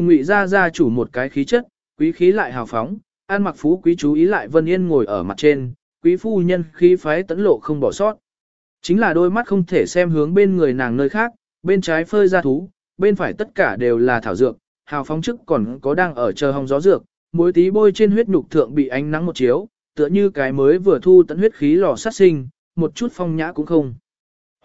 Cùng ngụy gia gia chủ một cái khí chất, quý khí lại hào phóng, an mặc phú quý chú ý lại Vân Yên ngồi ở mặt trên, quý phu nhân khí phái tấn lộ không bỏ sót. Chính là đôi mắt không thể xem hướng bên người nàng nơi khác, bên trái phơi ra thú, bên phải tất cả đều là thảo dược, hào phóng trước còn có đang ở chờ hồng gió dược, mỗi tí bôi trên huyết nhục thượng bị ánh nắng một chiếu, tựa như cái mới vừa thu tận huyết khí lò sát sinh, một chút phong nhã cũng không.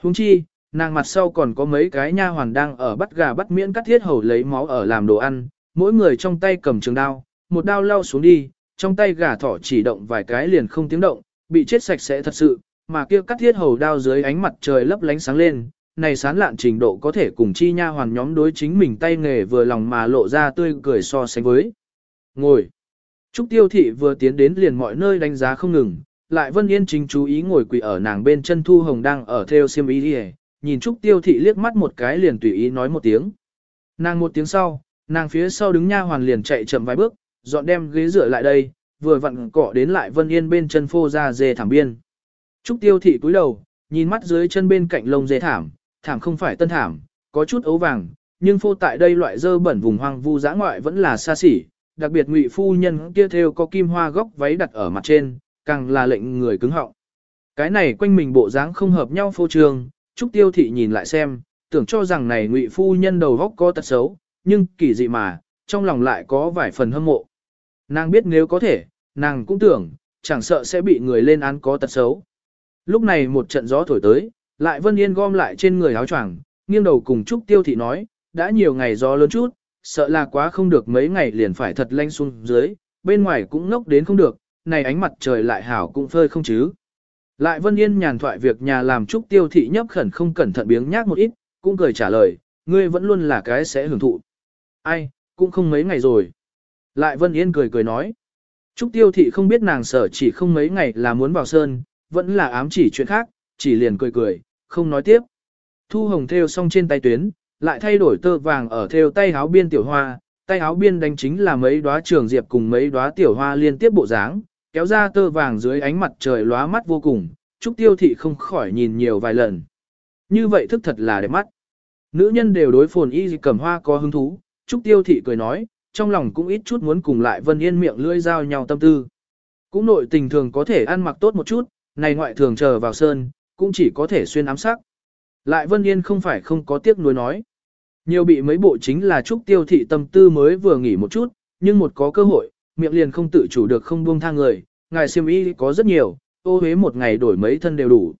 Huống chi, nàng mặt sau còn có mấy cái nha hoàn đang ở bắt gà bắt miễn cắt thiết hầu lấy máu ở làm đồ ăn, mỗi người trong tay cầm trường đao, một đao lao xuống đi, trong tay gà thỏ chỉ động vài cái liền không tiếng động, bị chết sạch sẽ thật sự, mà kia cắt thiết hầu đao dưới ánh mặt trời lấp lánh sáng lên, này sán lạn trình độ có thể cùng chi nha hoàn nhóm đối chính mình tay nghề vừa lòng mà lộ ra tươi cười so sánh với. Ngồi. Trúc Tiêu Thị vừa tiến đến liền mọi nơi đánh giá không ngừng, lại Vân Yên chính chú ý ngồi quỳ ở nàng bên chân Thu Hồng đang ở theo xiêm ý đi nhìn Trúc Tiêu Thị liếc mắt một cái liền tùy ý nói một tiếng. Nàng một tiếng sau, nàng phía sau đứng nha hoàn liền chạy chậm vài bước, dọn đem ghế rửa lại đây, vừa vặn cọ đến lại Vân Yên bên chân phô ra dê thảm biên. Trúc Tiêu Thị cúi đầu, nhìn mắt dưới chân bên cạnh lông dê thảm, thảm không phải tân thảm, có chút ấu vàng, nhưng phô tại đây loại dơ bẩn vùng hoang vu dã ngoại vẫn là xa xỉ, đặc biệt ngụy phu nhân kia theo có kim hoa góc váy đặt ở mặt trên, càng là lệnh người cứng họng. Cái này quanh mình bộ dáng không hợp nhau phô trương, Trúc Tiêu Thị nhìn lại xem, tưởng cho rằng này ngụy phu nhân đầu góc có tật xấu, nhưng kỳ dị mà, trong lòng lại có vài phần hâm mộ. Nàng biết nếu có thể, nàng cũng tưởng, chẳng sợ sẽ bị người lên án có tật xấu. Lúc này một trận gió thổi tới, lại Vân Yên gom lại trên người áo choàng, nghiêng đầu cùng Trúc Tiêu Thị nói, đã nhiều ngày gió lớn chút, sợ là quá không được mấy ngày liền phải thật lanh xuống dưới, bên ngoài cũng ngốc đến không được, này ánh mặt trời lại hảo cũng phơi không chứ. Lại Vân Yên nhàn thoại việc nhà làm Trúc Tiêu Thị nhấp khẩn không cẩn thận biếng nhác một ít, cũng cười trả lời, ngươi vẫn luôn là cái sẽ hưởng thụ. Ai, cũng không mấy ngày rồi. Lại Vân Yên cười cười nói. Trúc Tiêu Thị không biết nàng sở chỉ không mấy ngày là muốn vào sơn, vẫn là ám chỉ chuyện khác, chỉ liền cười cười, không nói tiếp. Thu hồng theo xong trên tay tuyến, lại thay đổi tơ vàng ở theo tay áo biên tiểu hoa, tay áo biên đánh chính là mấy đóa trường diệp cùng mấy đóa tiểu hoa liên tiếp bộ dáng, kéo ra tơ vàng dưới ánh mặt trời lóa mắt vô cùng, Trúc Tiêu Thị không khỏi nhìn nhiều vài lần. Như vậy thức thật là đẹp mắt. Nữ nhân đều đối phồn y cầm hoa có hứng thú, Trúc Tiêu Thị cười nói, trong lòng cũng ít chút muốn cùng lại Vân Yên miệng lưỡi giao nhau tâm tư. Cũng nội tình thường có thể ăn mặc tốt một chút, này ngoại thường chờ vào sơn, cũng chỉ có thể xuyên ám sắc. Lại Vân Yên không phải không có tiếc nuối nói. Nhiều bị mấy bộ chính là Trúc Tiêu Thị tâm tư mới vừa nghỉ một chút, nhưng một có cơ hội, miệng liền không tự chủ được không buông tha người, ngài siêm y có rất nhiều, ô huế một ngày đổi mấy thân đều đủ.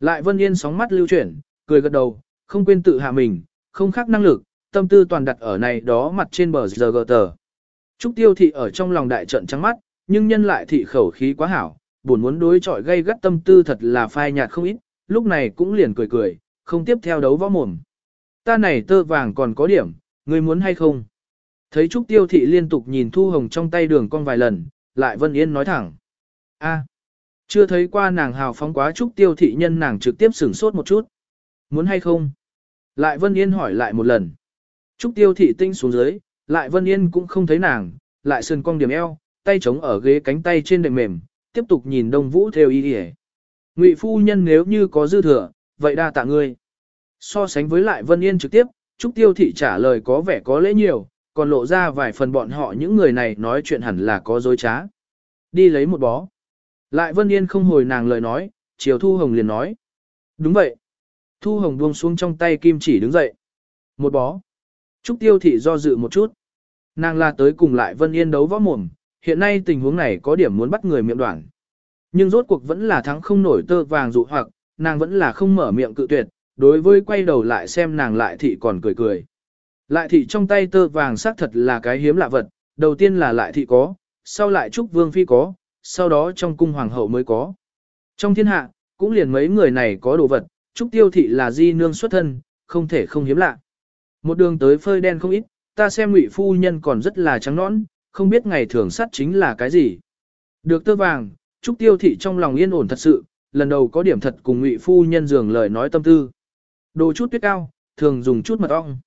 Lại Vân Yên sóng mắt lưu chuyển, cười gật đầu, không quên tự hạ mình, không khác năng lực, tâm tư toàn đặt ở này đó mặt trên bờ giờ gờ tờ. Trúc Tiêu Thị ở trong lòng đại trận trắng mắt, nhưng nhân lại thị khẩu khí quá hảo, buồn muốn đối chọi gây gắt tâm tư thật là phai nhạt không ít, lúc này cũng liền cười cười, không tiếp theo đấu võ mồm. Ta này tơ vàng còn có điểm, ngươi muốn hay không? Thấy Trúc Tiêu Thị liên tục nhìn Thu Hồng trong tay đường con vài lần, lại Vân Yên nói thẳng. a chưa thấy qua nàng hào phóng quá Trúc Tiêu Thị nhân nàng trực tiếp sửng sốt một chút. Muốn hay không? Lại Vân Yên hỏi lại một lần. Trúc Tiêu Thị tinh xuống dưới, lại Vân Yên cũng không thấy nàng, lại sườn cong điểm eo, tay chống ở ghế cánh tay trên đệm mềm, tiếp tục nhìn Đông Vũ theo ý ỉa. Ngụy phu nhân nếu như có dư thừa, vậy đa tạ ngươi. So sánh với lại Vân Yên trực tiếp, Trúc Tiêu Thị trả lời có vẻ có lễ nhiều, còn lộ ra vài phần bọn họ những người này nói chuyện hẳn là có dối trá. Đi lấy một bó. Lại Vân Yên không hồi nàng lời nói, Chiều Thu Hồng liền nói. Đúng vậy. Thu Hồng buông xuống trong tay kim chỉ đứng dậy. Một bó. Trúc Tiêu Thị do dự một chút. Nàng là tới cùng lại Vân Yên đấu võ mồm, hiện nay tình huống này có điểm muốn bắt người miệng đoạn. Nhưng rốt cuộc vẫn là thắng không nổi tơ vàng dụ hoặc, nàng vẫn là không mở miệng cự tuyệt, đối với quay đầu lại xem nàng lại thị còn cười cười. Lại thị trong tay tơ vàng xác thật là cái hiếm lạ vật, đầu tiên là lại thị có, sau lại trúc vương phi có, sau đó trong cung hoàng hậu mới có. Trong thiên hạ, cũng liền mấy người này có đồ vật, trúc tiêu thị là di nương xuất thân, không thể không hiếm lạ. Một đường tới phơi đen không ít, ta xem ngụy phu nhân còn rất là trắng nõn, không biết ngày thường sắt chính là cái gì. Được tơ vàng, trúc tiêu thị trong lòng yên ổn thật sự, lần đầu có điểm thật cùng ngụy phu nhân dường lời nói tâm tư. Đồ chút tuyết cao, thường dùng chút mật ong.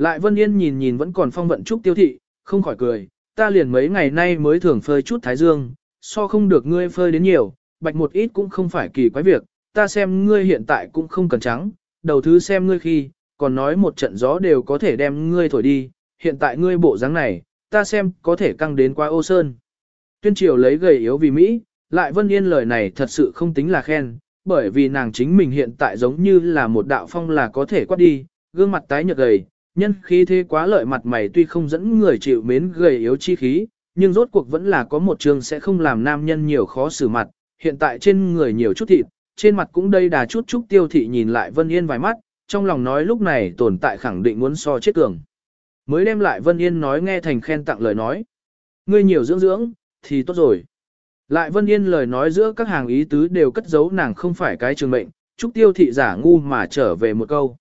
Lại Vân Yên nhìn nhìn vẫn còn phong vận trúc tiêu thị, không khỏi cười, ta liền mấy ngày nay mới thường phơi chút thái dương, so không được ngươi phơi đến nhiều, bạch một ít cũng không phải kỳ quái việc, ta xem ngươi hiện tại cũng không cần trắng, đầu thứ xem ngươi khi, còn nói một trận gió đều có thể đem ngươi thổi đi, hiện tại ngươi bộ dáng này, ta xem có thể căng đến qua ô sơn. Tuyên triều lấy gầy yếu vì Mỹ, lại Vân Yên lời này thật sự không tính là khen, bởi vì nàng chính mình hiện tại giống như là một đạo phong là có thể quát đi, gương mặt tái nhợt gầy, nhân khí thế quá lợi mặt mày tuy không dẫn người chịu mến gầy yếu chi khí, nhưng rốt cuộc vẫn là có một trường sẽ không làm nam nhân nhiều khó xử mặt, hiện tại trên người nhiều chút thịt, trên mặt cũng đây đà chút chút tiêu thị nhìn lại Vân Yên vài mắt, trong lòng nói lúc này tồn tại khẳng định muốn so chết cường. Mới đem lại Vân Yên nói nghe thành khen tặng lời nói. Ngươi nhiều dưỡng dưỡng, thì tốt rồi. Lại Vân Yên lời nói giữa các hàng ý tứ đều cất giấu nàng không phải cái trường mệnh, chúc tiêu thị giả ngu mà trở về một câu.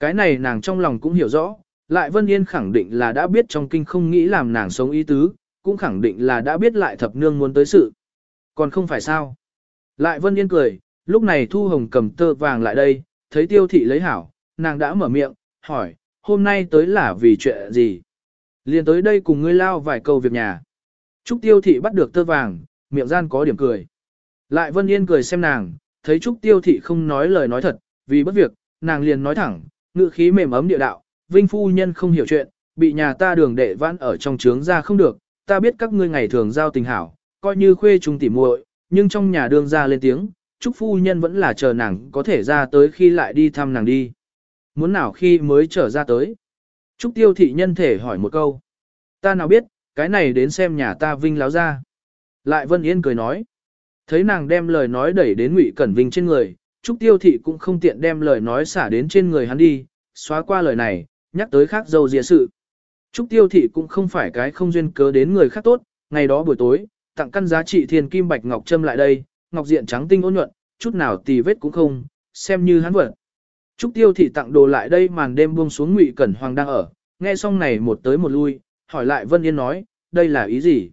Cái này nàng trong lòng cũng hiểu rõ, lại Vân Yên khẳng định là đã biết trong kinh không nghĩ làm nàng sống ý tứ, cũng khẳng định là đã biết lại thập nương muốn tới sự. Còn không phải sao. Lại Vân Yên cười, lúc này Thu Hồng cầm tơ vàng lại đây, thấy tiêu thị lấy hảo, nàng đã mở miệng, hỏi, hôm nay tới là vì chuyện gì? Liền tới đây cùng ngươi lao vài câu việc nhà. Trúc tiêu thị bắt được tơ vàng, miệng gian có điểm cười. Lại Vân Yên cười xem nàng, thấy Trúc tiêu thị không nói lời nói thật, vì bất việc, nàng liền nói thẳng, ngự khí mềm ấm địa đạo, Vinh phu nhân không hiểu chuyện, bị nhà ta đường đệ vãn ở trong trướng ra không được, ta biết các ngươi ngày thường giao tình hảo, coi như khuê chúng tỉ muội, nhưng trong nhà đương ra lên tiếng, chúc phu nhân vẫn là chờ nàng có thể ra tới khi lại đi thăm nàng đi. Muốn nào khi mới trở ra tới? Trúc tiêu thị nhân thể hỏi một câu. Ta nào biết, cái này đến xem nhà ta vinh láo ra. Lại Vân Yên cười nói. Thấy nàng đem lời nói đẩy đến Ngụy Cẩn Vinh trên người, Trúc Tiêu Thị cũng không tiện đem lời nói xả đến trên người hắn đi, xóa qua lời này, nhắc tới khác dâu dịa sự. Trúc Tiêu Thị cũng không phải cái không duyên cớ đến người khác tốt, ngày đó buổi tối, tặng căn giá trị thiên kim bạch ngọc châm lại đây, ngọc diện trắng tinh ôn nhuận, chút nào tì vết cũng không, xem như hắn vật. Trúc Tiêu Thị tặng đồ lại đây màn đêm buông xuống Ngụy Cẩn Hoàng đang ở, nghe xong này một tới một lui, hỏi lại Vân Yên nói, đây là ý gì?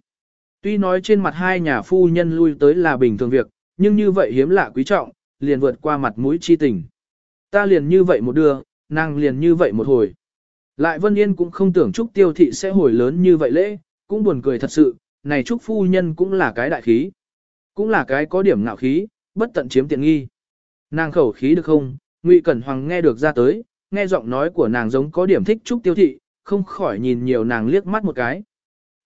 Tuy nói trên mặt hai nhà phu nhân lui tới là bình thường việc, nhưng như vậy hiếm lạ quý trọng, liền vượt qua mặt mũi chi tình. Ta liền như vậy một đưa, nàng liền như vậy một hồi. Lại Vân Yên cũng không tưởng Trúc Tiêu Thị sẽ hồi lớn như vậy lễ, cũng buồn cười thật sự, này Trúc Phu Nhân cũng là cái đại khí. Cũng là cái có điểm ngạo khí, bất tận chiếm tiện nghi. Nàng khẩu khí được không, Ngụy Cẩn Hoàng nghe được ra tới, nghe giọng nói của nàng giống có điểm thích Trúc Tiêu Thị, không khỏi nhìn nhiều nàng liếc mắt một cái.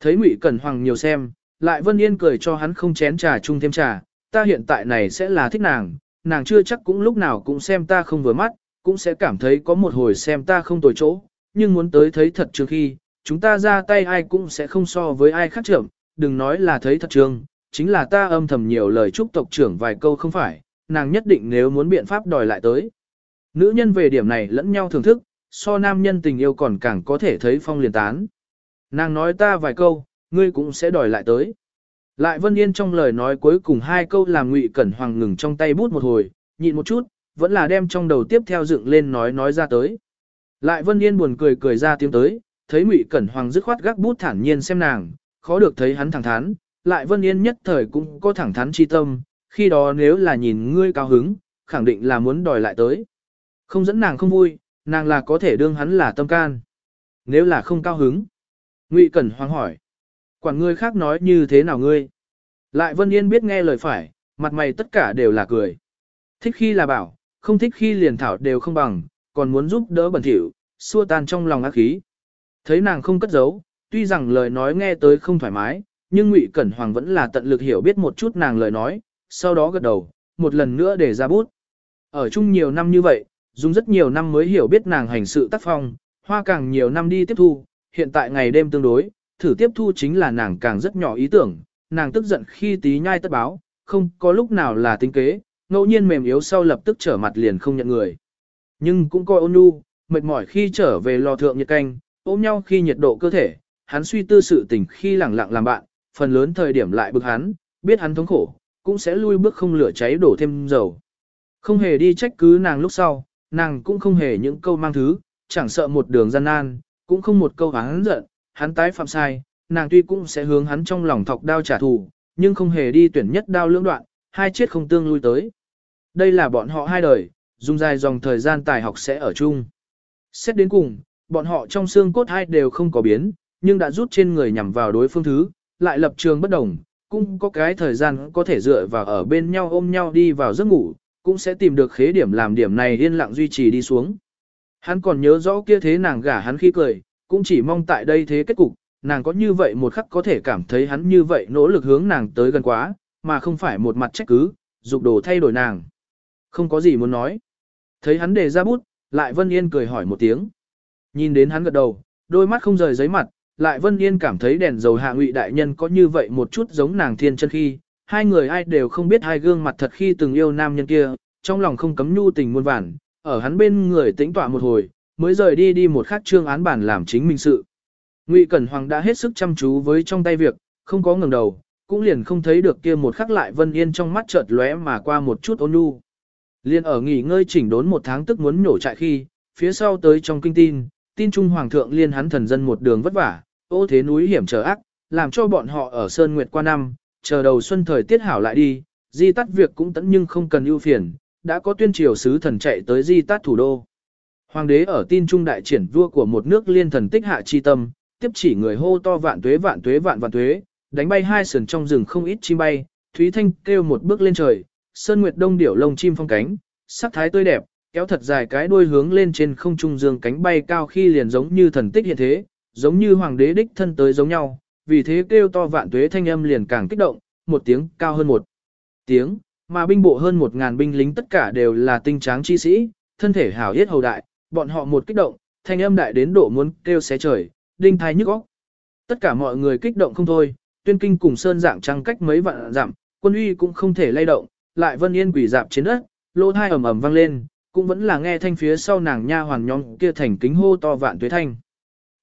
Thấy Ngụy Cẩn Hoàng nhiều xem, lại Vân Yên cười cho hắn không chén trà chung thêm trà, ta hiện tại này sẽ là thích nàng, nàng chưa chắc cũng lúc nào cũng xem ta không vừa mắt, cũng sẽ cảm thấy có một hồi xem ta không tồi chỗ, nhưng muốn tới thấy thật trường khi, chúng ta ra tay ai cũng sẽ không so với ai khác trưởng, đừng nói là thấy thật trường, chính là ta âm thầm nhiều lời chúc tộc trưởng vài câu không phải, nàng nhất định nếu muốn biện pháp đòi lại tới. Nữ nhân về điểm này lẫn nhau thưởng thức, so nam nhân tình yêu còn càng có thể thấy phong liền tán. Nàng nói ta vài câu, ngươi cũng sẽ đòi lại tới. Lại Vân Yên trong lời nói cuối cùng hai câu làm Ngụy Cẩn Hoàng ngừng trong tay bút một hồi, nhịn một chút, vẫn là đem trong đầu tiếp theo dựng lên nói nói ra tới. Lại Vân Yên buồn cười cười ra tiếng tới, thấy Ngụy Cẩn Hoàng dứt khoát gác bút thản nhiên xem nàng, khó được thấy hắn thẳng thắn, lại Vân Yên nhất thời cũng có thẳng thắn chi tâm, khi đó nếu là nhìn ngươi cao hứng, khẳng định là muốn đòi lại tới. Không dẫn nàng không vui, nàng là có thể đương hắn là tâm can. Nếu là không cao hứng, Ngụy Cẩn Hoàng hỏi. Quản ngươi khác nói như thế nào ngươi? Lại Vân Yên biết nghe lời phải, mặt mày tất cả đều là cười. Thích khi là bảo, không thích khi liền thảo đều không bằng, còn muốn giúp đỡ bẩn thỉu, xua tan trong lòng ác khí. Thấy nàng không cất giấu, tuy rằng lời nói nghe tới không thoải mái, nhưng Ngụy Cẩn Hoàng vẫn là tận lực hiểu biết một chút nàng lời nói, sau đó gật đầu, một lần nữa để ra bút. Ở chung nhiều năm như vậy, dùng rất nhiều năm mới hiểu biết nàng hành sự tác phong, hoa càng nhiều năm đi tiếp thu, hiện tại ngày đêm tương đối, thử tiếp thu chính là nàng càng rất nhỏ ý tưởng, nàng tức giận khi tí nhai tất báo, không có lúc nào là tính kế, ngẫu nhiên mềm yếu sau lập tức trở mặt liền không nhận người. Nhưng cũng coi ôn nhu, mệt mỏi khi trở về lò thượng nhiệt canh, ôm nhau khi nhiệt độ cơ thể, hắn suy tư sự tình khi lẳng lặng làm bạn, phần lớn thời điểm lại bực hắn, biết hắn thống khổ, cũng sẽ lui bước không lửa cháy đổ thêm dầu. Không hề đi trách cứ nàng lúc sau, nàng cũng không hề những câu mang thứ, chẳng sợ một đường gian nan, cũng không một câu hắn giận, hắn tái phạm sai, nàng tuy cũng sẽ hướng hắn trong lòng thọc đao trả thù, nhưng không hề đi tuyển nhất đao lưỡng đoạn, hai chết không tương lui tới. Đây là bọn họ hai đời, dùng dài dòng thời gian tài học sẽ ở chung. Xét đến cùng, bọn họ trong xương cốt hai đều không có biến, nhưng đã rút trên người nhằm vào đối phương thứ, lại lập trường bất đồng, cũng có cái thời gian có thể dựa vào ở bên nhau ôm nhau đi vào giấc ngủ, cũng sẽ tìm được khế điểm làm điểm này yên lặng duy trì đi xuống. Hắn còn nhớ rõ kia thế nàng gả hắn khi cười, cũng chỉ mong tại đây thế kết cục, nàng có như vậy một khắc có thể cảm thấy hắn như vậy nỗ lực hướng nàng tới gần quá, mà không phải một mặt trách cứ, dục đồ thay đổi nàng. Không có gì muốn nói. Thấy hắn đề ra bút, lại Vân Yên cười hỏi một tiếng. Nhìn đến hắn gật đầu, đôi mắt không rời giấy mặt, lại Vân Yên cảm thấy đèn dầu hạ ngụy đại nhân có như vậy một chút giống nàng thiên chân khi, hai người ai đều không biết hai gương mặt thật khi từng yêu nam nhân kia, trong lòng không cấm nhu tình muôn vản ở hắn bên người tĩnh tọa một hồi, mới rời đi đi một khắc trương án bản làm chính mình sự. Ngụy Cẩn Hoàng đã hết sức chăm chú với trong tay việc, không có ngừng đầu, cũng liền không thấy được kia một khắc lại Vân Yên trong mắt chợt lóe mà qua một chút ôn nhu. Liên ở nghỉ ngơi chỉnh đốn một tháng tức muốn nổ trại khi, phía sau tới trong kinh tin, tin trung hoàng thượng liên hắn thần dân một đường vất vả, ô thế núi hiểm trở ác, làm cho bọn họ ở Sơn Nguyệt qua năm, chờ đầu xuân thời tiết hảo lại đi, di tắt việc cũng tẫn nhưng không cần ưu phiền, đã có tuyên triều sứ thần chạy tới di tắt thủ đô. Hoàng đế ở tin trung đại triển vua của một nước liên thần tích hạ chi tâm, tiếp chỉ người hô to vạn tuế vạn tuế vạn vạn tuế, đánh bay hai sườn trong rừng không ít chim bay, Thúy Thanh kêu một bước lên trời, Sơn Nguyệt Đông điểu lông chim phong cánh, sắc thái tươi đẹp, kéo thật dài cái đuôi hướng lên trên không trung dương cánh bay cao khi liền giống như thần tích hiện thế, giống như hoàng đế đích thân tới giống nhau, vì thế kêu to vạn tuế thanh âm liền càng kích động, một tiếng cao hơn một tiếng, mà binh bộ hơn một ngàn binh lính tất cả đều là tinh tráng chi sĩ, thân thể hảo yết hầu đại, bọn họ một kích động, thanh âm đại đến độ muốn kêu xé trời, đinh thai nhức óc. Tất cả mọi người kích động không thôi, tuyên kinh cùng sơn dạng trăng cách mấy vạn giảm, quân uy cũng không thể lay động, lại vân yên quỷ dạp trên đất, lỗ thai ầm ầm vang lên, cũng vẫn là nghe thanh phía sau nàng nha hoàn nhóm kia thành kính hô to vạn tuế thanh.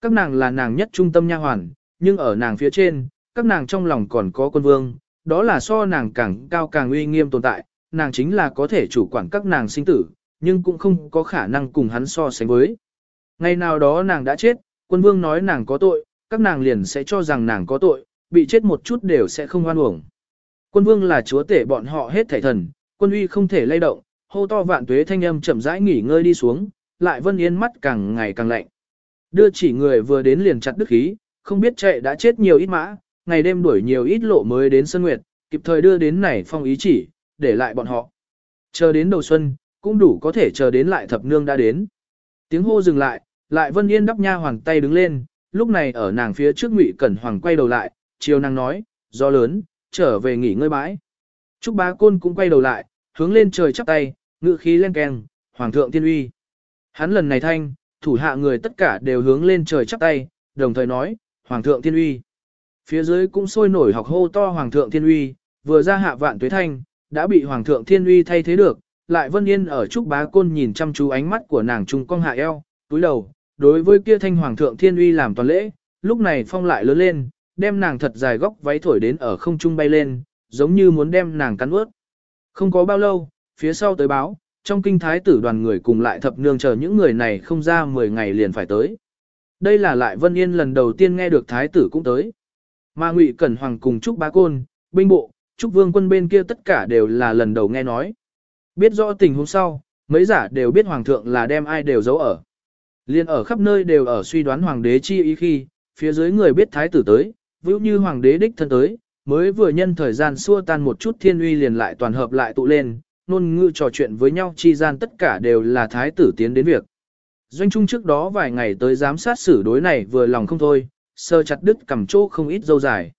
Các nàng là nàng nhất trung tâm nha hoàn, nhưng ở nàng phía trên, các nàng trong lòng còn có quân vương, đó là so nàng càng cao càng uy nghiêm tồn tại, nàng chính là có thể chủ quản các nàng sinh tử, nhưng cũng không có khả năng cùng hắn so sánh với. Ngày nào đó nàng đã chết, quân vương nói nàng có tội, các nàng liền sẽ cho rằng nàng có tội, bị chết một chút đều sẽ không hoan uổng. Quân vương là chúa tể bọn họ hết thảy thần, quân uy không thể lay động, hô to vạn tuế thanh âm chậm rãi nghỉ ngơi đi xuống, lại vân yên mắt càng ngày càng lạnh. Đưa chỉ người vừa đến liền chặt đức khí, không biết chạy đã chết nhiều ít mã, ngày đêm đuổi nhiều ít lộ mới đến sân nguyệt, kịp thời đưa đến này phong ý chỉ, để lại bọn họ. Chờ đến đầu xuân, cũng đủ có thể chờ đến lại thập nương đã đến. Tiếng hô dừng lại, lại vân yên đắp nha hoàng tay đứng lên, lúc này ở nàng phía trước ngụy cẩn hoàng quay đầu lại, chiều nàng nói, do lớn, trở về nghỉ ngơi bãi. Trúc bá côn cũng quay đầu lại, hướng lên trời chắp tay, ngự khí lên keng, hoàng thượng tiên uy. Hắn lần này thanh, thủ hạ người tất cả đều hướng lên trời chắp tay, đồng thời nói, hoàng thượng tiên uy. Phía dưới cũng sôi nổi học hô to hoàng thượng thiên uy, vừa ra hạ vạn tuế thanh, đã bị hoàng thượng thiên uy thay thế được, lại vân yên ở trúc bá côn nhìn chăm chú ánh mắt của nàng trung cong hạ eo, túi đầu, đối với kia thanh hoàng thượng thiên uy làm toàn lễ, lúc này phong lại lớn lên, đem nàng thật dài góc váy thổi đến ở không trung bay lên, giống như muốn đem nàng cắn ướt. Không có bao lâu, phía sau tới báo, trong kinh thái tử đoàn người cùng lại thập nương chờ những người này không ra 10 ngày liền phải tới. Đây là lại Vân Yên lần đầu tiên nghe được thái tử cũng tới. Mà Ngụy Cẩn Hoàng cùng Trúc Bá Côn, binh bộ, Trúc Vương quân bên kia tất cả đều là lần đầu nghe nói. Biết rõ tình huống sau, mấy giả đều biết Hoàng thượng là đem ai đều giấu ở. Liên ở khắp nơi đều ở suy đoán Hoàng đế chi ý khi, phía dưới người biết thái tử tới, ví như Hoàng đế đích thân tới, mới vừa nhân thời gian xua tan một chút thiên uy liền lại toàn hợp lại tụ lên, nôn ngư trò chuyện với nhau chi gian tất cả đều là thái tử tiến đến việc. Doanh trung trước đó vài ngày tới giám sát xử đối này vừa lòng không thôi, sơ chặt đứt cầm chỗ không ít dâu dài.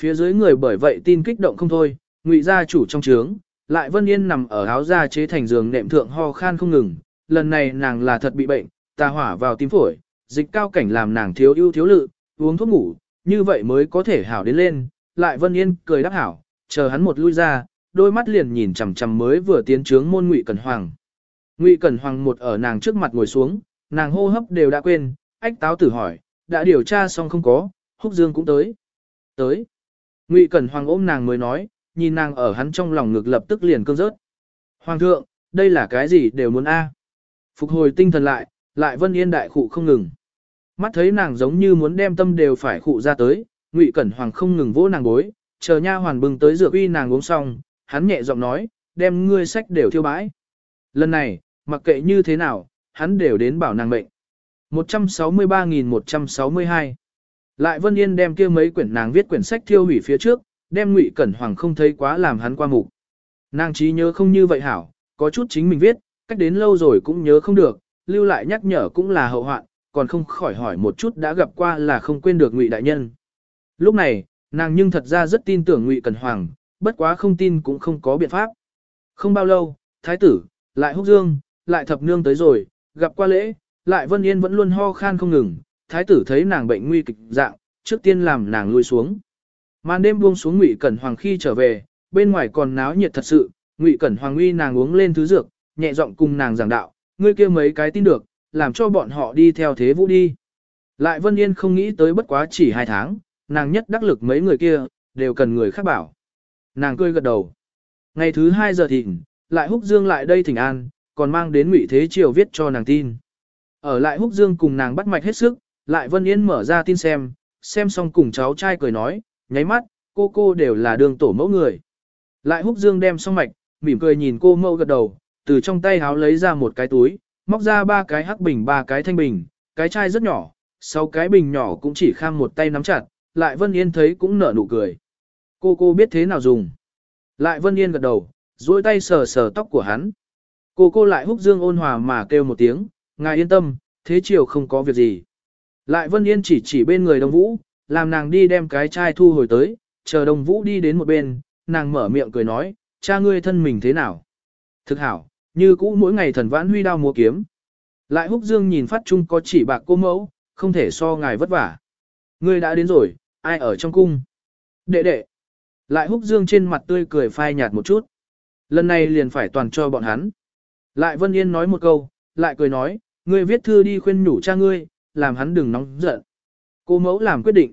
Phía dưới người bởi vậy tin kích động không thôi, ngụy gia chủ trong trướng, lại Vân Yên nằm ở áo da chế thành giường nệm thượng ho khan không ngừng, lần này nàng là thật bị bệnh, tà hỏa vào tim phổi, dịch cao cảnh làm nàng thiếu ưu thiếu lự, uống thuốc ngủ, như vậy mới có thể hảo đến lên, lại Vân Yên cười đáp hảo, chờ hắn một lui ra, đôi mắt liền nhìn chằm chằm mới vừa tiến trướng môn Ngụy Cẩn Hoàng. Ngụy Cẩn Hoàng một ở nàng trước mặt ngồi xuống, nàng hô hấp đều đã quên, ách táo tử hỏi, đã điều tra xong không có, húc dương cũng tới. Tới. Ngụy Cẩn Hoàng ôm nàng mới nói, nhìn nàng ở hắn trong lòng ngực lập tức liền cơn rớt. Hoàng thượng, đây là cái gì đều muốn a? Phục hồi tinh thần lại, lại vân yên đại khụ không ngừng. Mắt thấy nàng giống như muốn đem tâm đều phải khụ ra tới, Ngụy Cẩn Hoàng không ngừng vỗ nàng bối, chờ nha hoàn bừng tới rửa uy nàng uống xong, hắn nhẹ giọng nói, đem ngươi sách đều thiêu bãi. Lần này, mặc kệ như thế nào, hắn đều đến bảo nàng mệnh. 163.162 Lại Vân Yên đem kia mấy quyển nàng viết quyển sách thiêu hủy phía trước, đem Ngụy Cẩn Hoàng không thấy quá làm hắn qua mục. Nàng trí nhớ không như vậy hảo, có chút chính mình viết, cách đến lâu rồi cũng nhớ không được, lưu lại nhắc nhở cũng là hậu hoạn, còn không khỏi hỏi một chút đã gặp qua là không quên được Ngụy đại nhân. Lúc này, nàng nhưng thật ra rất tin tưởng Ngụy Cẩn Hoàng, bất quá không tin cũng không có biện pháp. Không bao lâu, thái tử, lại húc dương, lại thập nương tới rồi, gặp qua lễ, lại Vân Yên vẫn luôn ho khan không ngừng, thái tử thấy nàng bệnh nguy kịch dạng, trước tiên làm nàng lui xuống. Màn đêm buông xuống Ngụy Cẩn Hoàng khi trở về, bên ngoài còn náo nhiệt thật sự, Ngụy Cẩn Hoàng uy nàng uống lên thứ dược, nhẹ giọng cùng nàng giảng đạo, ngươi kia mấy cái tin được, làm cho bọn họ đi theo thế vũ đi. Lại Vân Yên không nghĩ tới bất quá chỉ hai tháng, nàng nhất đắc lực mấy người kia, đều cần người khác bảo. Nàng cười gật đầu. Ngày thứ hai giờ thịnh, lại húc dương lại đây thỉnh an, còn mang đến ngụy thế triều viết cho nàng tin. Ở lại húc dương cùng nàng bắt mạch hết sức, lại Vân Yên mở ra tin xem, xem xong cùng cháu trai cười nói, nháy mắt, cô cô đều là đường tổ mẫu người. Lại húc dương đem xong mạch, mỉm cười nhìn cô mẫu gật đầu, từ trong tay háo lấy ra một cái túi, móc ra ba cái hắc bình ba cái thanh bình, cái chai rất nhỏ, sáu cái bình nhỏ cũng chỉ kham một tay nắm chặt, lại Vân Yên thấy cũng nở nụ cười. Cô cô biết thế nào dùng. Lại Vân Yên gật đầu, duỗi tay sờ sờ tóc của hắn. Cô cô lại húc dương ôn hòa mà kêu một tiếng, ngài yên tâm, thế chiều không có việc gì. Lại Vân Yên chỉ chỉ bên người Đông Vũ, làm nàng đi đem cái chai thu hồi tới, chờ Đông Vũ đi đến một bên, nàng mở miệng cười nói, cha ngươi thân mình thế nào? Thực hảo, như cũ mỗi ngày thần vãn huy đao múa kiếm. Lại húc dương nhìn phát chung có chỉ bạc cô mẫu, không thể so ngài vất vả. Ngươi đã đến rồi, ai ở trong cung? Đệ đệ. Lại húc dương trên mặt tươi cười phai nhạt một chút. Lần này liền phải toàn cho bọn hắn. Lại Vân Yên nói một câu, lại cười nói, ngươi viết thư đi khuyên nhủ cha ngươi, làm hắn đừng nóng giận. Cô mẫu làm quyết định.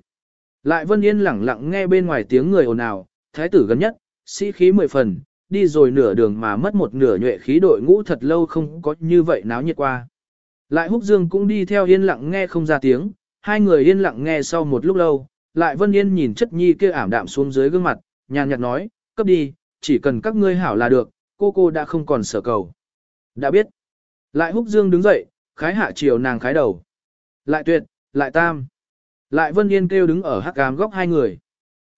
Lại Vân Yên lẳng lặng nghe bên ngoài tiếng người ồn ào, thái tử gần nhất, sĩ khí mười phần, đi rồi nửa đường mà mất một nửa nhuệ khí đội ngũ thật lâu không có như vậy náo nhiệt qua. Lại húc dương cũng đi theo yên lặng nghe không ra tiếng, hai người yên lặng nghe sau một lúc lâu, lại Vân Yên nhìn chất nhi kia ảm đạm xuống dưới gương mặt, nhàn nhạt nói, cấp đi, chỉ cần các ngươi hảo là được, cô cô đã không còn sở cầu. Đã biết. Lại húc dương đứng dậy, khái hạ chiều nàng khái đầu. Lại tuyệt, lại tam. Lại Vân Yên kêu đứng ở hắc ám góc hai người.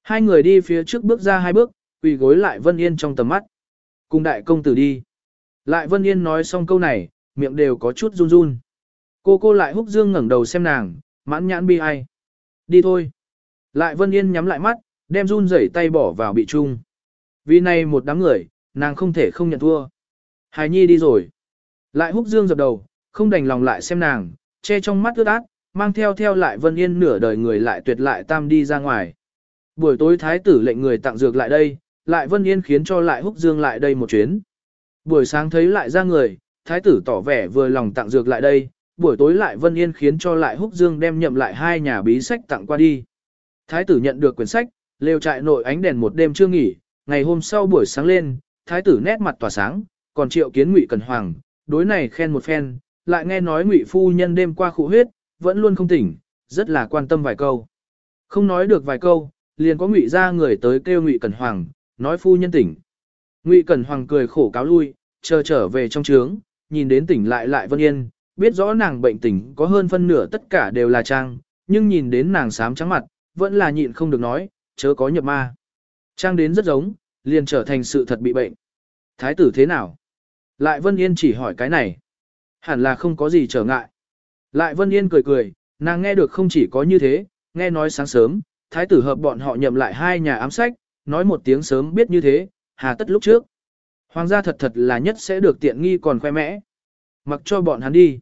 Hai người đi phía trước bước ra hai bước, quỳ gối lại Vân Yên trong tầm mắt. Cùng đại công tử đi. Lại Vân Yên nói xong câu này, miệng đều có chút run run. Cô cô lại húc dương ngẩng đầu xem nàng, mãn nhãn bi ai. Đi thôi. Lại Vân Yên nhắm lại mắt, đem run rẩy tay bỏ vào bị trung. Vì này một đám người, nàng không thể không nhận thua. Hải Nhi đi rồi. Lại húc dương dập đầu, không đành lòng lại xem nàng, che trong mắt ướt át, mang theo theo lại Vân Yên nửa đời người lại tuyệt lại tam đi ra ngoài. Buổi tối thái tử lệnh người tặng dược lại đây, lại Vân Yên khiến cho lại húc dương lại đây một chuyến. Buổi sáng thấy lại ra người, thái tử tỏ vẻ vừa lòng tặng dược lại đây, buổi tối lại Vân Yên khiến cho lại húc dương đem nhậm lại hai nhà bí sách tặng qua đi. Thái tử nhận được quyển sách, lều trại nội ánh đèn một đêm chưa nghỉ, ngày hôm sau buổi sáng lên, thái tử nét mặt tỏa sáng, còn triệu kiến ngụy cần hoàng, đối này khen một phen, lại nghe nói ngụy phu nhân đêm qua khụ huyết, vẫn luôn không tỉnh, rất là quan tâm vài câu. Không nói được vài câu, liền có ngụy ra người tới kêu ngụy cẩn hoàng, nói phu nhân tỉnh. Ngụy Cẩn Hoàng cười khổ cáo lui, chờ trở về trong trướng, nhìn đến tỉnh lại lại Vân Yên, biết rõ nàng bệnh tỉnh có hơn phân nửa tất cả đều là trang, nhưng nhìn đến nàng sám trắng mặt, vẫn là nhịn không được nói, chớ có nhập ma. Trang đến rất giống, liền trở thành sự thật bị bệnh. Thái tử thế nào? Lại Vân Yên chỉ hỏi cái này. Hẳn là không có gì trở ngại. Lại Vân Yên cười cười, nàng nghe được không chỉ có như thế, nghe nói sáng sớm, thái tử hợp bọn họ nhậm lại hai nhà ám sách, nói một tiếng sớm biết như thế, hà tất lúc trước. Hoàng gia thật thật là nhất sẽ được tiện nghi còn khoe mẽ. Mặc cho bọn hắn đi.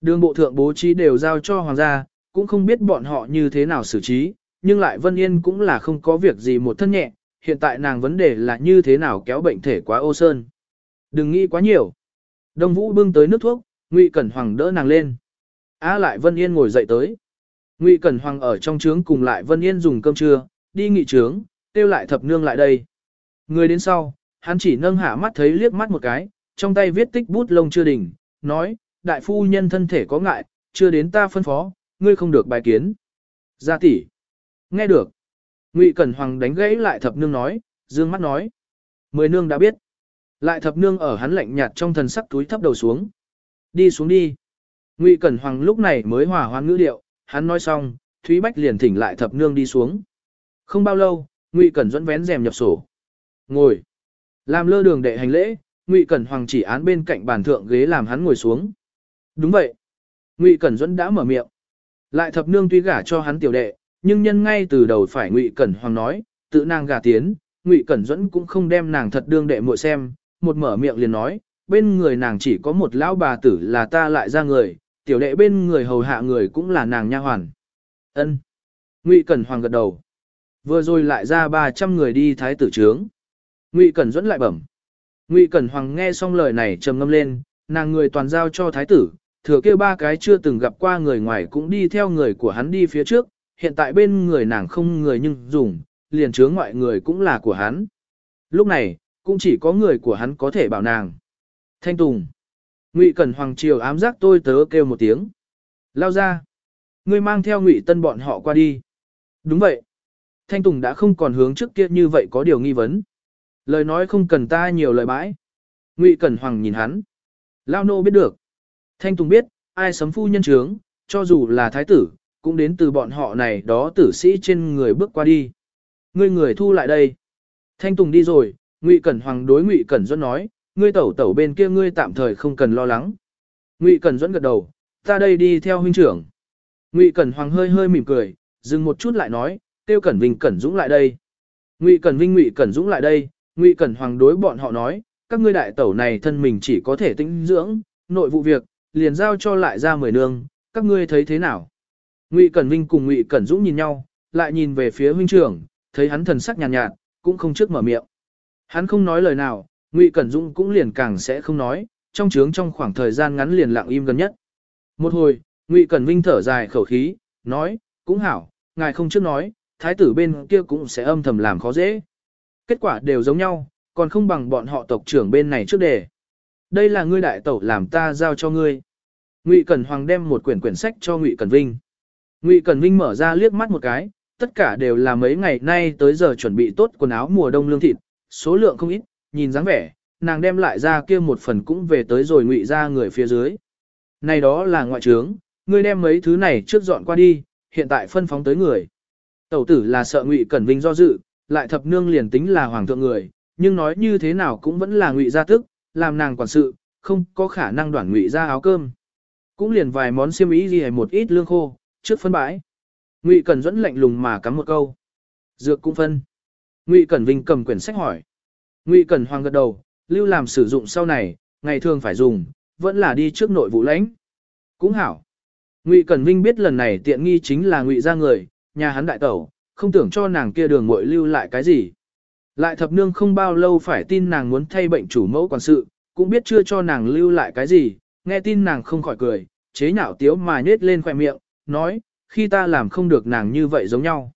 Đường bộ thượng bố trí đều giao cho hoàng gia, cũng không biết bọn họ như thế nào xử trí, nhưng lại Vân Yên cũng là không có việc gì một thân nhẹ, hiện tại nàng vấn đề là như thế nào kéo bệnh thể quá ô sơn. Đừng nghĩ quá nhiều. Đông Vũ bưng tới nước thuốc, Ngụy Cẩn Hoàng đỡ nàng lên. A lại Vân Yên ngồi dậy tới. Ngụy Cẩn Hoàng ở trong trướng cùng lại Vân Yên dùng cơm trưa, đi nghị trướng, kêu lại thập nương lại đây. Người đến sau, hắn chỉ nâng hạ mắt thấy liếc mắt một cái, trong tay viết tích bút lông chưa đỉnh, nói, đại phu nhân thân thể có ngại, chưa đến ta phân phó, ngươi không được bài kiến. Gia tỷ, nghe được. Ngụy Cẩn Hoàng đánh gãy lại thập nương nói, dương mắt nói. Mười nương đã biết. Lại thập nương ở hắn lạnh nhạt trong thần sắc túi thấp đầu xuống. Đi xuống đi. Ngụy Cẩn Hoàng lúc này mới hòa hoan ngữ điệu, hắn nói xong, Thúy Bách liền thỉnh lại thập nương đi xuống. Không bao lâu, Ngụy Cẩn dẫn vén rèm nhập sổ. Ngồi. Làm lơ đường đệ hành lễ, Ngụy Cẩn Hoàng chỉ án bên cạnh bàn thượng ghế làm hắn ngồi xuống. Đúng vậy. Ngụy Cẩn Duẫn đã mở miệng. Lại thập nương tuy gả cho hắn tiểu đệ, nhưng nhân ngay từ đầu phải Ngụy Cẩn Hoàng nói, tự nàng gả tiến, Ngụy Cẩn Duẫn cũng không đem nàng thật đương đệ muội xem, một mở miệng liền nói, bên người nàng chỉ có một lão bà tử là ta lại ra người, tiểu đệ bên người hầu hạ người cũng là nàng nha hoàn. Ân. Ngụy Cẩn Hoàng gật đầu. Vừa rồi lại ra 300 người đi thái tử trướng. Ngụy Cẩn dẫn lại bẩm. Ngụy Cẩn Hoàng nghe xong lời này trầm ngâm lên, nàng người toàn giao cho thái tử, thừa kêu ba cái chưa từng gặp qua người ngoài cũng đi theo người của hắn đi phía trước, hiện tại bên người nàng không người nhưng dùng, liền chướng ngoại người cũng là của hắn. Lúc này, cũng chỉ có người của hắn có thể bảo nàng. Thanh Tùng. Ngụy Cẩn Hoàng Triều ám giác tôi tớ kêu một tiếng. Lao ra. Ngươi mang theo Ngụy Tân bọn họ qua đi. Đúng vậy. Thanh Tùng đã không còn hướng trước kia như vậy có điều nghi vấn. Lời nói không cần ta nhiều lời bãi. Ngụy Cẩn Hoàng nhìn hắn. Lao nô biết được. Thanh Tùng biết, ai sấm phu nhân trướng, cho dù là thái tử, cũng đến từ bọn họ này đó tử sĩ trên người bước qua đi. Ngươi người thu lại đây. Thanh Tùng đi rồi, Ngụy Cẩn Hoàng đối Ngụy Cẩn Duẫn nói, ngươi tẩu tẩu bên kia ngươi tạm thời không cần lo lắng. Ngụy Cẩn dẫn gật đầu, ta đây đi theo huynh trưởng. Ngụy Cẩn Hoàng hơi hơi mỉm cười, dừng một chút lại nói, tiêu Cẩn Vinh Cẩn Dũng lại đây. Ngụy Cẩn Vinh Ngụy Cẩn Dũng lại đây, Ngụy Cẩn Hoàng đối bọn họ nói, các ngươi đại tẩu này thân mình chỉ có thể tĩnh dưỡng, nội vụ việc, liền giao cho lại ra mười nương, các ngươi thấy thế nào? Ngụy Cẩn Vinh cùng Ngụy Cẩn Dũng nhìn nhau, lại nhìn về phía huynh trưởng, thấy hắn thần sắc nhàn nhạt, nhạt, cũng không trước mở miệng. Hắn không nói lời nào, Ngụy Cẩn Dũng cũng liền càng sẽ không nói, trong trướng trong khoảng thời gian ngắn liền lặng im gần nhất. Một hồi, Ngụy Cẩn Vinh thở dài khẩu khí, nói, cũng hảo, ngài không trước nói, thái tử bên kia cũng sẽ âm thầm làm khó dễ. Kết quả đều giống nhau, còn không bằng bọn họ tộc trưởng bên này trước đề. Đây là ngươi đại tẩu làm ta giao cho ngươi. Ngụy Cẩn Hoàng đem một quyển quyển sách cho Ngụy Cẩn Vinh. Ngụy Cẩn Vinh mở ra liếc mắt một cái, tất cả đều là mấy ngày nay tới giờ chuẩn bị tốt quần áo mùa đông lương thịt, số lượng không ít, nhìn dáng vẻ, nàng đem lại ra kia một phần cũng về tới rồi ngụy ra người phía dưới. Này đó là ngoại trướng, ngươi đem mấy thứ này trước dọn qua đi, hiện tại phân phóng tới người. Tẩu tử là sợ ngụy Cẩn Vinh do dự, lại thập nương liền tính là hoàng thượng người, nhưng nói như thế nào cũng vẫn là ngụy gia tức, làm nàng quản sự, không có khả năng đoản ngụy ra áo cơm. Cũng liền vài món xiêm ý gì hay một ít lương khô, trước phân bãi. Ngụy Cẩn dẫn lạnh lùng mà cắm một câu. Dược cũng phân. Ngụy Cẩn Vinh cầm quyển sách hỏi. Ngụy Cẩn Hoàng gật đầu, lưu làm sử dụng sau này, ngày thường phải dùng, vẫn là đi trước nội vụ lãnh. Cũng hảo. Ngụy Cẩn Vinh biết lần này tiện nghi chính là Ngụy gia người, nhà hắn đại tẩu, không tưởng cho nàng kia đường muội lưu lại cái gì. Lại thập nương không bao lâu phải tin nàng muốn thay bệnh chủ mẫu quản sự, cũng biết chưa cho nàng lưu lại cái gì, nghe tin nàng không khỏi cười, chế nhạo tiếu mà nhết lên khỏe miệng, nói, khi ta làm không được nàng như vậy giống nhau.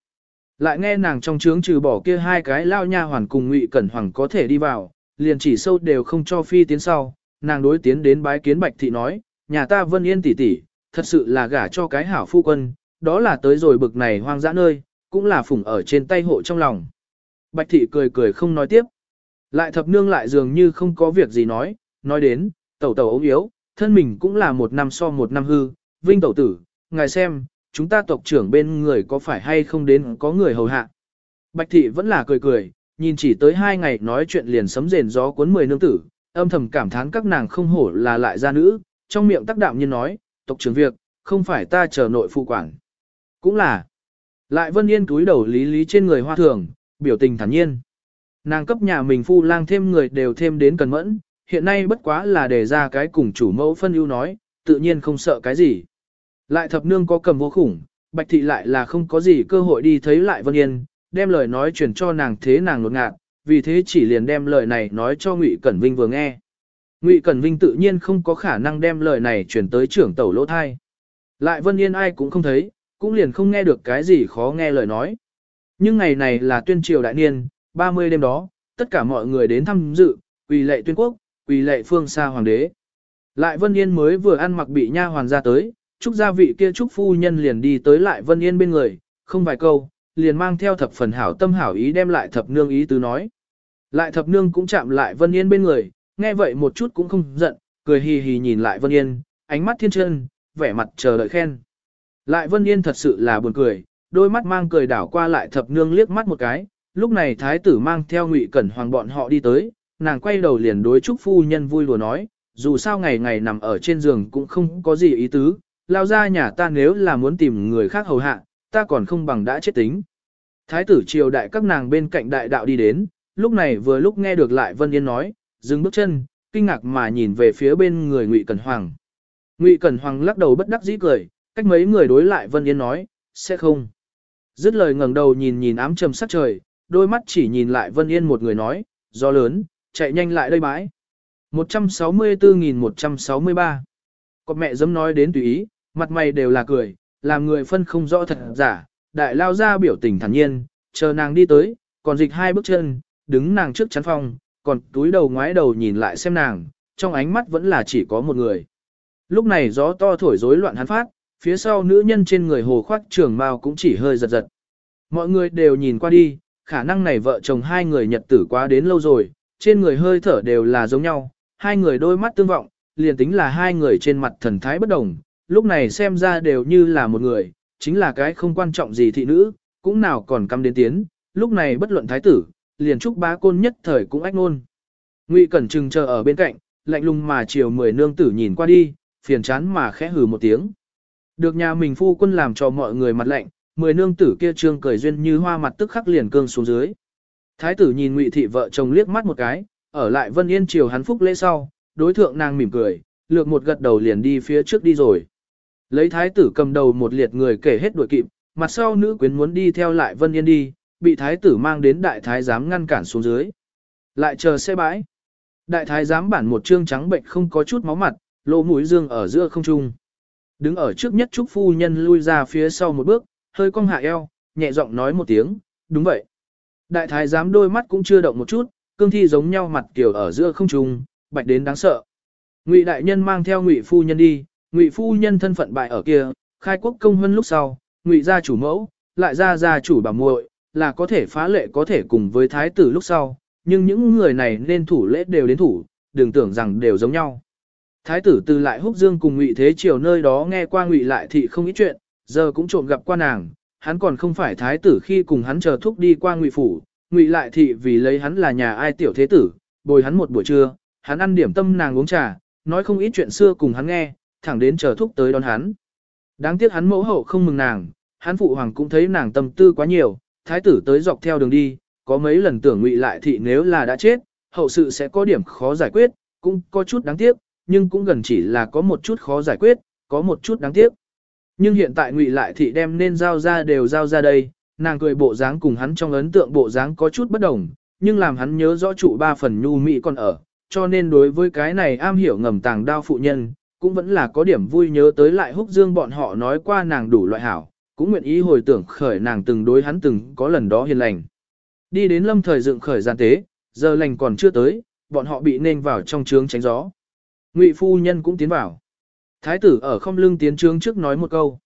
Lại nghe nàng trong trướng trừ bỏ kia hai cái lao nha hoàn cùng ngụy cẩn hoàng có thể đi vào, liền chỉ sâu đều không cho phi tiến sau, nàng đối tiến đến bái kiến bạch thị nói, nhà ta vân yên tỷ tỷ, thật sự là gả cho cái hảo phu quân, đó là tới rồi bực này hoang dã nơi, cũng là phủng ở trên tay hộ trong lòng. Bạch thị cười cười không nói tiếp. Lại thập nương lại dường như không có việc gì nói, nói đến, tẩu tẩu ốm yếu, thân mình cũng là một năm so một năm hư, vinh tẩu tử, ngài xem, chúng ta tộc trưởng bên người có phải hay không đến có người hầu hạ. Bạch thị vẫn là cười cười, nhìn chỉ tới hai ngày nói chuyện liền sấm rền gió cuốn mười nương tử, âm thầm cảm thán các nàng không hổ là lại gia nữ, trong miệng tác đạm như nói, tộc trưởng việc, không phải ta chờ nội phụ quản. Cũng là, lại vân yên túi đầu lý lý trên người hoa thường, biểu tình thản nhiên. Nàng cấp nhà mình phu lang thêm người đều thêm đến cần mẫn, hiện nay bất quá là để ra cái cùng chủ mẫu phân ưu nói, tự nhiên không sợ cái gì. Lại thập nương có cầm vô khủng, bạch thị lại là không có gì cơ hội đi thấy lại Vân Yên, đem lời nói truyền cho nàng thế nàng ngột ngạt, vì thế chỉ liền đem lời này nói cho Ngụy Cẩn Vinh vừa nghe. Ngụy Cẩn Vinh tự nhiên không có khả năng đem lời này truyền tới trưởng tẩu lỗ thai. Lại Vân Yên ai cũng không thấy, cũng liền không nghe được cái gì khó nghe lời nói. Nhưng ngày này là tuyên triều đại niên, 30 đêm đó, tất cả mọi người đến thăm dự, quỳ lệ tuyên quốc, quỳ lệ phương xa hoàng đế. Lại Vân Yên mới vừa ăn mặc bị nha hoàn ra tới, Trúc gia vị kia Trúc phu nhân liền đi tới lại Vân Yên bên người, không vài câu, liền mang theo thập phần hảo tâm hảo ý đem lại thập nương ý tứ nói. Lại thập nương cũng chạm lại Vân Yên bên người, nghe vậy một chút cũng không giận, cười hì hì nhìn lại Vân Yên, ánh mắt thiên chân, vẻ mặt chờ đợi khen. Lại Vân Yên thật sự là buồn cười, đôi mắt mang cười đảo qua lại thập nương liếc mắt một cái, lúc này thái tử mang theo ngụy cẩn hoàng bọn họ đi tới, nàng quay đầu liền đối Trúc phu nhân vui lùa nói, dù sao ngày ngày nằm ở trên giường cũng không có gì ý tứ, lao ra nhà ta nếu là muốn tìm người khác hầu hạ, ta còn không bằng đã chết tính. Thái tử triều đại các nàng bên cạnh đại đạo đi đến, lúc này vừa lúc nghe được lại Vân Yên nói, dừng bước chân, kinh ngạc mà nhìn về phía bên người Ngụy Cẩn Hoàng. Ngụy Cẩn Hoàng lắc đầu bất đắc dĩ cười, cách mấy người đối lại Vân Yên nói, sẽ không. Dứt lời ngẩng đầu nhìn nhìn ám trầm sắc trời, đôi mắt chỉ nhìn lại Vân Yên một người nói, gió lớn, chạy nhanh lại đây bãi. 164.163 Có mẹ dám nói đến tùy ý, mặt mày đều là cười, làm người phân không rõ thật giả, đại lao ra biểu tình thản nhiên, chờ nàng đi tới, còn dịch hai bước chân, đứng nàng trước chắn phòng, còn túi đầu ngoái đầu nhìn lại xem nàng, trong ánh mắt vẫn là chỉ có một người. Lúc này gió to thổi rối loạn hắn phát, phía sau nữ nhân trên người hồ khoác trường mao cũng chỉ hơi giật giật. Mọi người đều nhìn qua đi, khả năng này vợ chồng hai người nhật tử quá đến lâu rồi, trên người hơi thở đều là giống nhau, hai người đôi mắt tương vọng, liền tính là hai người trên mặt thần thái bất đồng, lúc này xem ra đều như là một người, chính là cái không quan trọng gì thị nữ, cũng nào còn căm đến tiến, lúc này bất luận thái tử, liền trúc bá côn nhất thời cũng ách nôn. Ngụy Cẩn Trừng chờ ở bên cạnh, lạnh lùng mà chiều mười nương tử nhìn qua đi, phiền chán mà khẽ hừ một tiếng. Được nhà mình phu quân làm cho mọi người mặt lạnh, mười nương tử kia trương cười duyên như hoa mặt tức khắc liền cương xuống dưới. Thái tử nhìn Ngụy thị vợ chồng liếc mắt một cái, ở lại Vân Yên chiều hắn phúc lễ sau, đối thượng nàng mỉm cười, lược một gật đầu liền đi phía trước đi rồi. Lấy thái tử cầm đầu một liệt người kể hết đuổi kịp, mặt sau nữ quyến muốn đi theo lại Vân Yên đi, bị thái tử mang đến đại thái giám ngăn cản xuống dưới. Lại chờ xe bãi. Đại thái giám bản một trương trắng bệnh không có chút máu mặt, lỗ mũi dương ở giữa không trung. Đứng ở trước nhất trúc phu nhân lui ra phía sau một bước, hơi cong hạ eo, nhẹ giọng nói một tiếng, đúng vậy. Đại thái giám đôi mắt cũng chưa động một chút, cương thi giống nhau mặt kiểu ở giữa không trung, bạch đến đáng sợ. Ngụy đại nhân mang theo Ngụy phu nhân đi, Ngụy phu nhân thân phận bại ở kia, khai quốc công hơn lúc sau, Ngụy gia chủ mẫu, lại ra gia chủ bà muội, là có thể phá lệ có thể cùng với thái tử lúc sau, nhưng những người này nên thủ lễ đều đến thủ, đừng tưởng rằng đều giống nhau. Thái tử từ lại húc dương cùng Ngụy Thế Triều nơi đó nghe qua Ngụy lại thị không ít chuyện, giờ cũng trộm gặp qua nàng, hắn còn không phải thái tử khi cùng hắn chờ thúc đi qua Ngụy phủ, Ngụy lại thị vì lấy hắn là nhà ai tiểu thế tử, bồi hắn một buổi trưa, hắn ăn điểm tâm nàng uống trà, nói không ít chuyện xưa cùng hắn nghe, thẳng đến chờ thúc tới đón hắn. Đáng tiếc hắn mẫu hậu không mừng nàng, hắn phụ hoàng cũng thấy nàng tâm tư quá nhiều, thái tử tới dọc theo đường đi, có mấy lần tưởng ngụy lại thị nếu là đã chết, hậu sự sẽ có điểm khó giải quyết, cũng có chút đáng tiếc, nhưng cũng gần chỉ là có một chút khó giải quyết, có một chút đáng tiếc. Nhưng hiện tại ngụy lại thị đem nên giao ra đều giao ra đây, nàng cười bộ dáng cùng hắn trong ấn tượng bộ dáng có chút bất đồng, nhưng làm hắn nhớ rõ trụ ba phần nhu mỹ còn ở, cho nên đối với cái này am hiểu ngầm tàng đao phụ nhân, cũng vẫn là có điểm vui nhớ tới lại húc dương bọn họ nói qua nàng đủ loại hảo, cũng nguyện ý hồi tưởng khởi nàng từng đối hắn từng có lần đó hiền lành. Đi đến lâm thời dựng khởi gian tế, giờ lành còn chưa tới, bọn họ bị nên vào trong trướng tránh gió. Ngụy phu nhân cũng tiến vào. Thái tử ở không lưng tiến trướng trước nói một câu.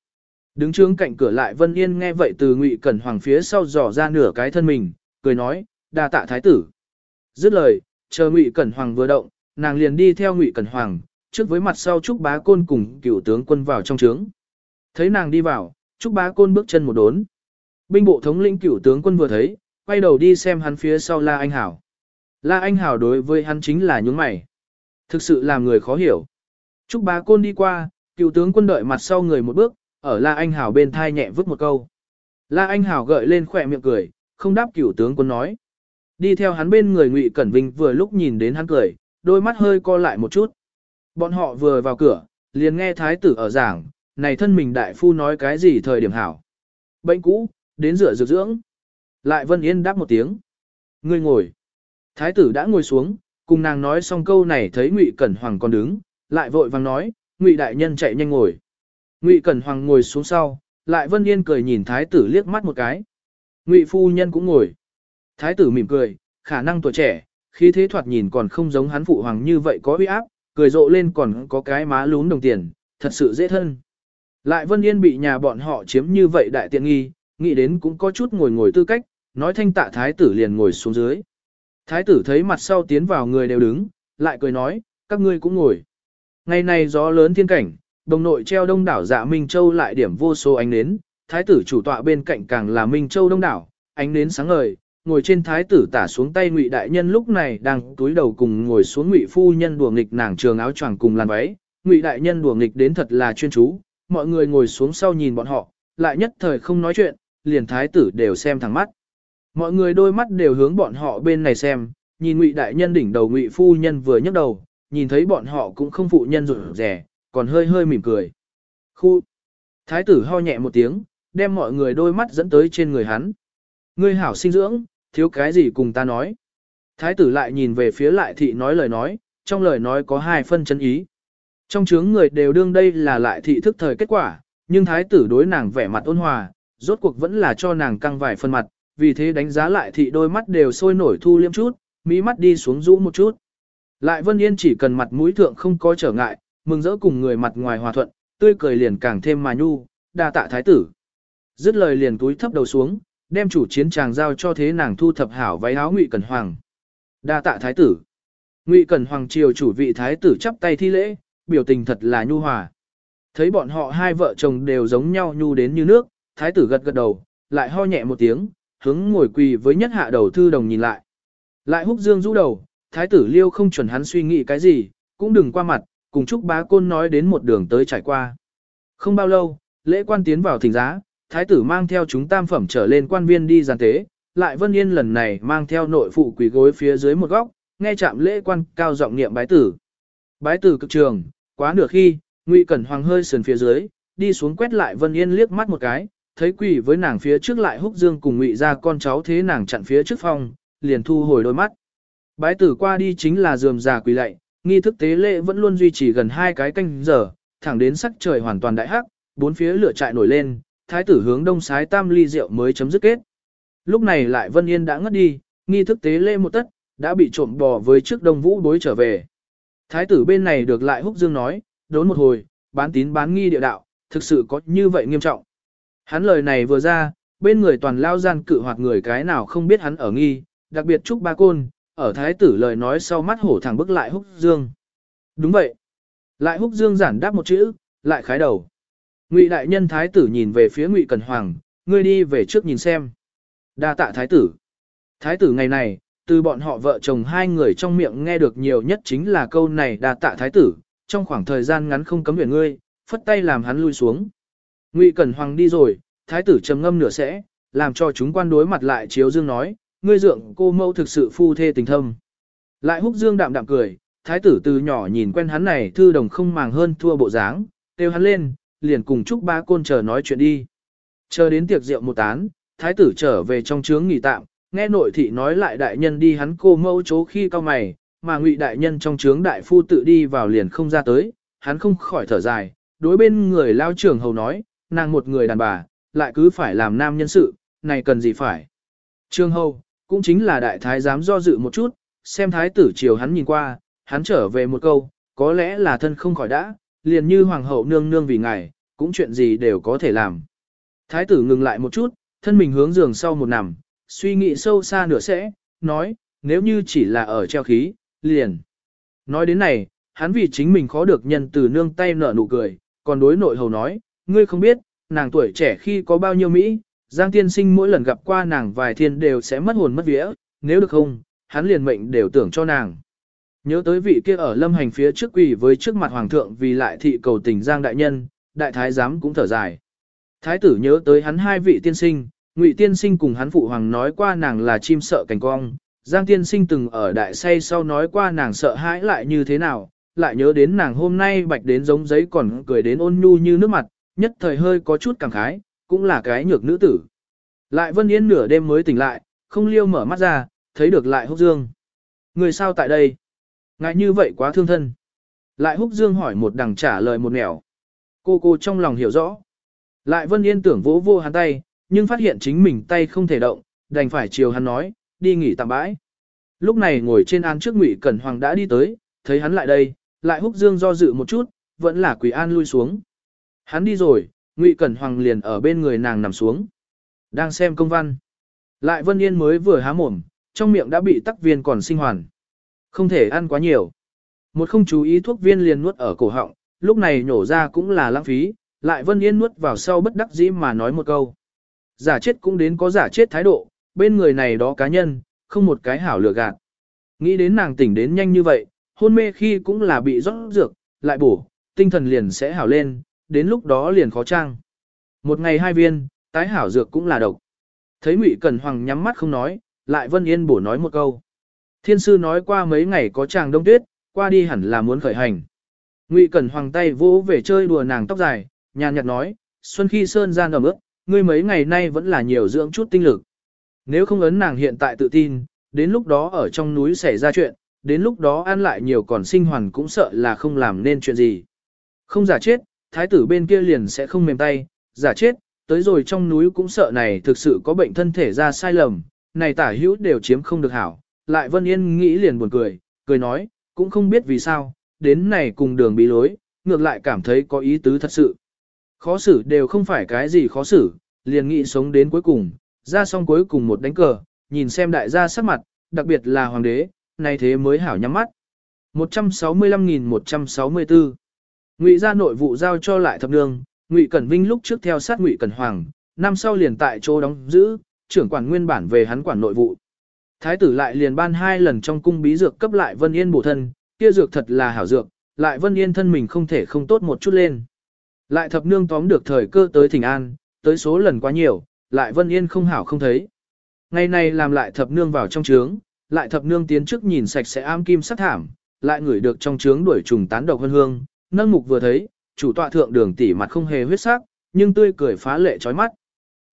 Đứng trướng cạnh cửa lại Vân Yên nghe vậy từ Ngụy Cẩn Hoàng phía sau dò ra nửa cái thân mình, cười nói, đa tạ thái tử. Dứt lời, chờ Ngụy Cẩn Hoàng vừa động, nàng liền đi theo Ngụy Cẩn Hoàng, trước với mặt sau Trúc Bá Côn cùng cựu tướng quân vào trong trướng. Thấy nàng đi vào, Trúc Bá Côn bước chân một đốn. Binh bộ thống lĩnh cựu tướng quân vừa thấy, quay đầu đi xem hắn phía sau La Anh Hảo. La Anh Hảo đối với hắn chính là những mày. Thực sự làm người khó hiểu. Trúc Bá Côn đi qua, cựu tướng quân đợi mặt sau người một bước, ở La Anh Hảo bên thai nhẹ vứt một câu. La Anh Hảo gợi lên khỏe miệng cười, không đáp cựu tướng quân nói. Đi theo hắn bên người Ngụy Cẩn Vinh vừa lúc nhìn đến hắn cười, đôi mắt hơi co lại một chút. Bọn họ vừa vào cửa, liền nghe thái tử ở giảng, này thân mình đại phu nói cái gì thời điểm hảo. Bệnh cũ, đến rửa dược dưỡng. Lại Vân Yên đáp một tiếng. Ngươi ngồi. Thái tử đã ngồi xuống, cùng nàng nói xong câu này thấy Ngụy Cẩn Hoàng còn đứng, lại vội vàng nói, Ngụy đại nhân chạy nhanh ngồi. Ngụy Cẩn Hoàng ngồi xuống sau, lại Vân Yên cười nhìn thái tử liếc mắt một cái. Ngụy phu nhân cũng ngồi. Thái tử mỉm cười, khả năng tuổi trẻ, khi thế thoạt nhìn còn không giống hắn phụ hoàng như vậy có uy áp, cười rộ lên còn có cái má lún đồng tiền, thật sự dễ thân. Lại Vân Yên bị nhà bọn họ chiếm như vậy đại tiện nghi, nghĩ đến cũng có chút ngồi ngồi tư cách, nói thanh tạ thái tử liền ngồi xuống dưới. Thái tử thấy mặt sau tiến vào người đều đứng, lại cười nói, các ngươi cũng ngồi. Ngày này gió lớn thiên cảnh, đồng nội treo đông đảo dạ Minh Châu lại điểm vô số ánh nến, thái tử chủ tọa bên cạnh càng là Minh Châu đông đảo, ánh nến sáng ngời, ngồi trên thái tử tả xuống tay ngụy đại nhân lúc này đang túi đầu cùng ngồi xuống ngụy phu nhân đùa nghịch nàng trường áo choàng cùng làn váy, ngụy đại nhân đùa nghịch đến thật là chuyên chú, mọi người ngồi xuống sau nhìn bọn họ, lại nhất thời không nói chuyện, liền thái tử đều xem thẳng mắt. Mọi người đôi mắt đều hướng bọn họ bên này xem, nhìn ngụy đại nhân đỉnh đầu ngụy phu nhân vừa nhấc đầu, nhìn thấy bọn họ cũng không phụ nhân rụt rẻ, còn hơi hơi mỉm cười. Khu! Thái tử ho nhẹ một tiếng, đem mọi người đôi mắt dẫn tới trên người hắn. Ngươi hảo sinh dưỡng, thiếu cái gì cùng ta nói. Thái tử lại nhìn về phía lại thị nói lời nói, trong lời nói có hai phân chân ý. Trong chướng người đều đương đây là lại thị thức thời kết quả, nhưng thái tử đối nàng vẻ mặt ôn hòa, rốt cuộc vẫn là cho nàng căng vài phân mặt, vì thế đánh giá lại thị đôi mắt đều sôi nổi thu liêm chút, mỹ mắt đi xuống rũ một chút. Lại Vân Yên chỉ cần mặt mũi thượng không có trở ngại, mừng rỡ cùng người mặt ngoài hòa thuận, tươi cười liền càng thêm mà nhu, đa tạ thái tử. Dứt lời liền túi thấp đầu xuống, đem chủ chiến tràng giao cho thế nàng thu thập hảo váy áo ngụy cẩn hoàng. Đa tạ thái tử. Ngụy cẩn hoàng triều chủ vị thái tử chắp tay thi lễ, biểu tình thật là nhu hòa. Thấy bọn họ hai vợ chồng đều giống nhau nhu đến như nước, thái tử gật gật đầu, lại ho nhẹ một tiếng, hướng ngồi quỳ với nhất hạ đầu thư đồng nhìn lại. Lại húc dương rũ đầu, thái tử liêu không chuẩn hắn suy nghĩ cái gì, cũng đừng qua mặt, cùng chúc bá côn nói đến một đường tới trải qua. Không bao lâu, lễ quan tiến vào thỉnh giá, thái tử mang theo chúng tam phẩm trở lên quan viên đi giàn tế, lại Vân Yên lần này mang theo nội phụ quỳ gối phía dưới một góc, nghe chạm lễ quan cao giọng niệm bái tử. Bái tử cực trường, quá nửa khi, Ngụy Cẩn Hoàng hơi sườn phía dưới, đi xuống quét lại Vân Yên liếc mắt một cái, thấy quỳ với nàng phía trước lại húc dương cùng Ngụy ra con cháu thế nàng chặn phía trước phòng, liền thu hồi đôi mắt. Bái tử qua đi chính là dườm già quỳ lạy, nghi thức tế lễ vẫn luôn duy trì gần hai cái canh giờ, thẳng đến sắc trời hoàn toàn đại hắc, bốn phía lửa trại nổi lên, thái tử hướng đông sái tam ly rượu mới chấm dứt kết. Lúc này lại Vân Yên đã ngất đi, nghi thức tế lễ một tất, đã bị trộm bò với trước đông vũ đối trở về. Thái tử bên này được lại húc dương nói, đốn một hồi, bán tín bán nghi địa đạo, thực sự có như vậy nghiêm trọng. Hắn lời này vừa ra, bên người toàn lao gian cự hoạt người cái nào không biết hắn ở nghi, đặc biệt Trúc Ba Côn, ở thái tử lời nói sau mắt hổ thẳng bức lại húc dương. Đúng vậy. Lại húc dương giản đáp một chữ, lại khái đầu. Ngụy đại nhân thái tử nhìn về phía Ngụy Cẩn Hoàng, ngươi đi về trước nhìn xem. Đa tạ thái tử. Thái tử ngày này, từ bọn họ vợ chồng hai người trong miệng nghe được nhiều nhất chính là câu này đa tạ thái tử, trong khoảng thời gian ngắn không cấm huyền ngươi, phất tay làm hắn lui xuống. Ngụy Cẩn Hoàng đi rồi, thái tử trầm ngâm nửa sẽ, làm cho chúng quan đối mặt lại chiếu dương nói, ngươi dượng cô mẫu thực sự phu thê tình thâm. Lại húc dương đạm đạm cười, thái tử từ nhỏ nhìn quen hắn này thư đồng không màng hơn thua bộ dáng, kêu hắn lên, liền cùng chúc ba côn chờ nói chuyện đi. Chờ đến tiệc rượu một tán, thái tử trở về trong trướng nghỉ tạm, nghe nội thị nói lại đại nhân đi hắn cô mẫu chố khi cao mày, mà ngụy đại nhân trong trướng đại phu tự đi vào liền không ra tới, hắn không khỏi thở dài, đối bên người lao trưởng hầu nói, nàng một người đàn bà, lại cứ phải làm nam nhân sự, này cần gì phải. Trương hầu, cũng chính là đại thái dám do dự một chút, xem thái tử chiều hắn nhìn qua, hắn trở về một câu, có lẽ là thân không khỏi đã, liền như hoàng hậu nương nương vì ngài, cũng chuyện gì đều có thể làm. Thái tử ngừng lại một chút, thân mình hướng giường sau một nằm, suy nghĩ sâu xa nửa sẽ, nói, nếu như chỉ là ở treo khí, liền. Nói đến này, hắn vì chính mình khó được nhân từ nương tay nở nụ cười, còn đối nội hầu nói, ngươi không biết, nàng tuổi trẻ khi có bao nhiêu Mỹ, Giang tiên sinh mỗi lần gặp qua nàng vài thiên đều sẽ mất hồn mất vía, nếu được không, hắn liền mệnh đều tưởng cho nàng. Nhớ tới vị kia ở lâm hành phía trước quỳ với trước mặt hoàng thượng vì lại thị cầu tình Giang đại nhân, đại thái giám cũng thở dài. Thái tử nhớ tới hắn hai vị tiên sinh, Ngụy tiên sinh cùng hắn phụ hoàng nói qua nàng là chim sợ cảnh cong, Giang tiên sinh từng ở đại say sau nói qua nàng sợ hãi lại như thế nào, lại nhớ đến nàng hôm nay bạch đến giống giấy còn cười đến ôn nhu như nước mặt, nhất thời hơi có chút cảm khái, cũng là cái nhược nữ tử. Lại Vân Yên nửa đêm mới tỉnh lại, không liêu mở mắt ra, thấy được lại húc dương. Người sao tại đây? Ngại như vậy quá thương thân. Lại húc dương hỏi một đằng trả lời một nẻo. Cô cô trong lòng hiểu rõ. Lại Vân Yên tưởng vỗ vô hắn tay, nhưng phát hiện chính mình tay không thể động, đành phải chiều hắn nói, đi nghỉ tạm bãi. Lúc này ngồi trên án trước Ngụy Cẩn Hoàng đã đi tới, thấy hắn lại đây, lại húc dương do dự một chút, vẫn là quỷ an lui xuống. Hắn đi rồi, Ngụy Cẩn Hoàng liền ở bên người nàng nằm xuống. Đang xem công văn. Lại Vân Yên mới vừa há mồm, trong miệng đã bị tắc viên còn sinh hoàn. Không thể ăn quá nhiều. Một không chú ý thuốc viên liền nuốt ở cổ họng, lúc này nhổ ra cũng là lãng phí, lại Vân Yên nuốt vào sau bất đắc dĩ mà nói một câu. Giả chết cũng đến có giả chết thái độ, bên người này đó cá nhân, không một cái hảo lựa gạt. Nghĩ đến nàng tỉnh đến nhanh như vậy, hôn mê khi cũng là bị rót dược, lại bổ, tinh thần liền sẽ hảo lên, đến lúc đó liền khó trang. Một ngày hai viên, tái hảo dược cũng là độc. Thấy Ngụy Cẩn Hoàng nhắm mắt không nói, lại Vân Yên bổ nói một câu. Thiên sư nói qua mấy ngày có chàng đông tuyết, qua đi hẳn là muốn khởi hành. Ngụy Cẩn Hoàng tay vỗ về chơi đùa nàng tóc dài, nhàn nhạt nói, Xuân khi sơn gian ẩm ướt, ngươi mấy ngày nay vẫn là nhiều dưỡng chút tinh lực. Nếu không ấn nàng hiện tại tự tin, đến lúc đó ở trong núi xảy ra chuyện, đến lúc đó ăn lại nhiều còn sinh hoàn cũng sợ là không làm nên chuyện gì. Không giả chết, thái tử bên kia liền sẽ không mềm tay, giả chết, tới rồi trong núi cũng sợ này thực sự có bệnh thân thể ra sai lầm, này tả hữu đều chiếm không được hảo. Lại Vân Yên nghĩ liền buồn cười, cười nói, cũng không biết vì sao, đến này cùng đường bị lối, ngược lại cảm thấy có ý tứ thật sự. Khó xử đều không phải cái gì khó xử, liền nghĩ sống đến cuối cùng, ra xong cuối cùng một đánh cờ, nhìn xem đại gia sắc mặt, đặc biệt là hoàng đế, này thế mới hảo nhắm mắt. 165.164 Ngụy gia nội vụ giao cho lại thập đường, Ngụy Cẩn Vinh lúc trước theo sát Ngụy Cẩn Hoàng, năm sau liền tại chỗ đóng giữ, trưởng quản nguyên bản về hắn quản nội vụ. Thái tử lại liền ban hai lần trong cung bí dược cấp lại Vân Yên bổ thân, kia dược thật là hảo dược, lại Vân Yên thân mình không thể không tốt một chút lên. Lại thập nương tóm được thời cơ tới thỉnh an, tới số lần quá nhiều, lại Vân Yên không hảo không thấy. Ngày này làm lại thập nương vào trong trướng, lại thập nương tiến trước nhìn sạch sẽ am kim sắc thảm, lại ngửi được trong trướng đuổi trùng tán độc hương hương, nâng mục vừa thấy, chủ tọa thượng đường tỷ mặt không hề huyết sắc, nhưng tươi cười phá lệ chói mắt.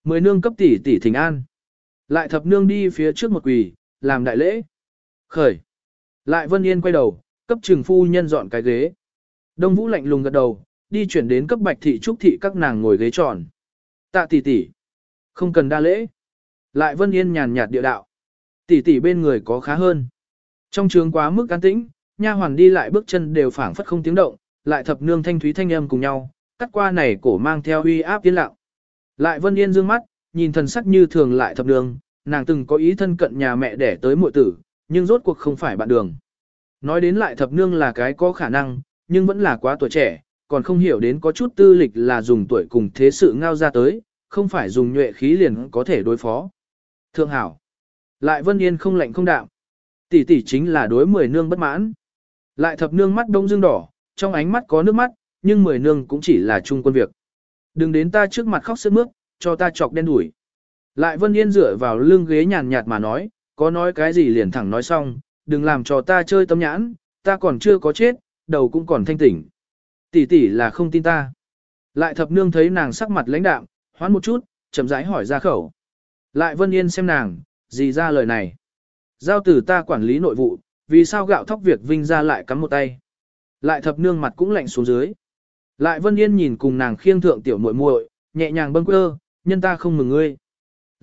Mười nương cấp tỷ tỷ thỉnh an. Lại thập nương đi phía trước một quỳ, làm đại lễ. Khởi. Lại Vân Yên quay đầu, cấp trừng phu nhân dọn cái ghế. Đông Vũ lạnh lùng gật đầu, đi chuyển đến cấp bạch thị trúc thị các nàng ngồi ghế tròn. Tạ tỷ tỷ. Không cần đa lễ. Lại Vân Yên nhàn nhạt địa đạo. Tỷ tỷ bên người có khá hơn. Trong trường quá mức an tĩnh, nha hoàn đi lại bước chân đều phảng phất không tiếng động, lại thập nương thanh thúy thanh âm cùng nhau, cắt qua này cổ mang theo uy áp tiến lặng. Lại Vân Yên dương mắt, nhìn thần sắc như thường lại thập nương, nàng từng có ý thân cận nhà mẹ đẻ tới muội tử, nhưng rốt cuộc không phải bạn đường. Nói đến lại thập nương là cái có khả năng, nhưng vẫn là quá tuổi trẻ, còn không hiểu đến có chút tư lịch là dùng tuổi cùng thế sự ngao ra tới, không phải dùng nhuệ khí liền có thể đối phó. Thượng hảo. Lại Vân Yên không lạnh không đạm. Tỷ tỷ chính là đối mười nương bất mãn. Lại thập nương mắt đông dương đỏ, trong ánh mắt có nước mắt, nhưng mười nương cũng chỉ là chung quân việc. Đừng đến ta trước mặt khóc sướt mướt, cho ta chọc đen đuổi. Lại Vân Yên dựa vào lưng ghế nhàn nhạt mà nói, có nói cái gì liền thẳng nói xong, đừng làm cho ta chơi tâm nhãn, ta còn chưa có chết, đầu cũng còn thanh tỉnh. Tỷ tỷ là không tin ta. Lại thập nương thấy nàng sắc mặt lãnh đạm, hoán một chút, chậm rãi hỏi ra khẩu. Lại Vân Yên xem nàng, gì ra lời này. Giao tử ta quản lý nội vụ, vì sao gạo thóc việc vinh ra lại cắm một tay. Lại thập nương mặt cũng lạnh xuống dưới. Lại Vân Yên nhìn cùng nàng khiêng thượng tiểu muội muội, nhẹ nhàng bâng quơ, nhân ta không mừng ngươi.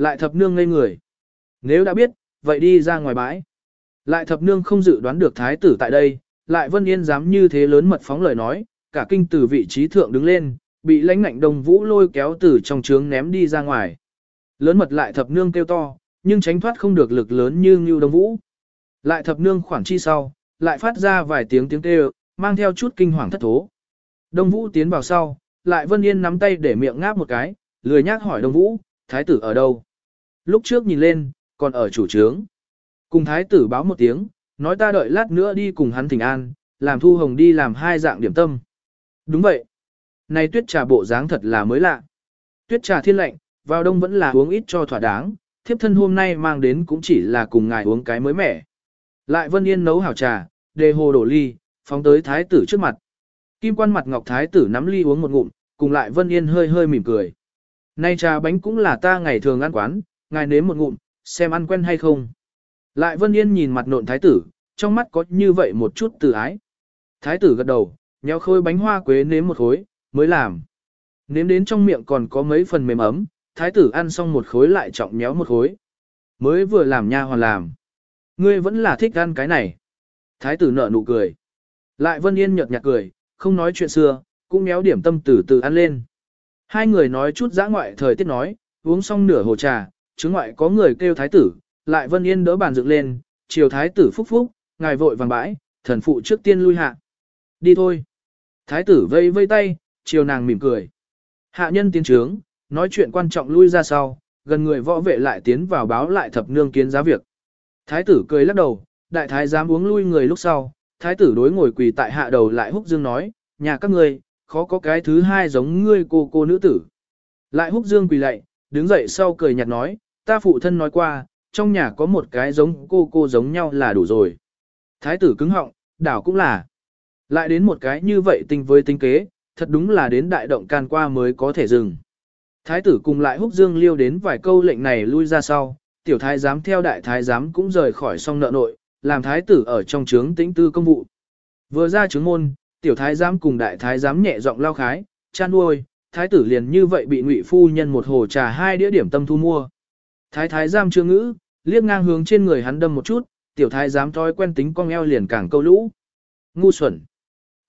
Lại thập nương ngây người. Nếu đã biết, vậy đi ra ngoài bãi. Lại thập nương không dự đoán được thái tử tại đây, lại Vân Yên dám như thế lớn mật phóng lời nói, cả kinh từ vị trí thượng đứng lên, bị lãnh ngạnh đồng vũ lôi kéo từ trong trướng ném đi ra ngoài. Lớn mật lại thập nương kêu to, nhưng tránh thoát không được lực lớn như Ngưu Đông Vũ. Lại thập nương khoảng chi sau, lại phát ra vài tiếng tiếng kêu, mang theo chút kinh hoàng thất thố. Đông Vũ tiến vào sau, lại Vân Yên nắm tay để miệng ngáp một cái, lười nhác hỏi Đông Vũ, thái tử ở đâu? Lúc trước nhìn lên, còn ở chủ trướng. Cùng thái tử báo một tiếng, nói ta đợi lát nữa đi cùng hắn thỉnh an, làm thu hồng đi làm hai dạng điểm tâm. Đúng vậy. Này tuyết trà bộ dáng thật là mới lạ. Tuyết trà thiên lạnh, vào đông vẫn là uống ít cho thỏa đáng, thiếp thân hôm nay mang đến cũng chỉ là cùng ngài uống cái mới mẻ. Lại Vân Yên nấu hảo trà, đề hồ đổ ly, phóng tới thái tử trước mặt. Kim quan mặt ngọc thái tử nắm ly uống một ngụm, cùng lại Vân Yên hơi hơi mỉm cười. Nay trà bánh cũng là ta ngày thường ăn quán, ngài nếm một ngụm, xem ăn quen hay không. Lại Vân Yên nhìn mặt nộn thái tử, trong mắt có như vậy một chút từ ái. Thái tử gật đầu, nhéo khôi bánh hoa quế nếm một khối, mới làm. Nếm đến trong miệng còn có mấy phần mềm ấm, thái tử ăn xong một khối lại trọng nhéo một khối. Mới vừa làm nha hoàn làm. Ngươi vẫn là thích ăn cái này. Thái tử nở nụ cười. Lại Vân Yên nhợt nhạt cười, không nói chuyện xưa, cũng méo điểm tâm từ từ ăn lên. Hai người nói chút giã ngoại thời tiết nói, uống xong nửa hồ trà, chứng ngoại có người kêu thái tử, lại Vân Yên đỡ bàn dựng lên, chiều thái tử phúc phúc, ngài vội vàng bãi, thần phụ trước tiên lui hạ. Đi thôi. Thái tử vây vây tay, chiều nàng mỉm cười. Hạ nhân tiến trướng, nói chuyện quan trọng lui ra sau, gần người võ vệ lại tiến vào báo lại thập nương kiến giá việc. Thái tử cười lắc đầu, đại thái dám uống lui người lúc sau, thái tử đối ngồi quỳ tại hạ đầu lại húc dương nói, nhà các ngươi, khó có cái thứ hai giống ngươi cô cô nữ tử. Lại húc dương quỳ lạy, đứng dậy sau cười nhạt nói, ta phụ thân nói qua, trong nhà có một cái giống cô cô giống nhau là đủ rồi. Thái tử cứng họng, đảo cũng là. Lại đến một cái như vậy tinh với tinh kế, thật đúng là đến đại động can qua mới có thể dừng. Thái tử cùng lại húc dương liêu đến vài câu lệnh này lui ra sau, tiểu thái giám theo đại thái giám cũng rời khỏi song nợ nội, làm thái tử ở trong trướng tĩnh tư công vụ. Vừa ra trướng môn, tiểu thái giám cùng đại thái giám nhẹ giọng lao khái, chan nuôi, thái tử liền như vậy bị ngụy phu nhân một hồ trà hai đĩa điểm tâm thu mua. Thái thái giám chưa ngữ, liếc ngang hướng trên người hắn đâm một chút, tiểu thái giám thói quen tính cong eo liền càng câu lũ. Ngu xuẩn.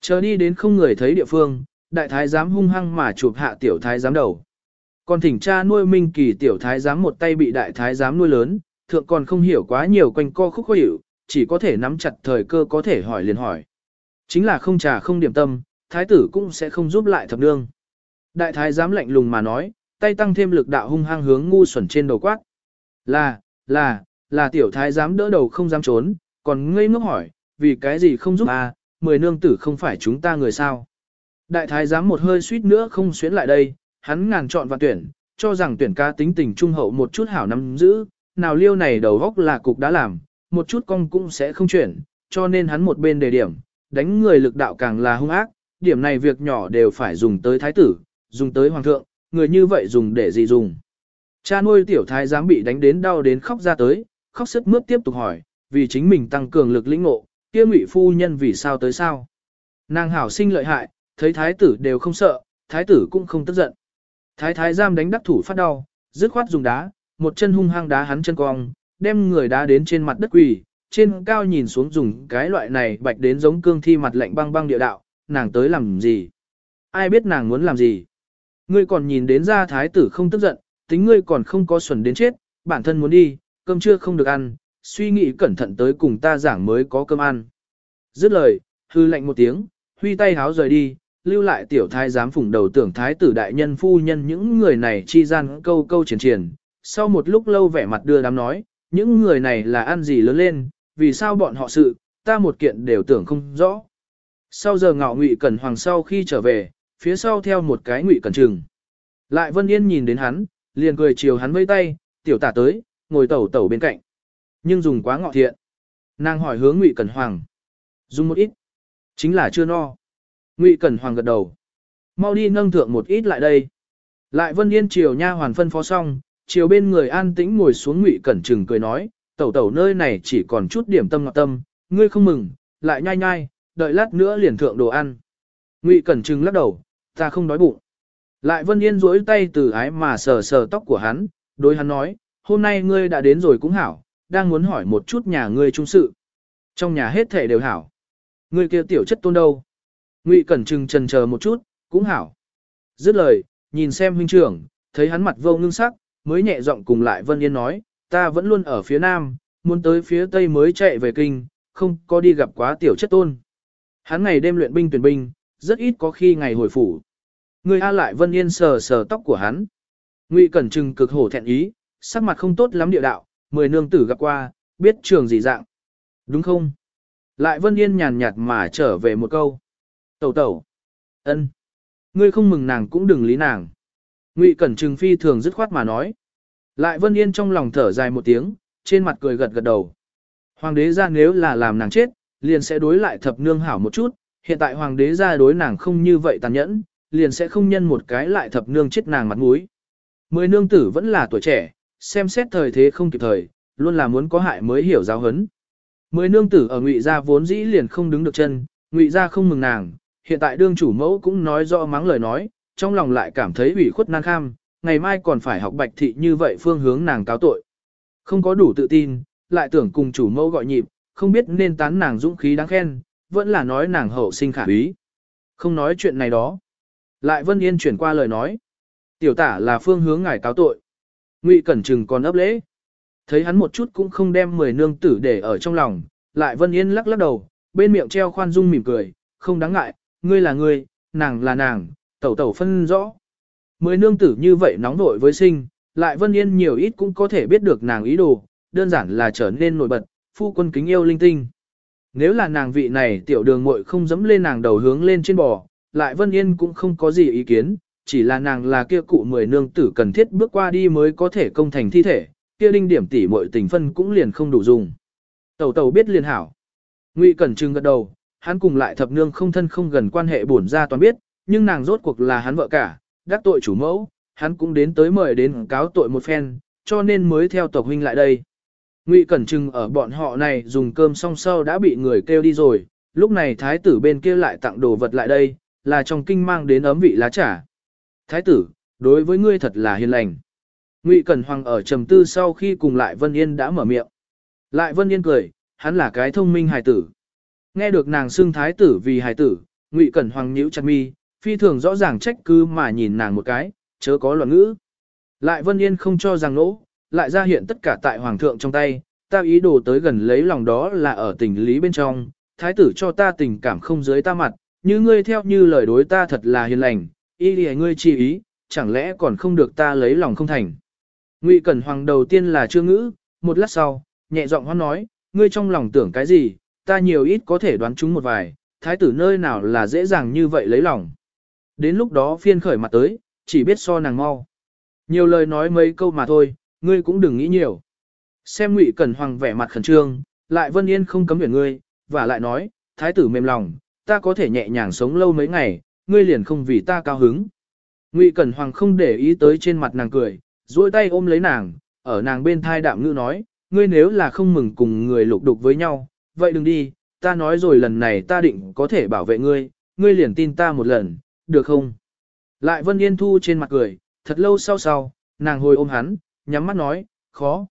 Chờ đi đến không người thấy địa phương, đại thái giám hung hăng mà chụp hạ tiểu thái giám đầu. Còn thỉnh cha nuôi minh kỳ tiểu thái giám một tay bị đại thái giám nuôi lớn, thượng còn không hiểu quá nhiều quanh co khúc khó hiểu, chỉ có thể nắm chặt thời cơ có thể hỏi liền hỏi. Chính là không trà không điểm tâm, thái tử cũng sẽ không giúp lại thập nương. Đại thái giám lạnh lùng mà nói, tay tăng thêm lực đạo hung hăng hướng ngu xuẩn trên đầu quát. Là, là, là tiểu thái giám đỡ đầu không dám trốn, còn ngây ngốc hỏi, vì cái gì không giúp à, mười nương tử không phải chúng ta người sao. Đại thái giám một hơi suýt nữa không xuyến lại đây, hắn ngàn chọn và tuyển, cho rằng tuyển ca tính tình trung hậu một chút hảo nắm giữ, nào liêu này đầu góc là cục đã làm, một chút cong cũng sẽ không chuyển, cho nên hắn một bên đề điểm, đánh người lực đạo càng là hung ác, điểm này việc nhỏ đều phải dùng tới thái tử, dùng tới hoàng thượng, người như vậy dùng để gì dùng. Cha nuôi tiểu thái giám bị đánh đến đau đến khóc ra tới, khóc sức mướt tiếp tục hỏi, vì chính mình tăng cường lực lĩnh ngộ, kia ngụy phu nhân vì sao tới sao. Nàng hảo sinh lợi hại, thấy thái tử đều không sợ, thái tử cũng không tức giận. Thái thái giam đánh đắc thủ phát đau, dứt khoát dùng đá, một chân hung hăng đá hắn chân cong, đem người đá đến trên mặt đất quỳ, trên cao nhìn xuống dùng cái loại này bạch đến giống cương thi mặt lạnh băng băng địa đạo, nàng tới làm gì? Ai biết nàng muốn làm gì? Ngươi còn nhìn đến ra thái tử không tức giận, tính ngươi còn không có xuẩn đến chết, bản thân muốn đi, cơm trưa không được ăn, suy nghĩ cẩn thận tới cùng ta giảng mới có cơm ăn. Dứt lời, hư lạnh một tiếng, huy tay háo rời đi, lưu lại tiểu thái giám phủng đầu tưởng thái tử đại nhân phu nhân những người này chi gian câu câu triển triển. Sau một lúc lâu vẻ mặt đưa đám nói, những người này là ăn gì lớn lên, vì sao bọn họ sự, ta một kiện đều tưởng không rõ. Sau giờ ngọ ngụy cẩn hoàng sau khi trở về, phía sau theo một cái ngụy cẩn trừng. Lại Vân Yên nhìn đến hắn, liền cười chiều hắn vẫy tay, tiểu tả tới, ngồi tẩu tẩu bên cạnh. Nhưng dùng quá ngọ thiện. Nàng hỏi hướng ngụy cẩn hoàng. Dùng một ít. Chính là chưa no. Ngụy Cẩn Hoàng gật đầu. Mau đi nâng thượng một ít lại đây. Lại Vân Yên chiều nha hoàn phân phó xong, chiều bên người an tĩnh ngồi xuống Ngụy Cẩn Trừng cười nói, tẩu tẩu nơi này chỉ còn chút điểm tâm ngọt tâm, ngươi không mừng, lại nhai nhai, đợi lát nữa liền thượng đồ ăn. Ngụy Cẩn Trừng lắc đầu, ta không đói bụng. Lại Vân Yên duỗi tay từ ái mà sờ sờ tóc của hắn, đối hắn nói, hôm nay ngươi đã đến rồi cũng hảo, đang muốn hỏi một chút nhà ngươi trung sự. Trong nhà hết thể đều hảo. Ngươi kia tiểu chất tôn đâu? Ngụy Cẩn Trừng trần chờ một chút, cũng hảo. Dứt lời, nhìn xem huynh trưởng, thấy hắn mặt vô ngưng sắc, mới nhẹ giọng cùng lại Vân Yên nói, ta vẫn luôn ở phía nam, muốn tới phía tây mới chạy về kinh, không có đi gặp quá tiểu chất tôn. Hắn ngày đêm luyện binh tuyển binh, rất ít có khi ngày hồi phủ. Người A lại Vân Yên sờ sờ tóc của hắn. Ngụy Cẩn Trừng cực hổ thẹn ý, sắc mặt không tốt lắm địa đạo, mười nương tử gặp qua, biết trường gì dạng. Đúng không? Lại Vân Yên nhàn nhạt mà trở về một câu. Tẩu tẩu. ân, Ngươi không mừng nàng cũng đừng lý nàng. Ngụy Cẩn Trừng phi thường dứt khoát mà nói. Lại Vân Yên trong lòng thở dài một tiếng, trên mặt cười gật gật đầu. Hoàng đế ra nếu là làm nàng chết, liền sẽ đối lại thập nương hảo một chút, hiện tại hoàng đế ra đối nàng không như vậy tàn nhẫn, liền sẽ không nhân một cái lại thập nương chết nàng mặt mũi. Mười nương tử vẫn là tuổi trẻ, xem xét thời thế không kịp thời, luôn là muốn có hại mới hiểu giáo hấn. Mười nương tử ở ngụy gia vốn dĩ liền không đứng được chân, ngụy gia không mừng nàng, hiện tại đương chủ mẫu cũng nói rõ mắng lời nói, trong lòng lại cảm thấy ủy khuất nan kham, ngày mai còn phải học bạch thị như vậy phương hướng nàng cáo tội. Không có đủ tự tin, lại tưởng cùng chủ mẫu gọi nhịp, không biết nên tán nàng dũng khí đáng khen, vẫn là nói nàng hậu sinh khả úy. Không nói chuyện này đó. Lại Vân Yên chuyển qua lời nói. Tiểu tả là phương hướng ngài cáo tội. Ngụy Cẩn Trừng còn ấp lễ. Thấy hắn một chút cũng không đem mười nương tử để ở trong lòng, lại Vân Yên lắc lắc đầu, bên miệng treo khoan dung mỉm cười, không đáng ngại, ngươi là ngươi, nàng là nàng, tẩu tẩu phân rõ. Mười nương tử như vậy nóng vội với sinh, lại Vân Yên nhiều ít cũng có thể biết được nàng ý đồ, đơn giản là trở nên nổi bật, phu quân kính yêu linh tinh. Nếu là nàng vị này tiểu đường muội không dẫm lên nàng đầu hướng lên trên bò, lại Vân Yên cũng không có gì ý kiến, chỉ là nàng là kia cụ mười nương tử cần thiết bước qua đi mới có thể công thành thi thể, kia đinh điểm tỷ muội tình phân cũng liền không đủ dùng. Tẩu tẩu biết liền hảo. Ngụy Cẩn Trừng gật đầu, hắn cùng lại thập nương không thân không gần quan hệ bổn ra toàn biết, nhưng nàng rốt cuộc là hắn vợ cả, đắc tội chủ mẫu, hắn cũng đến tới mời đến cáo tội một phen, cho nên mới theo tộc huynh lại đây. Ngụy Cẩn Trừng ở bọn họ này dùng cơm xong sau đã bị người kêu đi rồi, lúc này thái tử bên kia lại tặng đồ vật lại đây, là trong kinh mang đến ấm vị lá trà. Thái tử, đối với ngươi thật là hiền lành. Ngụy Cẩn Hoàng ở trầm tư sau khi cùng lại Vân Yên đã mở miệng. Lại Vân Yên cười, hắn là cái thông minh hài tử. Nghe được nàng xưng thái tử vì hài tử, Ngụy Cẩn Hoàng nhíu chặt mi, phi thường rõ ràng trách cứ mà nhìn nàng một cái, chớ có luận ngữ. Lại Vân Yên không cho rằng nỗ, lại ra hiện tất cả tại hoàng thượng trong tay, ta ý đồ tới gần lấy lòng đó là ở tình lý bên trong, thái tử cho ta tình cảm không dưới ta mặt, như ngươi theo như lời đối ta thật là hiền lành, ý lìa ngươi chi ý, chẳng lẽ còn không được ta lấy lòng không thành. Ngụy Cẩn Hoàng đầu tiên là chưa ngữ, một lát sau, nhẹ giọng hoan nói, ngươi trong lòng tưởng cái gì, ta nhiều ít có thể đoán chúng một vài, thái tử nơi nào là dễ dàng như vậy lấy lòng. Đến lúc đó phiên khởi mặt tới, chỉ biết so nàng mau. Nhiều lời nói mấy câu mà thôi, ngươi cũng đừng nghĩ nhiều. Xem Ngụy Cẩn Hoàng vẻ mặt khẩn trương, lại Vân Yên không cấm nguyện ngươi, và lại nói, thái tử mềm lòng, ta có thể nhẹ nhàng sống lâu mấy ngày, ngươi liền không vì ta cao hứng. Ngụy Cẩn Hoàng không để ý tới trên mặt nàng cười, duỗi tay ôm lấy nàng, ở nàng bên thai đạm ngữ nói, ngươi nếu là không mừng cùng người lục đục với nhau, vậy đừng đi, ta nói rồi lần này ta định có thể bảo vệ ngươi, ngươi liền tin ta một lần, được không? Lại Vân Yên Thu trên mặt cười, thật lâu sau sau, nàng hồi ôm hắn, nhắm mắt nói, khó.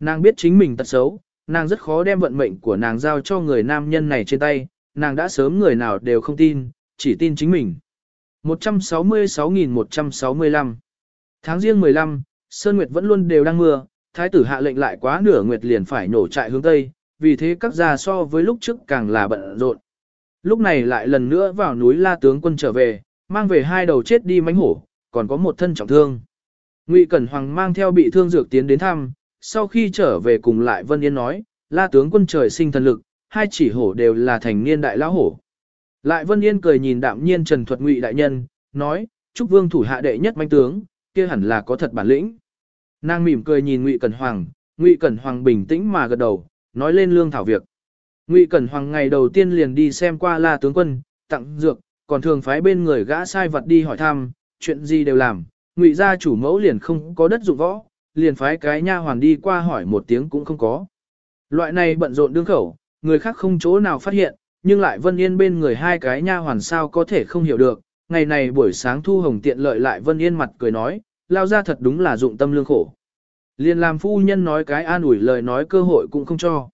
Nàng biết chính mình tật xấu, nàng rất khó đem vận mệnh của nàng giao cho người nam nhân này trên tay, nàng đã sớm người nào đều không tin, chỉ tin chính mình. 166.165 Tháng riêng 15, Sơn Nguyệt vẫn luôn đều đang mưa, thái tử hạ lệnh lại quá nửa nguyệt liền phải nổ trại hướng Tây, vì thế các gia so với lúc trước càng là bận rộn. Lúc này lại lần nữa vào núi La tướng quân trở về, mang về hai đầu chết đi mánh hổ, còn có một thân trọng thương. Ngụy Cẩn Hoàng mang theo bị thương dược tiến đến thăm, sau khi trở về cùng lại Vân Yên nói, La tướng quân trời sinh thần lực, hai chỉ hổ đều là thành niên đại lão hổ. Lại Vân Yên cười nhìn đạm nhiên Trần Thuật Ngụy đại nhân, nói, Trúc Vương thủ hạ đệ nhất manh tướng, kia hẳn là có thật bản lĩnh. Nàng mỉm cười nhìn Ngụy Cẩn Hoàng, Ngụy Cẩn Hoàng bình tĩnh mà gật đầu, nói lên lương thảo việc. Ngụy Cẩn Hoàng ngày đầu tiên liền đi xem qua La tướng quân, tặng dược, còn thường phái bên người gã sai vật đi hỏi thăm, chuyện gì đều làm, Ngụy gia chủ mẫu liền không có đất dụng võ, liền phái cái nha hoàn đi qua hỏi một tiếng cũng không có. Loại này bận rộn đương khẩu, người khác không chỗ nào phát hiện, nhưng lại Vân Yên bên người hai cái nha hoàn sao có thể không hiểu được. Ngày này buổi sáng Thu Hồng tiện lợi lại Vân Yên mặt cười nói, lao ra thật đúng là dụng tâm lương khổ. Liền làm phu nhân nói cái an ủi lời nói cơ hội cũng không cho.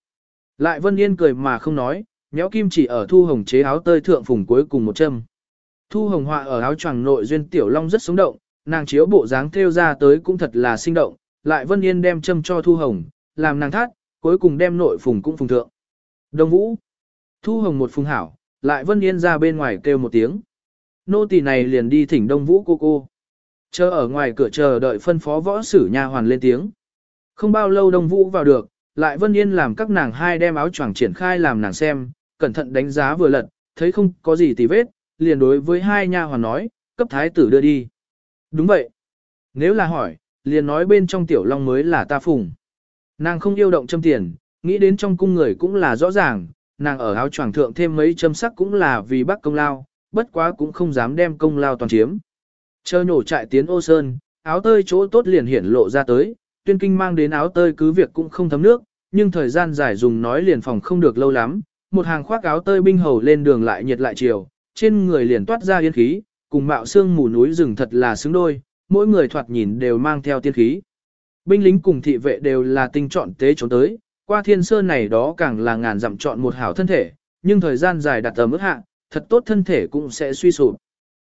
Lại Vân Yên cười mà không nói, nhéo kim chỉ ở Thu Hồng chế áo tơi thượng phùng cuối cùng một châm. Thu Hồng họa ở áo choàng nội duyên tiểu long rất sống động, nàng chiếu bộ dáng thêu ra tới cũng thật là sinh động, lại Vân Yên đem châm cho Thu Hồng, làm nàng thắt, cuối cùng đem nội phùng cũng phùng thượng. Đông Vũ. Thu Hồng một phùng hảo, lại Vân Yên ra bên ngoài kêu một tiếng. Nô tỳ này liền đi thỉnh Đông Vũ cô cô. Chờ ở ngoài cửa chờ đợi phân phó võ sử nha hoàn lên tiếng. Không bao lâu Đông Vũ vào được, lại Vân Yên làm các nàng hai đem áo choàng triển khai làm nàng xem, cẩn thận đánh giá vừa lật, thấy không có gì tì vết, liền đối với hai nha hoàn nói, cấp thái tử đưa đi. Đúng vậy. Nếu là hỏi, liền nói bên trong tiểu long mới là ta phùng. Nàng không yêu động châm tiền, nghĩ đến trong cung người cũng là rõ ràng, nàng ở áo choàng thượng thêm mấy châm sắc cũng là vì bác công lao, bất quá cũng không dám đem công lao toàn chiếm. Chờ nhổ trại tiến ô sơn, áo tơi chỗ tốt liền hiển lộ ra tới, tuyên kinh mang đến áo tơi cứ việc cũng không thấm nước, nhưng thời gian dài dùng nói liền phòng không được lâu lắm, một hàng khoác áo tơi binh hầu lên đường lại nhiệt lại chiều, trên người liền toát ra yên khí, cùng mạo xương mù núi rừng thật là xứng đôi, mỗi người thoạt nhìn đều mang theo tiên khí. Binh lính cùng thị vệ đều là tinh chọn tế trốn tới, qua thiên sơn này đó càng là ngàn dặm chọn một hảo thân thể, nhưng thời gian dài đặt ở mức hạ, thật tốt thân thể cũng sẽ suy sụp.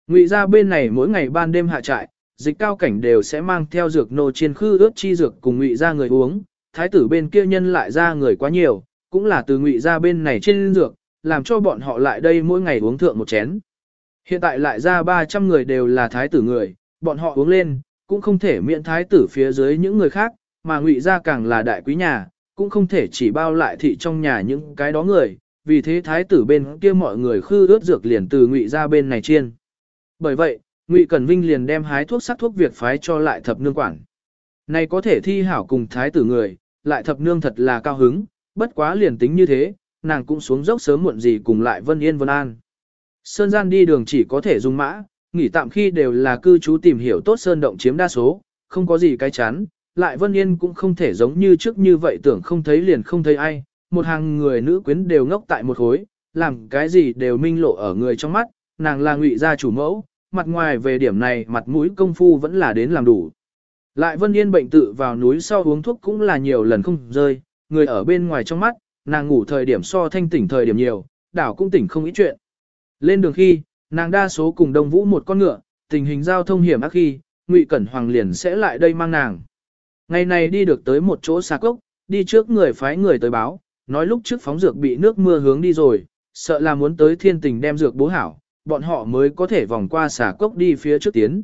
Ngụy ra bên này mỗi ngày ban đêm hạ trại, dịch cao cảnh đều sẽ mang theo dược nô chiên khư ướp chi dược cùng ngụy ra người uống, thái tử bên kia nhân lại ra người quá nhiều, cũng là từ ngụy ra bên này trên dược, làm cho bọn họ lại đây mỗi ngày uống thượng một chén. Hiện tại lại ra 300 người đều là thái tử người, bọn họ uống lên, cũng không thể miễn thái tử phía dưới những người khác, mà ngụy ra càng là đại quý nhà, cũng không thể chỉ bao lại thị trong nhà những cái đó người, vì thế thái tử bên kia mọi người khư ướt dược liền từ ngụy ra bên này chiên. Bởi vậy, ngụy Cẩn Vinh liền đem hái thuốc sắc thuốc việc phái cho lại thập nương quản. Này có thể thi hảo cùng thái tử người, lại thập nương thật là cao hứng, bất quá liền tính như thế, nàng cũng xuống dốc sớm muộn gì cùng lại Vân Yên Vân An. Sơn gian đi đường chỉ có thể dùng mã, nghỉ tạm khi đều là cư trú tìm hiểu tốt sơn động chiếm đa số, không có gì cái chán, lại Vân Yên cũng không thể giống như trước như vậy tưởng không thấy liền không thấy ai, một hàng người nữ quyến đều ngốc tại một khối, làm cái gì đều minh lộ ở người trong mắt, nàng là ngụy gia chủ mẫu, mặt ngoài về điểm này mặt mũi công phu vẫn là đến làm đủ. Lại Vân Yên bệnh tự vào núi sau uống thuốc cũng là nhiều lần không rơi, người ở bên ngoài trong mắt, nàng ngủ thời điểm so thanh tỉnh thời điểm nhiều, đảo cũng tỉnh không ít chuyện. Lên đường khi, nàng đa số cùng Đông Vũ một con ngựa, tình hình giao thông hiểm ác khi, Ngụy Cẩn Hoàng liền sẽ lại đây mang nàng. Ngày này đi được tới một chỗ xa cốc, đi trước người phái người tới báo, nói lúc trước phóng dược bị nước mưa hướng đi rồi, sợ là muốn tới thiên tình đem dược bố hảo, bọn họ mới có thể vòng qua xà cốc đi phía trước tiến.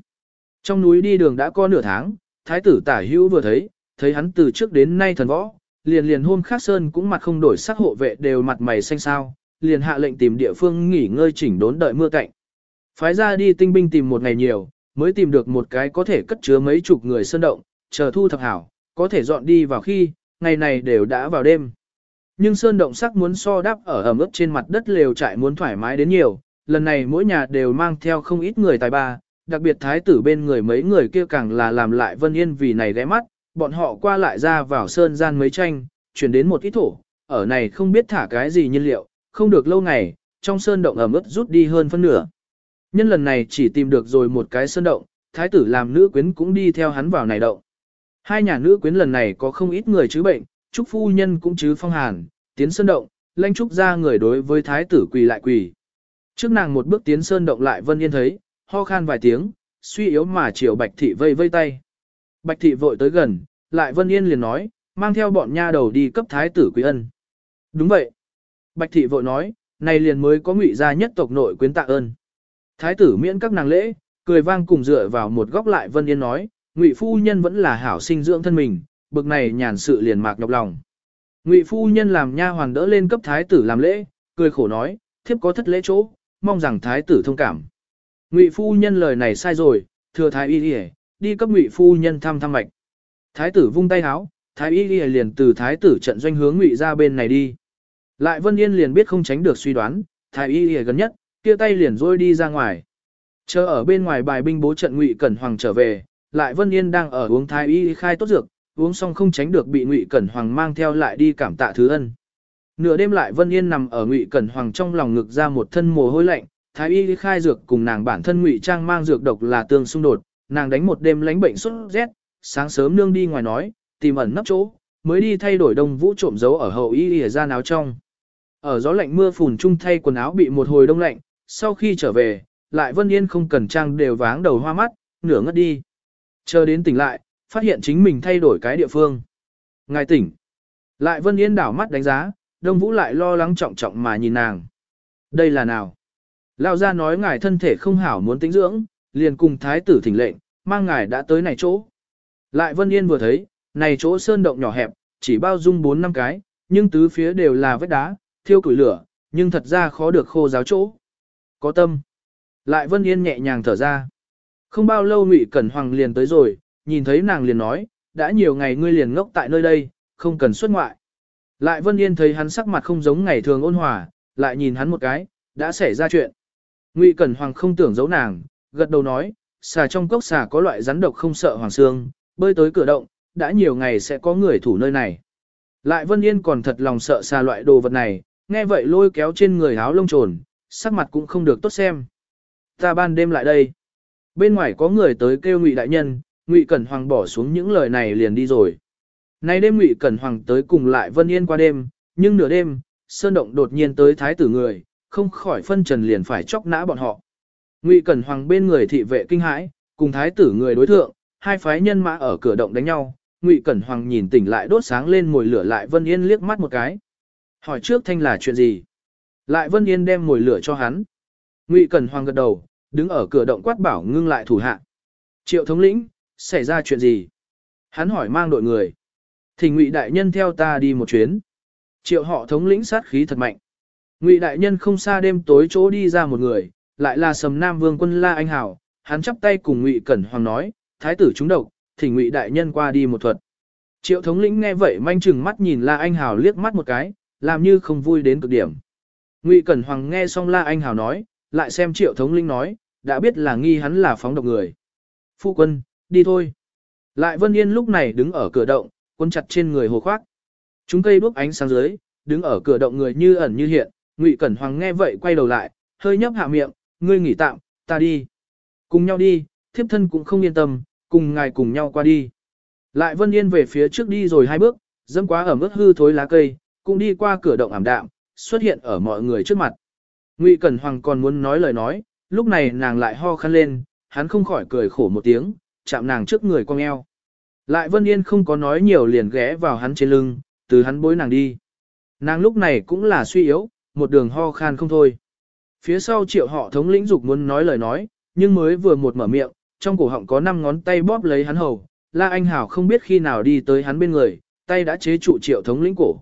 Trong núi đi đường đã có nửa tháng, thái tử tả hữu vừa thấy, thấy hắn từ trước đến nay thần võ, liền liền hôm khác sơn cũng mặt không đổi sắc hộ vệ đều mặt mày xanh xao, liền hạ lệnh tìm địa phương nghỉ ngơi chỉnh đốn đợi mưa cạnh. Phái ra đi tinh binh tìm một ngày nhiều, mới tìm được một cái có thể cất chứa mấy chục người sơn động, chờ thu thập hảo, có thể dọn đi vào khi, ngày này đều đã vào đêm. Nhưng sơn động sắc muốn so đắp ở ẩm ướt trên mặt đất lều trại muốn thoải mái đến nhiều, lần này mỗi nhà đều mang theo không ít người tài ba, đặc biệt thái tử bên người mấy người kia càng là làm lại Vân Yên vì này ghé mắt, bọn họ qua lại ra vào sơn gian mấy tranh, chuyển đến một ít thổ, ở này không biết thả cái gì nhiên liệu, không được lâu ngày, trong sơn động ẩm ướt rút đi hơn phân nửa. Nhân lần này chỉ tìm được rồi một cái sơn động, thái tử làm nữ quyến cũng đi theo hắn vào này động. Hai nhà nữ quyến lần này có không ít người chứ bệnh, Trúc phu nhân cũng chứ phong hàn, tiến sơn động, lanh Trúc ra người đối với thái tử quỳ lại quỳ. Trước nàng một bước tiến sơn động lại Vân Yên thấy, ho khan vài tiếng, suy yếu mà chiều Bạch Thị vây vây tay. Bạch Thị vội tới gần, lại Vân Yên liền nói, mang theo bọn nha đầu đi cấp thái tử quý ân. Đúng vậy. Bạch Thị vội nói, này liền mới có ngụy gia nhất tộc nội quyến tạ ơn. Thái tử miễn các nàng lễ, cười vang cùng dựa vào một góc lại Vân Yên nói, ngụy phu nhân vẫn là hảo sinh dưỡng thân mình, bực này nhàn sự liền mạc nhọc lòng. Ngụy phu nhân làm nha hoàn đỡ lên cấp thái tử làm lễ, cười khổ nói, thiếp có thất lễ chỗ, mong rằng thái tử thông cảm. Ngụy phu nhân lời này sai rồi, thưa thái y đi, đi cấp ngụy phu nhân thăm thăm mạch. Thái tử vung tay háo, thái y đi liền từ thái tử trận doanh hướng ngụy ra bên này đi. Lại Vân Yên liền biết không tránh được suy đoán, thái y đi gần nhất, kia tay liền rôi đi ra ngoài. Chờ ở bên ngoài bài binh bố trận ngụy cẩn hoàng trở về, lại Vân Yên đang ở uống thái y khai tốt dược, uống xong không tránh được bị ngụy cẩn hoàng mang theo lại đi cảm tạ thứ ân. Nửa đêm lại Vân Yên nằm ở Ngụy Cẩn Hoàng trong lòng ngực ra một thân mồ hôi lạnh, thái y khai dược cùng nàng bản thân Ngụy Trang mang dược độc là tương xung đột, nàng đánh một đêm lánh bệnh sốt rét, sáng sớm nương đi ngoài nói, tìm ẩn nấp chỗ, mới đi thay đổi đông vũ trộm giấu ở hậu y ỉa ra áo trong. Ở gió lạnh mưa phùn chung thay quần áo bị một hồi đông lạnh, sau khi trở về, lại Vân Yên không cần trang đều váng đầu hoa mắt, nửa ngất đi. Chờ đến tỉnh lại, phát hiện chính mình thay đổi cái địa phương. Ngài tỉnh. Lại Vân Yên đảo mắt đánh giá, Đông Vũ lại lo lắng trọng trọng mà nhìn nàng. Đây là nào? Lão gia nói ngài thân thể không hảo muốn tĩnh dưỡng, liền cùng thái tử thỉnh lệnh, mang ngài đã tới này chỗ. Lại Vân Yên vừa thấy, này chỗ sơn động nhỏ hẹp, chỉ bao dung 4 năm cái, nhưng tứ phía đều là vết đá, thiêu củi lửa, nhưng thật ra khó được khô giáo chỗ. Có tâm. Lại Vân Yên nhẹ nhàng thở ra. Không bao lâu Ngụy Cẩn Hoàng liền tới rồi, nhìn thấy nàng liền nói, đã nhiều ngày ngươi liền ngốc tại nơi đây, không cần xuất ngoại. Lại Vân Yên thấy hắn sắc mặt không giống ngày thường ôn hòa, lại nhìn hắn một cái, đã xảy ra chuyện. Ngụy Cẩn Hoàng không tưởng giấu nàng, gật đầu nói, xà trong cốc xà có loại rắn độc không sợ hoàng xương, bơi tới cửa động, đã nhiều ngày sẽ có người thủ nơi này. Lại Vân Yên còn thật lòng sợ xà loại đồ vật này, nghe vậy lôi kéo trên người áo lông trồn, sắc mặt cũng không được tốt xem. Ta ban đêm lại đây. Bên ngoài có người tới kêu Ngụy đại nhân, Ngụy Cẩn Hoàng bỏ xuống những lời này liền đi rồi. Nay đêm Ngụy Cẩn Hoàng tới cùng lại Vân Yên qua đêm, nhưng nửa đêm, Sơn Động đột nhiên tới thái tử người, không khỏi phân trần liền phải chóc nã bọn họ. Ngụy Cẩn Hoàng bên người thị vệ kinh hãi, cùng thái tử người đối thượng, hai phái nhân mã ở cửa động đánh nhau. Ngụy Cẩn Hoàng nhìn tỉnh lại đốt sáng lên mồi lửa lại Vân Yên liếc mắt một cái. Hỏi trước thanh là chuyện gì? Lại Vân Yên đem mồi lửa cho hắn. Ngụy Cẩn Hoàng gật đầu, đứng ở cửa động quát bảo ngưng lại thủ hạ. Triệu thống lĩnh, xảy ra chuyện gì? Hắn hỏi mang đội người. Thỉnh ngụy đại nhân theo ta đi một chuyến. Triệu họ thống lĩnh sát khí thật mạnh. Ngụy đại nhân không xa đêm tối chỗ đi ra một người, lại là Sầm Nam Vương quân La Anh Hảo, hắn chắp tay cùng Ngụy Cẩn Hoàng nói, thái tử chúng độc, thỉnh Ngụy đại nhân qua đi một thuật. Triệu thống lĩnh nghe vậy manh chừng mắt nhìn La Anh Hảo liếc mắt một cái, làm như không vui đến cực điểm. Ngụy Cẩn Hoàng nghe xong La Anh Hảo nói, lại xem Triệu thống lĩnh nói, đã biết là nghi hắn là phóng độc người. Phu quân, đi thôi. Lại Vân Yên lúc này đứng ở cửa động, quân chặt trên người hồ khoác. Chúng cây đuốc ánh sáng dưới, đứng ở cửa động người như ẩn như hiện, Ngụy Cẩn Hoàng nghe vậy quay đầu lại, hơi nhấp hạ miệng, ngươi nghỉ tạm, ta đi. Cùng nhau đi, thiếp thân cũng không yên tâm, cùng ngài cùng nhau qua đi. Lại Vân Yên về phía trước đi rồi hai bước, dẫm quá ở mức hư thối lá cây, cũng đi qua cửa động ảm đạm, xuất hiện ở mọi người trước mặt. Ngụy Cẩn Hoàng còn muốn nói lời nói, lúc này nàng lại ho khăn lên, hắn không khỏi cười khổ một tiếng, chạm nàng trước người cong eo. Lại Vân Yên không có nói nhiều liền ghé vào hắn trên lưng, từ hắn bối nàng đi. Nàng lúc này cũng là suy yếu, một đường ho khan không thôi. Phía sau triệu họ thống lĩnh dục muốn nói lời nói, nhưng mới vừa một mở miệng, trong cổ họng có năm ngón tay bóp lấy hắn hầu. La Anh Hảo không biết khi nào đi tới hắn bên người, tay đã chế trụ triệu thống lĩnh cổ.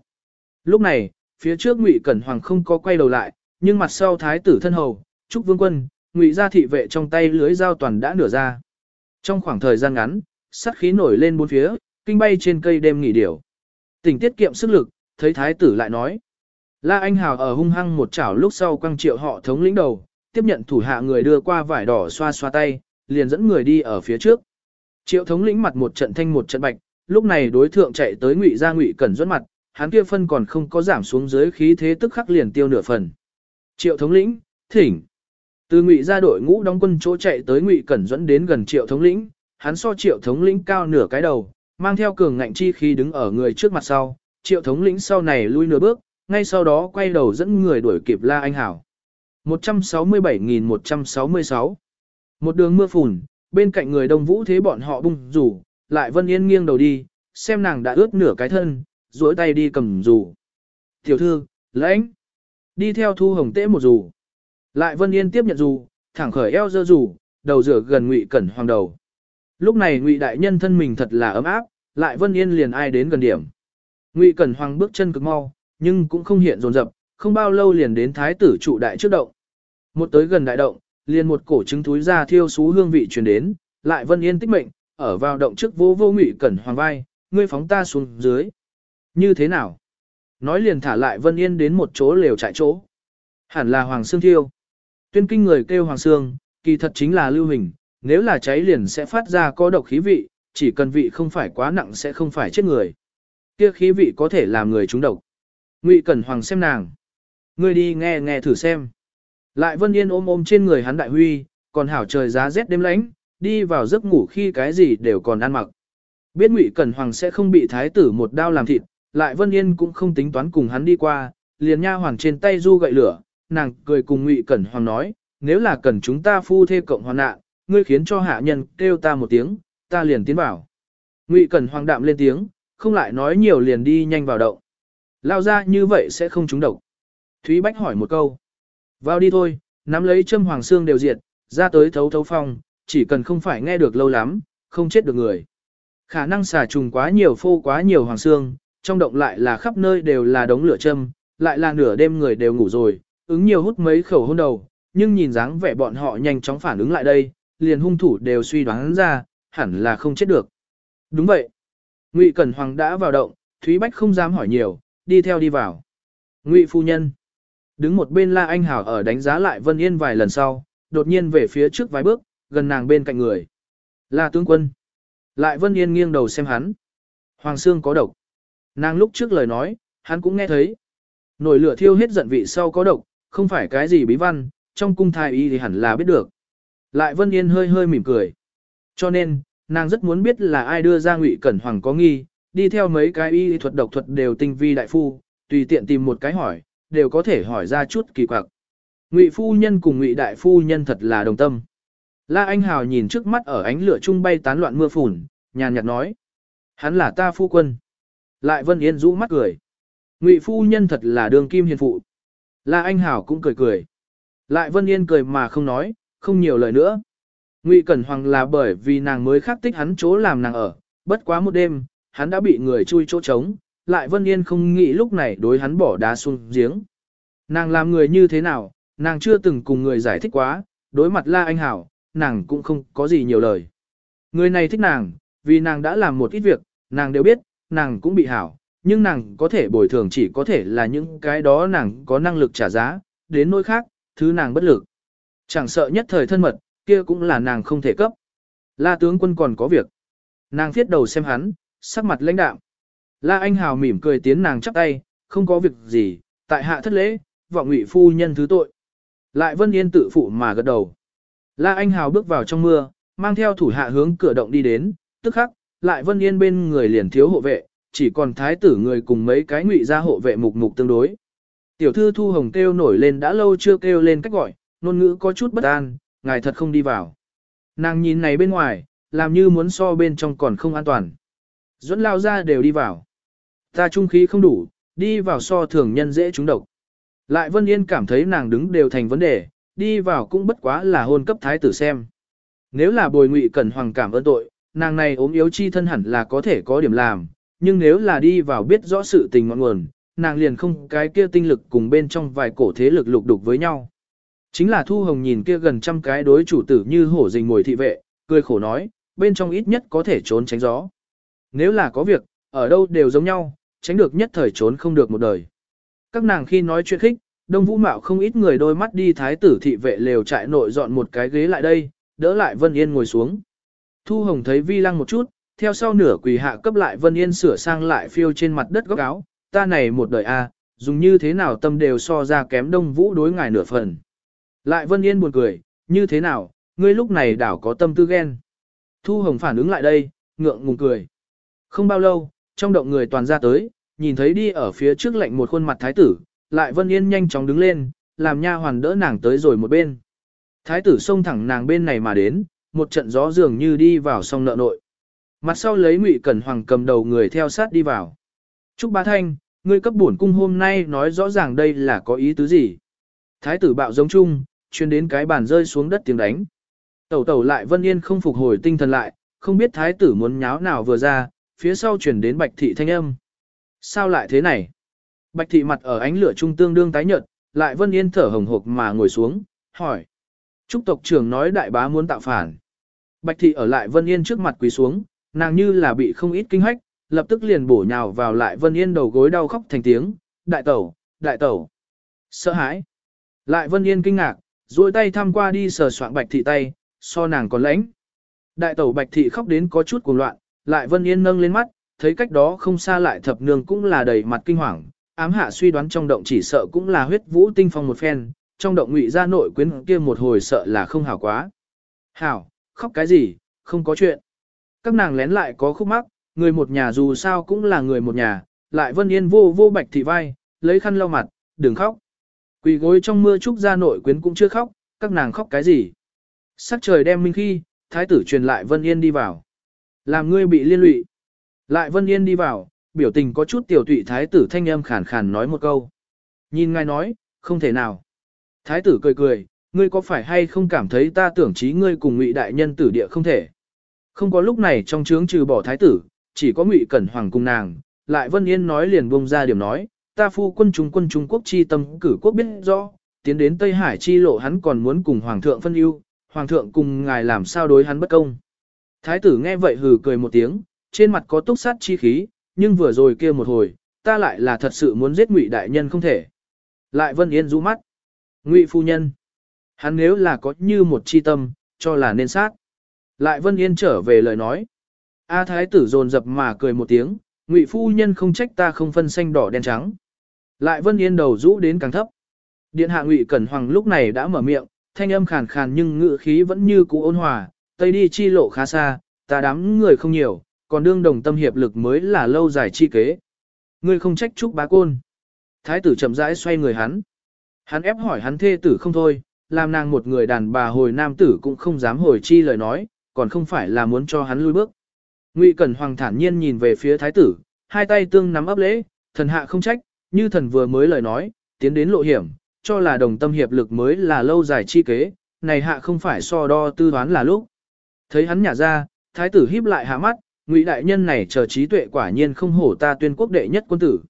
Lúc này, phía trước Ngụy Cẩn Hoàng không có quay đầu lại, nhưng mặt sau thái tử thân hầu, Trúc Vương Quân, Ngụy gia thị vệ trong tay lưới dao toàn đã nửa ra. Trong khoảng thời gian ngắn, sát khí nổi lên bốn phía, kinh bay trên cây đêm nghỉ điểu. Tỉnh tiết kiệm sức lực, thấy thái tử lại nói. La Anh Hào ở hung hăng một chảo lúc sau quăng triệu họ thống lĩnh đầu, tiếp nhận thủ hạ người đưa qua vải đỏ xoa xoa tay, liền dẫn người đi ở phía trước. Triệu thống lĩnh mặt một trận thanh một trận bạch, lúc này đối thượng chạy tới ngụy gia ngụy cẩn dẫn mặt, hắn kia phân còn không có giảm xuống dưới khí thế tức khắc liền tiêu nửa phần. Triệu thống lĩnh, thỉnh. Từ ngụy ra đội ngũ đóng quân chỗ chạy tới ngụy cẩn dẫn đến gần triệu thống lĩnh, hắn so triệu thống lĩnh cao nửa cái đầu, mang theo cường ngạnh chi khi đứng ở người trước mặt sau, triệu thống lĩnh sau này lui nửa bước, ngay sau đó quay đầu dẫn người đuổi kịp La Anh Hảo. 167.166 Một đường mưa phùn, bên cạnh người đông vũ thế bọn họ bung rủ, lại Vân Yên nghiêng đầu đi, xem nàng đã ướt nửa cái thân, duỗi tay đi cầm rủ. Tiểu thư, lãnh, đi theo thu hồng tễ một rủ. Lại Vân Yên tiếp nhận dù thẳng khởi eo dơ dù đầu rửa gần ngụy cẩn hoàng đầu. Lúc này ngụy đại nhân thân mình thật là ấm áp, lại Vân Yên liền ai đến gần điểm. Ngụy cẩn hoàng bước chân cực mau, nhưng cũng không hiện dồn dập, không bao lâu liền đến thái tử trụ đại trước động. Một tới gần đại động, liền một cổ trứng túi ra thiêu xú hương vị truyền đến, lại Vân Yên tích mệnh, ở vào động trước vô vô ngụy cẩn hoàng vai, ngươi phóng ta xuống dưới. Như thế nào? Nói liền thả lại Vân Yên đến một chỗ lều trại chỗ. Hẳn là Hoàng Sương Thiêu. Tuyên kinh người kêu Hoàng Sương, kỳ thật chính là lưu hình, nếu là cháy liền sẽ phát ra có độc khí vị, chỉ cần vị không phải quá nặng sẽ không phải chết người. Kia khí vị có thể làm người trúng độc. Ngụy Cẩn Hoàng xem nàng. Ngươi đi nghe nghe thử xem. Lại Vân Yên ôm ôm trên người hắn đại huy, còn hảo trời giá rét đêm lạnh, đi vào giấc ngủ khi cái gì đều còn ăn mặc. Biết Ngụy Cẩn Hoàng sẽ không bị thái tử một đao làm thịt, lại Vân Yên cũng không tính toán cùng hắn đi qua, liền nha hoàng trên tay du gậy lửa, nàng cười cùng Ngụy Cẩn Hoàng nói, nếu là cần chúng ta phu thê cộng hoàn nạn, ngươi khiến cho hạ nhân kêu ta một tiếng, ta liền tiến vào. Ngụy Cẩn Hoàng đạm lên tiếng, không lại nói nhiều liền đi nhanh vào động. Lao ra như vậy sẽ không trúng độc. Thúy Bách hỏi một câu. Vào đi thôi, nắm lấy châm hoàng xương đều diệt, ra tới thấu thấu phong, chỉ cần không phải nghe được lâu lắm, không chết được người. Khả năng xả trùng quá nhiều phô quá nhiều hoàng xương, trong động lại là khắp nơi đều là đống lửa châm, lại là nửa đêm người đều ngủ rồi, ứng nhiều hút mấy khẩu hôn đầu, nhưng nhìn dáng vẻ bọn họ nhanh chóng phản ứng lại đây, liền hung thủ đều suy đoán ra, hẳn là không chết được. Đúng vậy. Ngụy Cẩn Hoàng đã vào động, Thúy Bách không dám hỏi nhiều, đi theo đi vào. Ngụy phu nhân. Đứng một bên La Anh Hảo ở đánh giá lại Vân Yên vài lần sau, đột nhiên về phía trước vài bước, gần nàng bên cạnh người. La tướng quân. Lại Vân Yên nghiêng đầu xem hắn. Hoàng Sương có độc. Nàng lúc trước lời nói, hắn cũng nghe thấy. Nổi lửa thiêu hết giận vị sau có độc, không phải cái gì bí văn, trong cung thái y thì hẳn là biết được. Lại Vân Yên hơi hơi mỉm cười. Cho nên, nàng rất muốn biết là ai đưa ra Ngụy Cẩn Hoàng có nghi, đi theo mấy cái y thuật độc thuật đều tinh vi đại phu, tùy tiện tìm một cái hỏi, đều có thể hỏi ra chút kỳ quặc. Ngụy phu nhân cùng Ngụy đại phu nhân thật là đồng tâm. La Anh Hào nhìn trước mắt ở ánh lửa trung bay tán loạn mưa phùn, nhàn nhạt nói: "Hắn là ta phu quân." Lại Vân Yên rũ mắt cười. Ngụy phu nhân thật là đường kim hiền phụ. La Anh Hảo cũng cười cười. Lại Vân Yên cười mà không nói, không nhiều lời nữa. Ngụy Cẩn Hoàng là bởi vì nàng mới khắc tích hắn chỗ làm nàng ở, bất quá một đêm, hắn đã bị người chui chỗ trống, lại Vân Yên không nghĩ lúc này đối hắn bỏ đá xuống giếng. Nàng làm người như thế nào, nàng chưa từng cùng người giải thích quá, đối mặt La Anh Hảo, nàng cũng không có gì nhiều lời. Người này thích nàng, vì nàng đã làm một ít việc, nàng đều biết, nàng cũng bị hảo, nhưng nàng có thể bồi thường chỉ có thể là những cái đó nàng có năng lực trả giá, đến nỗi khác, thứ nàng bất lực. Chẳng sợ nhất thời thân mật, kia cũng là nàng không thể cấp. La tướng quân còn có việc. Nàng thiết đầu xem hắn, sắc mặt lãnh đạm. La Anh Hào mỉm cười tiến nàng chắp tay, không có việc gì, tại hạ thất lễ, vọng ngụy phu nhân thứ tội. Lại Vân Yên tự phụ mà gật đầu. La Anh Hào bước vào trong mưa, mang theo thủ hạ hướng cửa động đi đến, tức khắc, lại Vân Yên bên người liền thiếu hộ vệ, chỉ còn thái tử người cùng mấy cái ngụy gia hộ vệ mục mục tương đối. Tiểu thư Thu Hồng kêu nổi lên đã lâu chưa kêu lên cách gọi, ngôn ngữ có chút bất an, ngài thật không đi vào. Nàng nhìn này bên ngoài, làm như muốn so bên trong còn không an toàn. duẫn lao ra đều đi vào. Ta trung khí không đủ, đi vào so thường nhân dễ trúng độc. Lại Vân Yên cảm thấy nàng đứng đều thành vấn đề, đi vào cũng bất quá là hôn cấp thái tử xem. Nếu là bồi ngụy cẩn hoàng cảm ơn tội, nàng này ốm yếu chi thân hẳn là có thể có điểm làm, nhưng nếu là đi vào biết rõ sự tình ngọn nguồn, nàng liền không cái kia tinh lực cùng bên trong vài cổ thế lực lục đục với nhau. Chính là Thu Hồng nhìn kia gần trăm cái đối chủ tử như hổ rình ngồi thị vệ, cười khổ nói, bên trong ít nhất có thể trốn tránh gió. Nếu là có việc, ở đâu đều giống nhau, tránh được nhất thời trốn không được một đời. Các nàng khi nói chuyện khích, Đông Vũ Mạo không ít người đôi mắt đi thái tử thị vệ lều trại nội dọn một cái ghế lại đây, đỡ lại Vân Yên ngồi xuống. Thu Hồng thấy Vi Lăng một chút, theo sau nửa quỳ hạ cấp lại Vân Yên sửa sang lại phiêu trên mặt đất góc áo, ta này một đời a, dùng như thế nào tâm đều so ra kém Đông Vũ đối ngài nửa phần. Lại Vân Yên buồn cười, như thế nào, ngươi lúc này đảo có tâm tư ghen. Thu Hồng phản ứng lại đây, ngượng ngùng cười. Không bao lâu, trong động người toàn ra tới, nhìn thấy đi ở phía trước lạnh một khuôn mặt thái tử, lại Vân Yên nhanh chóng đứng lên, làm nha hoàn đỡ nàng tới rồi một bên. Thái tử xông thẳng nàng bên này mà đến, một trận gió dường như đi vào song nợ nội. Mặt sau lấy Ngụy Cẩn Hoàng cầm đầu người theo sát đi vào. Trúc Bá Thanh, ngươi cấp bổn cung hôm nay nói rõ ràng đây là có ý tứ gì. Thái tử bạo giống chung, chuyên đến cái bàn rơi xuống đất tiếng đánh. Tẩu tẩu lại Vân Yên không phục hồi tinh thần lại, không biết thái tử muốn nháo nào vừa ra, phía sau chuyển đến bạch thị thanh âm. Sao lại thế này? Bạch thị mặt ở ánh lửa trung tương đương tái nhợt, lại Vân Yên thở hồng hộc mà ngồi xuống, hỏi. Trúc tộc trưởng nói đại bá muốn tạo phản. Bạch thị ở lại Vân Yên trước mặt quỳ xuống, nàng như là bị không ít kinh hách, lập tức liền bổ nhào vào lại Vân Yên đầu gối đau khóc thành tiếng, đại tẩu, đại tẩu. Sợ hãi. Lại Vân Yên kinh ngạc, duỗi tay thăm qua đi sờ soạn Bạch thị tay, so nàng còn lãnh. Đại tẩu Bạch thị khóc đến có chút cuồng loạn, lại Vân Yên nâng lên mắt, thấy cách đó không xa lại thập nương cũng là đầy mặt kinh hoàng, ám hạ suy đoán trong động chỉ sợ cũng là huyết vũ tinh phong một phen, trong động ngụy ra nội quyến kia một hồi sợ là không hảo quá. Hảo, khóc cái gì, không có chuyện. Các nàng lén lại có khúc mắc, người một nhà dù sao cũng là người một nhà, lại Vân Yên vô vô bạch thị vai, lấy khăn lau mặt, đừng khóc. Quỳ gối trong mưa trúc ra nội quyến cũng chưa khóc, các nàng khóc cái gì. Sắc trời đem minh khi, thái tử truyền lại Vân Yên đi vào. Làm ngươi bị liên lụy. Lại Vân Yên đi vào, biểu tình có chút tiểu tụy thái tử thanh âm khàn khàn nói một câu. Nhìn ngài nói, không thể nào. Thái tử cười cười, ngươi có phải hay không cảm thấy ta tưởng trí ngươi cùng ngụy đại nhân tử địa không thể. Không có lúc này trong trướng trừ bỏ thái tử, chỉ có ngụy cẩn hoàng cùng nàng, lại Vân Yên nói liền bông ra điểm nói, ta phu quân trung quân Trung Quốc chi tâm cử quốc biết rõ, tiến đến Tây Hải chi lộ hắn còn muốn cùng hoàng thượng phân ưu, hoàng thượng cùng ngài làm sao đối hắn bất công. Thái tử nghe vậy hừ cười một tiếng, trên mặt có túc sát chi khí, nhưng vừa rồi kia một hồi, ta lại là thật sự muốn giết ngụy đại nhân không thể. Lại Vân Yên rũ mắt. Ngụy phu nhân. Hắn nếu là có như một chi tâm, cho là nên sát. Lại Vân Yên trở về lời nói. A thái tử dồn dập mà cười một tiếng, Ngụy phu nhân không trách ta không phân xanh đỏ đen trắng. Lại Vân Yên đầu rũ đến càng thấp. Điện hạ Ngụy Cẩn Hoàng lúc này đã mở miệng, thanh âm khàn khàn nhưng ngữ khí vẫn như cũ ôn hòa, tây đi chi lộ khá xa, ta đám người không nhiều, còn đương đồng tâm hiệp lực mới là lâu dài chi kế. Ngươi không trách chúc bá côn. Thái tử chậm rãi xoay người hắn. Hắn ép hỏi hắn thê tử không thôi, làm nàng một người đàn bà hồi nam tử cũng không dám hồi chi lời nói, còn không phải là muốn cho hắn lui bước. Ngụy Cẩn Hoàng thản nhiên nhìn về phía thái tử, hai tay tương nắm ấp lễ, thần hạ không trách, như thần vừa mới lời nói, tiến đến lộ hiểm, cho là đồng tâm hiệp lực mới là lâu dài chi kế, này hạ không phải so đo tư đoán là lúc. Thấy hắn nhả ra, thái tử híp lại hạ mắt, Ngụy đại nhân này chờ trí tuệ quả nhiên không hổ ta tuyên quốc đệ nhất quân tử.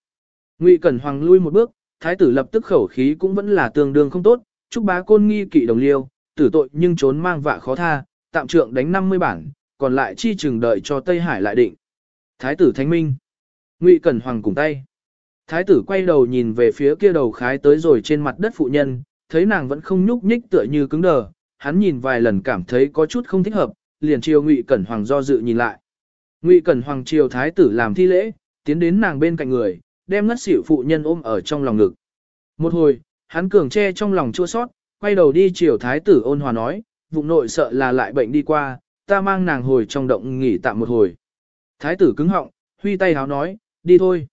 Ngụy Cẩn Hoàng lui một bước, thái tử lập tức khẩu khí cũng vẫn là tương đương không tốt, chúc bá côn nghi kỵ đồng liêu, tử tội nhưng trốn mang vạ khó tha, tạm trượng đánh 50 bản, còn lại chi chừng đợi cho Tây Hải lại định. Thái tử Thánh Minh. Ngụy Cẩn Hoàng cùng tay. Thái tử quay đầu nhìn về phía kia đầu khái tới rồi trên mặt đất phụ nhân, thấy nàng vẫn không nhúc nhích tựa như cứng đờ, hắn nhìn vài lần cảm thấy có chút không thích hợp, liền chiều Ngụy Cẩn Hoàng do dự nhìn lại. Ngụy Cẩn Hoàng chiều thái tử làm thi lễ, tiến đến nàng bên cạnh người, đem ngất xỉu phụ nhân ôm ở trong lòng ngực. Một hồi, hắn cường che trong lòng chua sót, quay đầu đi chiều thái tử ôn hòa nói, vụng nội sợ là lại bệnh đi qua, ta mang nàng hồi trong động nghỉ tạm một hồi. Thái tử cứng họng, huy tay háo nói, đi thôi.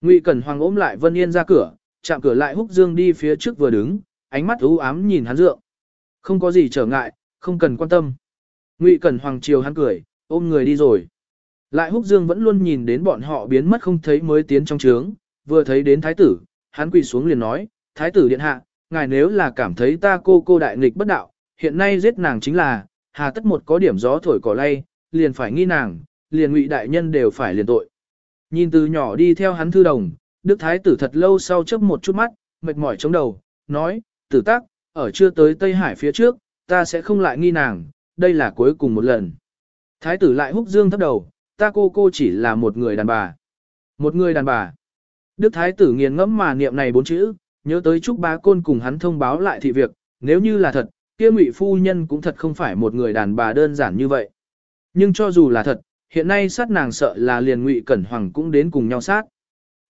Ngụy Cẩn Hoàng ôm lại Vân Yên ra cửa, chạm cửa lại húc dương đi phía trước vừa đứng, ánh mắt u ám nhìn hắn dượng. Không có gì trở ngại, không cần quan tâm. Ngụy Cẩn Hoàng chiều hắn cười, ôm người đi rồi. Lại húc dương vẫn luôn nhìn đến bọn họ biến mất không thấy mới tiến trong trướng, vừa thấy đến thái tử, hắn quỳ xuống liền nói, thái tử điện hạ, ngài nếu là cảm thấy ta cô cô đại nghịch bất đạo, hiện nay giết nàng chính là, hà tất một có điểm gió thổi cỏ lay, liền phải nghi nàng, liền ngụy đại nhân đều phải liền tội. Nhìn từ nhỏ đi theo hắn thư đồng, Đức Thái tử thật lâu sau chớp một chút mắt, mệt mỏi chống đầu, nói, tử tác, ở chưa tới Tây Hải phía trước, ta sẽ không lại nghi nàng, đây là cuối cùng một lần. Thái tử lại húc dương thấp đầu, ta cô cô chỉ là một người đàn bà. Một người đàn bà. Đức Thái tử nghiền ngẫm mà niệm này bốn chữ, nhớ tới Trúc Bá Côn cùng hắn thông báo lại thị việc, nếu như là thật, kia ngụy phu nhân cũng thật không phải một người đàn bà đơn giản như vậy. Nhưng cho dù là thật, hiện nay sát nàng sợ là liền ngụy Cẩn Hoàng cũng đến cùng nhau sát.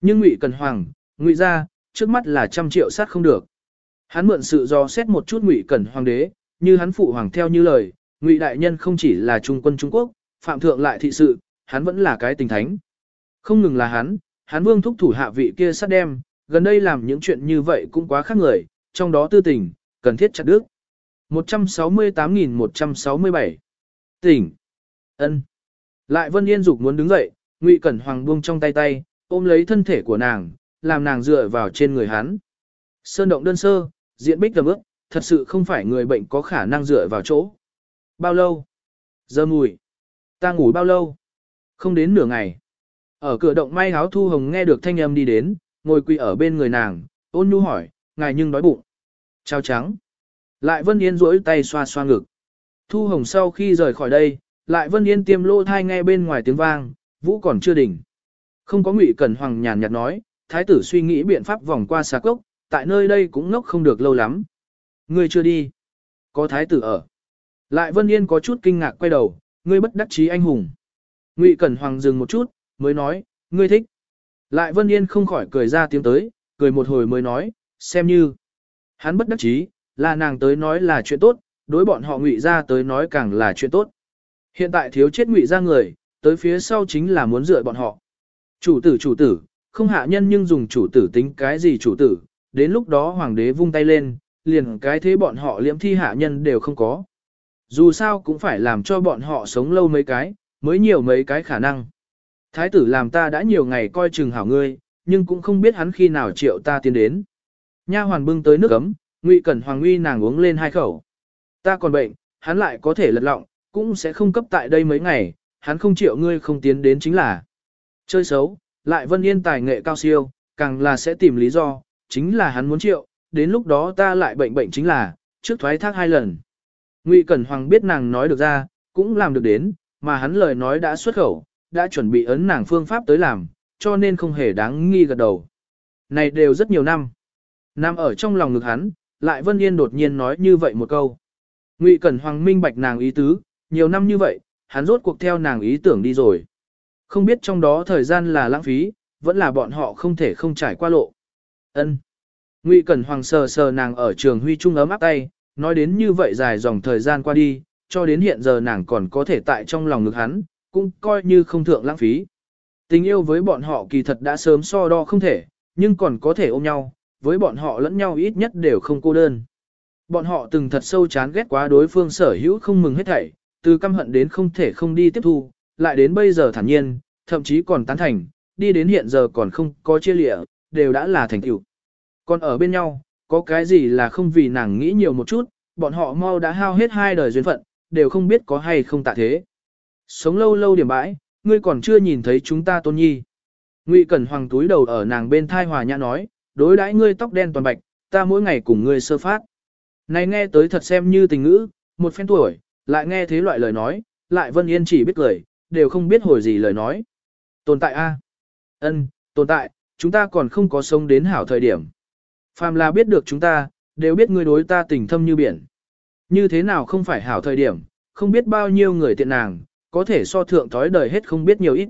Nhưng ngụy Cẩn Hoàng, ngụy ra, trước mắt là trăm triệu sát không được. Hắn mượn sự do xét một chút ngụy Cẩn Hoàng đế, như hắn phụ hoàng theo như lời, ngụy đại nhân không chỉ là trung quân Trung Quốc, phạm thượng lại thị sự, hắn vẫn là cái tình thánh. Không ngừng là hắn, hắn vương thúc thủ hạ vị kia sát đem, gần đây làm những chuyện như vậy cũng quá khác người, trong đó tư tình, cần thiết chặt đức. 168.167 Tỉnh ân Lại Vân Yên Dục muốn đứng dậy, Ngụy Cẩn Hoàng buông trong tay tay, ôm lấy thân thể của nàng, làm nàng dựa vào trên người hắn. Sơn động đơn sơ, diện bích tầm ước, thật sự không phải người bệnh có khả năng dựa vào chỗ. Bao lâu? Giờ mùi. Ta ngủ bao lâu? Không đến nửa ngày. Ở cửa động may áo thu hồng nghe được thanh âm đi đến, ngồi quỳ ở bên người nàng, ôn nhu hỏi, ngài nhưng đói bụng. Chào trắng. Lại Vân Yên duỗi tay xoa xoa ngực. Thu hồng sau khi rời khỏi đây, lại Vân Yên tiêm lô thai nghe bên ngoài tiếng vang, vũ còn chưa đỉnh. Không có ngụy cẩn hoàng nhàn nhạt nói, thái tử suy nghĩ biện pháp vòng qua xà cốc, tại nơi đây cũng ngốc không được lâu lắm. Ngươi chưa đi. Có thái tử ở. Lại Vân Yên có chút kinh ngạc quay đầu, ngươi bất đắc chí anh hùng. Ngụy Cẩn Hoàng dừng một chút, mới nói, ngươi thích. Lại Vân Yên không khỏi cười ra tiếng tới, cười một hồi mới nói, xem như. Hắn bất đắc chí, là nàng tới nói là chuyện tốt, đối bọn họ ngụy ra tới nói càng là chuyện tốt. Hiện tại thiếu chết ngụy ra người, tới phía sau chính là muốn dựa bọn họ. Chủ tử chủ tử, không hạ nhân nhưng dùng chủ tử tính cái gì chủ tử, đến lúc đó hoàng đế vung tay lên, liền cái thế bọn họ liễm thi hạ nhân đều không có. Dù sao cũng phải làm cho bọn họ sống lâu mấy cái, mới nhiều mấy cái khả năng. Thái tử làm ta đã nhiều ngày coi chừng hảo ngươi, nhưng cũng không biết hắn khi nào triệu ta tiến đến. Nha hoàn bưng tới nước ấm, Ngụy Cẩn Hoàng uy nàng uống lên hai khẩu. Ta còn bệnh, hắn lại có thể lật lọng, cũng sẽ không cấp tại đây mấy ngày, hắn không chịu ngươi không tiến đến chính là. Chơi xấu, lại Vân Yên tài nghệ cao siêu, càng là sẽ tìm lý do, chính là hắn muốn triệu, đến lúc đó ta lại bệnh bệnh chính là, trước thoái thác hai lần. Ngụy Cẩn Hoàng biết nàng nói được ra, cũng làm được đến, mà hắn lời nói đã xuất khẩu, đã chuẩn bị ấn nàng phương pháp tới làm, cho nên không hề đáng nghi gật đầu. Này đều rất nhiều năm. Nam ở trong lòng ngực hắn, lại Vân Yên đột nhiên nói như vậy một câu. Ngụy Cẩn Hoàng minh bạch nàng ý tứ, nhiều năm như vậy, hắn rốt cuộc theo nàng ý tưởng đi rồi. Không biết trong đó thời gian là lãng phí, vẫn là bọn họ không thể không trải qua lộ. Ân. Ngụy Cẩn Hoàng sờ sờ nàng ở trường huy trung ấm áp tay, nói đến như vậy dài dòng thời gian qua đi, cho đến hiện giờ nàng còn có thể tại trong lòng ngực hắn, cũng coi như không thượng lãng phí. Tình yêu với bọn họ kỳ thật đã sớm so đo không thể, nhưng còn có thể ôm nhau, với bọn họ lẫn nhau ít nhất đều không cô đơn. Bọn họ từng thật sâu chán ghét quá đối phương sở hữu không mừng hết thảy, từ căm hận đến không thể không đi tiếp thu, lại đến bây giờ thản nhiên, thậm chí còn tán thành, đi đến hiện giờ còn không có chia lịa, đều đã là thành tựu. Còn ở bên nhau, có cái gì là không vì nàng nghĩ nhiều một chút, bọn họ mau đã hao hết hai đời duyên phận, đều không biết có hay không tạ thế. Sống lâu lâu điểm bãi, ngươi còn chưa nhìn thấy chúng ta tôn nhi. Ngụy Cẩn Hoàng túi đầu ở nàng bên thai hòa nhã nói, đối đãi ngươi tóc đen toàn bạch, ta mỗi ngày cùng ngươi sơ phát. Này nghe tới thật xem như tình ngữ, một phen tuổi, lại nghe thế loại lời nói, lại Vân Yên chỉ biết cười, đều không biết hồi gì lời nói. Tồn tại a, ân, tồn tại, chúng ta còn không có sống đến hảo thời điểm. Phàm là biết được chúng ta, đều biết ngươi đối ta tình thâm như biển. Như thế nào không phải hảo thời điểm, không biết bao nhiêu người tiện nàng, có thể so thượng thói đời hết không biết nhiều ít.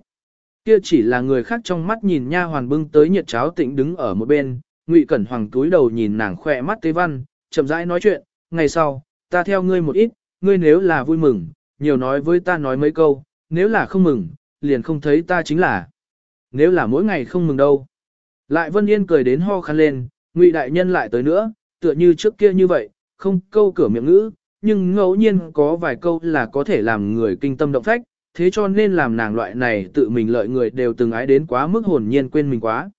Kia chỉ là người khác trong mắt nhìn nha hoàn bưng tới nhiệt cháo tịnh đứng ở một bên, Ngụy Cẩn Hoàng túi đầu nhìn nàng khỏe mắt tế văn, chậm rãi nói chuyện, ngày sau, ta theo ngươi một ít, ngươi nếu là vui mừng, nhiều nói với ta nói mấy câu, nếu là không mừng, liền không thấy ta chính là. Nếu là mỗi ngày không mừng đâu. Lại Vân Yên cười đến ho khăn lên, Ngụy đại nhân lại tới nữa, tựa như trước kia như vậy, không câu cửa miệng ngữ, nhưng ngẫu nhiên có vài câu là có thể làm người kinh tâm động phách, thế cho nên làm nàng loại này tự mình lợi người đều từng ái đến quá mức hồn nhiên quên mình quá.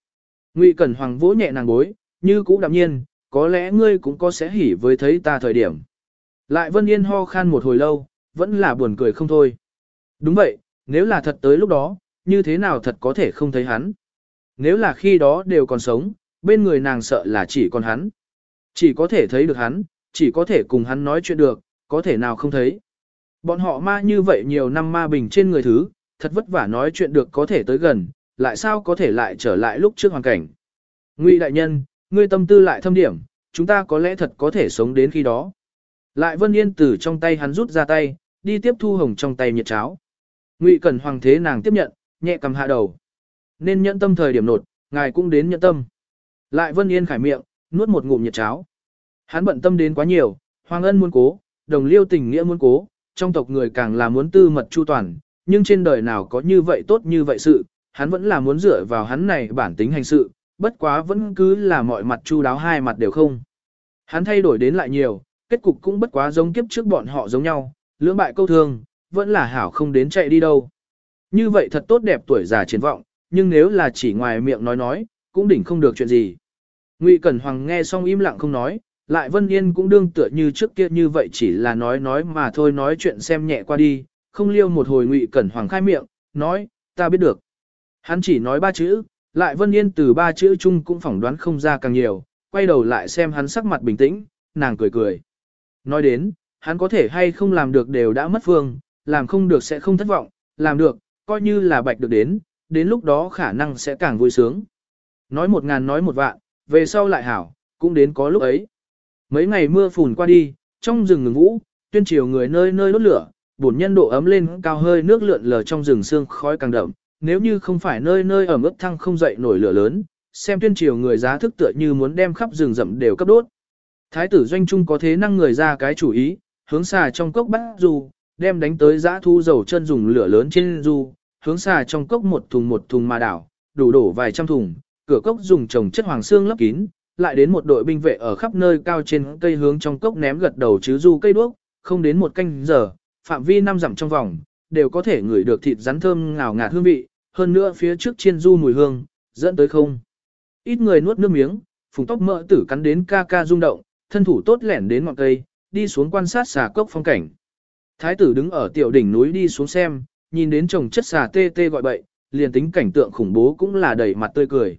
Ngụy Cẩn Hoàng vỗ nhẹ nàng bối, như cũ đạm nhiên, có lẽ ngươi cũng có sẽ hỉ với thấy ta thời điểm. Lại Vân Yên ho khan một hồi lâu, vẫn là buồn cười không thôi. Đúng vậy, nếu là thật tới lúc đó, như thế nào thật có thể không thấy hắn. Nếu là khi đó đều còn sống, bên người nàng sợ là chỉ còn hắn. Chỉ có thể thấy được hắn, chỉ có thể cùng hắn nói chuyện được, có thể nào không thấy. Bọn họ ma như vậy nhiều năm ma bình trên người thứ, thật vất vả nói chuyện được có thể tới gần, lại sao có thể lại trở lại lúc trước hoàn cảnh. Ngụy đại nhân, ngươi tâm tư lại thâm điểm, chúng ta có lẽ thật có thể sống đến khi đó. Lại Vân Yên từ trong tay hắn rút ra tay, đi tiếp thu hồng trong tay nhiệt cháo. Ngụy Cẩn Hoàng thế nàng tiếp nhận, nhẹ cầm hạ đầu. Nên nhận tâm thời điểm nột, ngài cũng đến nhận tâm. Lại Vân Yên khải miệng, nuốt một ngụm nhiệt cháo. Hắn bận tâm đến quá nhiều, Hoàng Ân muốn cố, đồng liêu tình nghĩa muốn cố, trong tộc người càng là muốn tư mật chu toàn, nhưng trên đời nào có như vậy tốt như vậy sự, hắn vẫn là muốn dựa vào hắn này bản tính hành sự, bất quá vẫn cứ là mọi mặt chu đáo hai mặt đều không. Hắn thay đổi đến lại nhiều, kết cục cũng bất quá giống kiếp trước bọn họ giống nhau, lưỡng bại câu thương, vẫn là hảo không đến chạy đi đâu. Như vậy thật tốt đẹp tuổi già triển vọng, nhưng nếu là chỉ ngoài miệng nói nói, cũng đỉnh không được chuyện gì. Ngụy Cẩn Hoàng nghe xong im lặng không nói, lại Vân Yên cũng đương tựa như trước kia như vậy chỉ là nói nói mà thôi nói chuyện xem nhẹ qua đi, không liêu một hồi Ngụy Cẩn Hoàng khai miệng, nói, ta biết được. Hắn chỉ nói ba chữ, lại Vân Yên từ ba chữ chung cũng phỏng đoán không ra càng nhiều, quay đầu lại xem hắn sắc mặt bình tĩnh, nàng cười cười. Nói đến, hắn có thể hay không làm được đều đã mất phương, làm không được sẽ không thất vọng, làm được, coi như là bạch được đến, đến lúc đó khả năng sẽ càng vui sướng. Nói một ngàn nói một vạn, về sau lại hảo, cũng đến có lúc ấy. Mấy ngày mưa phùn qua đi, trong rừng ngừng vũ, tuyên triều người nơi nơi đốt lửa, bổn nhân độ ấm lên cao hơi nước lượn lờ trong rừng sương khói càng đậm, nếu như không phải nơi nơi ở ướt thăng không dậy nổi lửa lớn, xem tuyên triều người giá thức tựa như muốn đem khắp rừng rậm đều cấp đốt. Thái tử doanh trung có thế năng người ra cái chủ ý, hướng xà trong cốc bắt dù, đem đánh tới giã thu dầu chân dùng lửa lớn trên dù, hướng xà trong cốc một thùng một thùng mà đảo, đủ đổ vài trăm thùng, cửa cốc dùng trồng chất hoàng xương lấp kín, lại đến một đội binh vệ ở khắp nơi cao trên cây hướng trong cốc ném gật đầu chứ du cây đuốc, không đến một canh giờ, phạm vi năm dặm trong vòng, đều có thể ngửi được thịt rắn thơm ngào ngạt hương vị, hơn nữa phía trước chiên du mùi hương, dẫn tới không. Ít người nuốt nước miếng, phùng tóc mỡ tử cắn đến ca ca rung động, thân thủ tốt lẻn đến ngọn cây, đi xuống quan sát xà cốc phong cảnh. Thái tử đứng ở tiểu đỉnh núi đi xuống xem, nhìn đến chồng chất xà tê tê gọi bậy, liền tính cảnh tượng khủng bố cũng là đầy mặt tươi cười.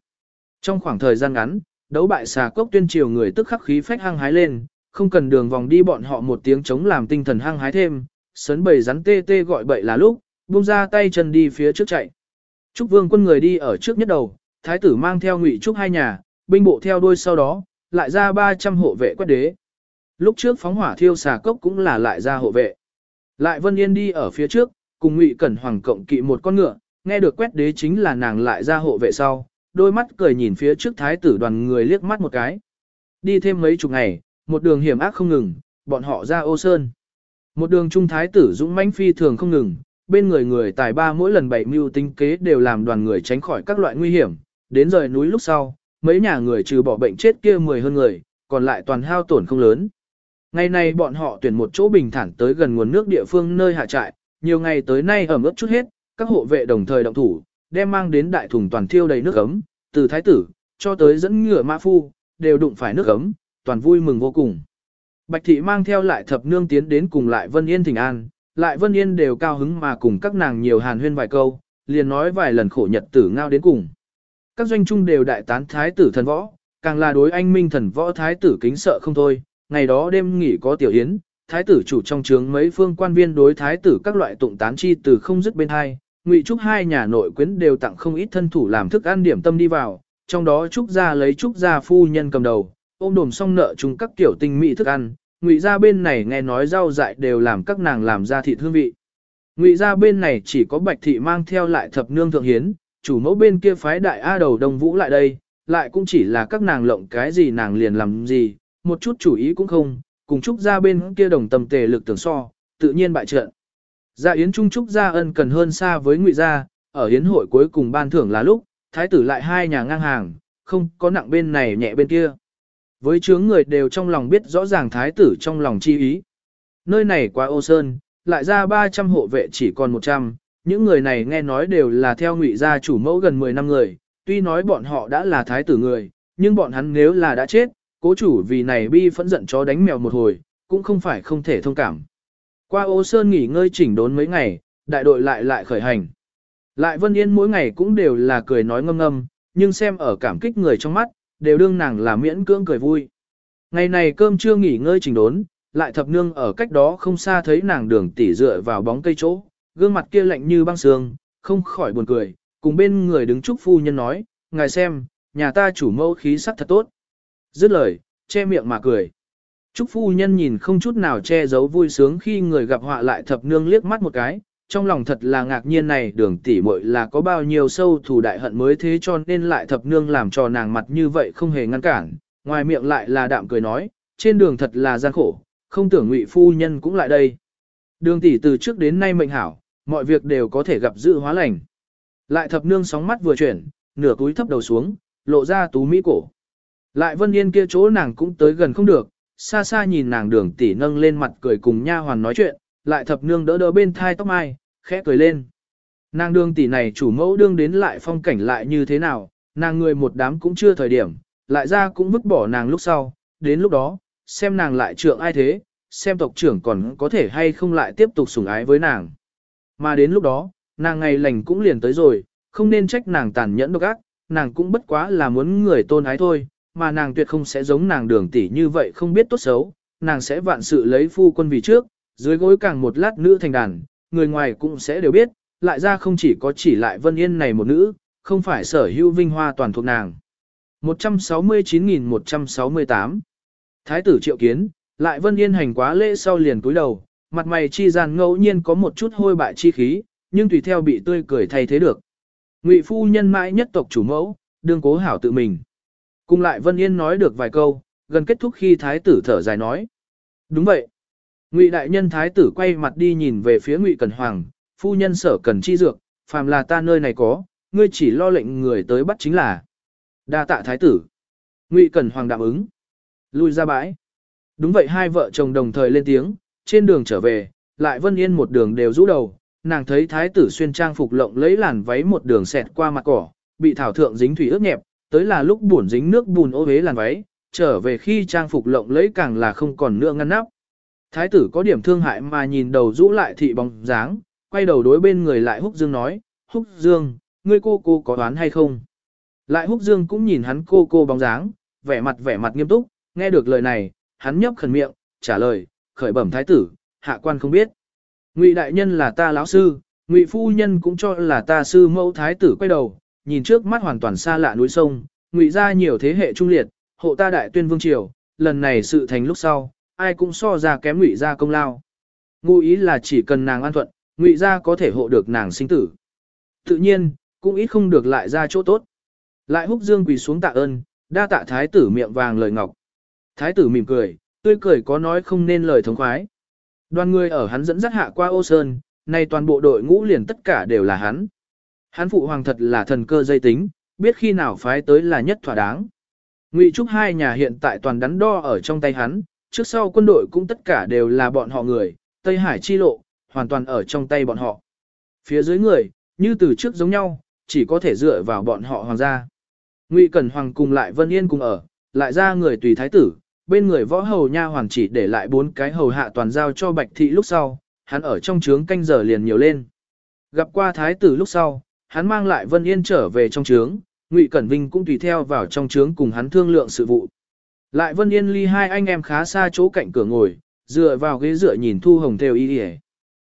Trong khoảng thời gian ngắn, đấu bại xà cốc tuyên triều người tức khắc khí phách hăng hái lên, không cần đường vòng đi bọn họ một tiếng chống làm tinh thần hăng hái thêm, sấn bầy rắn tê tê gọi bậy là lúc, buông ra tay chân đi phía trước chạy. Trúc vương quân người đi ở trước nhất đầu, thái tử mang theo ngụy trúc hai nhà, binh bộ theo đuôi sau đó, lại ra 300 hộ vệ quét đế. Lúc trước phóng hỏa thiêu xà cốc cũng là lại ra hộ vệ. Lại Vân Yên đi ở phía trước, cùng Ngụy Cẩn Hoàng cộng kỵ một con ngựa, nghe được quét đế chính là nàng lại ra hộ vệ sau, đôi mắt cười nhìn phía trước thái tử đoàn người liếc mắt một cái. Đi thêm mấy chục ngày, một đường hiểm ác không ngừng, bọn họ ra ô sơn. Một đường trung thái tử dũng mãnh phi thường không ngừng, bên người người tài ba mỗi lần bảy mưu tinh kế đều làm đoàn người tránh khỏi các loại nguy hiểm, đến rời núi lúc sau, mấy nhà người trừ bỏ bệnh chết kia mười hơn người, còn lại toàn hao tổn không lớn. Ngày nay bọn họ tuyển một chỗ bình thản tới gần nguồn nước địa phương nơi hạ trại, nhiều ngày tới nay ẩm ướt chút hết, các hộ vệ đồng thời động thủ, đem mang đến đại thùng toàn thiêu đầy nước ấm, từ thái tử, cho tới dẫn ngựa mã phu, đều đụng phải nước ấm, toàn vui mừng vô cùng. Bạch thị mang theo lại thập nương tiến đến cùng lại Vân Yên thỉnh an, lại Vân Yên đều cao hứng mà cùng các nàng nhiều hàn huyên vài câu, liền nói vài lần khổ nhật tử ngao đến cùng. Các doanh trung đều đại tán thái tử thần võ, càng là đối anh minh thần võ thái tử kính sợ không thôi, ngày đó đêm nghỉ có tiểu yến, thái tử chủ trong trướng mấy phương quan viên đối thái tử các loại tụng tán chi từ không dứt bên hai, ngụy trúc hai nhà nội quyến đều tặng không ít thân thủ làm thức ăn điểm tâm đi vào, trong đó trúc gia lấy trúc gia phu nhân cầm đầu, ôm đồm xong nợ chúng các kiểu tinh mỹ thức ăn, ngụy gia bên này nghe nói rau dại đều làm các nàng làm ra thịt hương vị. Ngụy gia bên này chỉ có bạch thị mang theo lại thập nương thượng hiến, chủ mẫu bên kia phái đại A đầu đông vũ lại đây, lại cũng chỉ là các nàng lộng cái gì nàng liền làm gì, một chút chủ ý cũng không, cùng Trúc gia bên kia đồng tâm tề lực tưởng so, tự nhiên bại trận. Gia Yến Trung Trúc gia ân cần hơn xa với Ngụy gia, ở Yến hội cuối cùng ban thưởng là lúc, thái tử lại hai nhà ngang hàng, không có nặng bên này nhẹ bên kia. Với chướng người đều trong lòng biết rõ ràng thái tử trong lòng chi ý. Nơi này quá ô sơn, lại ra 300 hộ vệ chỉ còn 100, những người này nghe nói đều là theo ngụy gia chủ mẫu gần 10 năm người, tuy nói bọn họ đã là thái tử người, nhưng bọn hắn nếu là đã chết, cố chủ vì này bi phẫn giận chó đánh mèo một hồi, cũng không phải không thể thông cảm. Qua ô sơn nghỉ ngơi chỉnh đốn mấy ngày, đại đội lại lại khởi hành. Lại Vân Yên mỗi ngày cũng đều là cười nói ngâm ngâm, nhưng xem ở cảm kích người trong mắt, đều đương nàng là miễn cưỡng cười vui. Ngày này cơm chưa nghỉ ngơi chỉnh đốn, lại thập nương ở cách đó không xa thấy nàng đường tỉ dựa vào bóng cây chỗ, gương mặt kia lạnh như băng sương, không khỏi buồn cười, cùng bên người đứng trúc phu nhân nói, ngài xem, nhà ta chủ mẫu khí sắc thật tốt. Dứt lời, che miệng mà cười. Trúc phu nhân nhìn không chút nào che giấu vui sướng khi người gặp họa lại thập nương liếc mắt một cái, trong lòng thật là ngạc nhiên này đường tỷ muội là có bao nhiêu sâu thù đại hận mới thế cho nên lại thập nương làm cho nàng mặt như vậy không hề ngăn cản, ngoài miệng lại là đạm cười nói, trên đường thật là gian khổ, không tưởng ngụy phu nhân cũng lại đây. Đường tỷ từ trước đến nay mệnh hảo, mọi việc đều có thể gặp dự hóa lành. Lại thập nương sóng mắt vừa chuyển, nửa túi thấp đầu xuống, lộ ra tú mỹ cổ. Lại vân yên kia chỗ nàng cũng tới gần không được, xa xa nhìn nàng đường tỷ nâng lên mặt cười cùng nha hoàn nói chuyện, lại thập nương đỡ đỡ bên thai tóc mai, khẽ cười lên. Nàng đường tỷ này chủ mẫu đương đến lại phong cảnh lại như thế nào, nàng người một đám cũng chưa thời điểm, lại ra cũng vứt bỏ nàng lúc sau, đến lúc đó, xem nàng lại trượng ai thế, xem tộc trưởng còn có thể hay không lại tiếp tục sủng ái với nàng. Mà đến lúc đó, nàng ngày lành cũng liền tới rồi, không nên trách nàng tàn nhẫn độc ác, nàng cũng bất quá là muốn người tôn ái thôi, mà nàng tuyệt không sẽ giống nàng đường tỷ như vậy không biết tốt xấu, nàng sẽ vạn sự lấy phu quân vì trước, dưới gối càng một lát nữ thành đàn, người ngoài cũng sẽ đều biết, lại ra không chỉ có chỉ lại Vân Yên này một nữ, không phải sở hữu vinh hoa toàn thuộc nàng. 169.168 Thái tử triệu kiến, lại Vân Yên hành quá lễ sau liền cúi đầu, mặt mày chi gian ngẫu nhiên có một chút hôi bại chi khí, nhưng tùy theo bị tươi cười thay thế được. Ngụy phu nhân mãi nhất tộc chủ mẫu, đương cố hảo tự mình. Cùng lại Vân Yên nói được vài câu, gần kết thúc khi thái tử thở dài nói. Đúng vậy. Ngụy đại nhân thái tử quay mặt đi nhìn về phía Ngụy Cẩn Hoàng, phu nhân sở cần chi dược, phàm là ta nơi này có, ngươi chỉ lo lệnh người tới bắt chính là. Đa tạ thái tử. Ngụy Cẩn Hoàng đáp ứng. Lui ra bãi. Đúng vậy hai vợ chồng đồng thời lên tiếng, trên đường trở về, lại Vân Yên một đường đều rũ đầu, nàng thấy thái tử xuyên trang phục lộng lấy làn váy một đường xẹt qua mặt cỏ, bị thảo thượng dính thủy ướt nhẹp, tới là lúc buồn dính nước bùn ô hế làn váy, trở về khi trang phục lộng lấy càng là không còn nữa ngăn nắp. Thái tử có điểm thương hại mà nhìn đầu rũ lại thị bóng dáng, quay đầu đối bên người lại húc dương nói, húc dương, ngươi cô cô có đoán hay không? Lại húc dương cũng nhìn hắn cô cô bóng dáng, vẻ mặt vẻ mặt nghiêm túc, nghe được lời này, hắn nhấp khẩn miệng, trả lời, khởi bẩm thái tử, hạ quan không biết. Ngụy đại nhân là ta lão sư, Ngụy phu nhân cũng cho là ta sư mẫu thái tử quay đầu, nhìn trước mắt hoàn toàn xa lạ núi sông, Ngụy ra nhiều thế hệ trung liệt, hộ ta đại tuyên vương triều, lần này sự thành lúc sau, ai cũng so ra kém Ngụy ra công lao. Ngụ ý là chỉ cần nàng an thuận, Ngụy ra có thể hộ được nàng sinh tử. Tự nhiên, cũng ít không được lại ra chỗ tốt. Lại húc dương quỳ xuống tạ ơn, đa tạ thái tử miệng vàng lời ngọc. Thái tử mỉm cười, tươi cười có nói không nên lời thống khoái. Đoàn người ở hắn dẫn dắt hạ qua ô sơn, nay toàn bộ đội ngũ liền tất cả đều là hắn. Hắn phụ hoàng thật là thần cơ dây tính, biết khi nào phái tới là nhất thỏa đáng. Ngụy Trúc hai nhà hiện tại toàn đắn đo ở trong tay hắn, trước sau quân đội cũng tất cả đều là bọn họ người, Tây Hải chi lộ, hoàn toàn ở trong tay bọn họ. Phía dưới người, như từ trước giống nhau, chỉ có thể dựa vào bọn họ hoàng gia. Ngụy Cẩn Hoàng cùng lại Vân Yên cùng ở, lại ra người tùy thái tử, bên người võ hầu nha hoàng chỉ để lại bốn cái hầu hạ toàn giao cho Bạch Thị lúc sau, hắn ở trong trướng canh giờ liền nhiều lên. Gặp qua thái tử lúc sau, hắn mang lại Vân Yên trở về trong trướng, Ngụy Cẩn Vinh cũng tùy theo vào trong trướng cùng hắn thương lượng sự vụ. Lại Vân Yên ly hai anh em khá xa chỗ cạnh cửa ngồi, dựa vào ghế dựa nhìn Thu Hồng theo y đi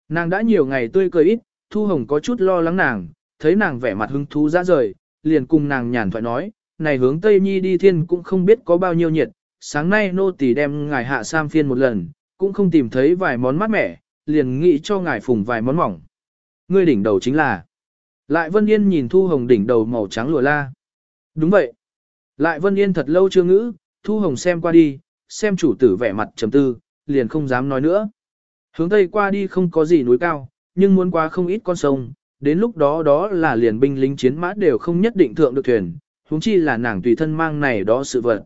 Nàng đã nhiều ngày tươi cười ít, Thu Hồng có chút lo lắng nàng, thấy nàng vẻ mặt hứng thú ra rời, liền cùng nàng nhàn thoại nói, này hướng Tây Nhi đi thiên cũng không biết có bao nhiêu nhiệt, sáng nay nô tỳ đem ngài hạ sam phiên một lần, cũng không tìm thấy vài món mát mẻ, liền nghĩ cho ngài phùng vài món mỏng. Ngươi đỉnh đầu chính là. Lại Vân Yên nhìn Thu Hồng đỉnh đầu màu trắng lụa la. Đúng vậy. Lại Vân Yên thật lâu chưa ngữ, Thu Hồng xem qua đi, xem chủ tử vẻ mặt trầm tư, liền không dám nói nữa. Hướng Tây qua đi không có gì núi cao, nhưng muốn qua không ít con sông, đến lúc đó đó là liền binh lính chiến mã đều không nhất định thượng được thuyền, huống chi là nàng tùy thân mang này đó sự vật.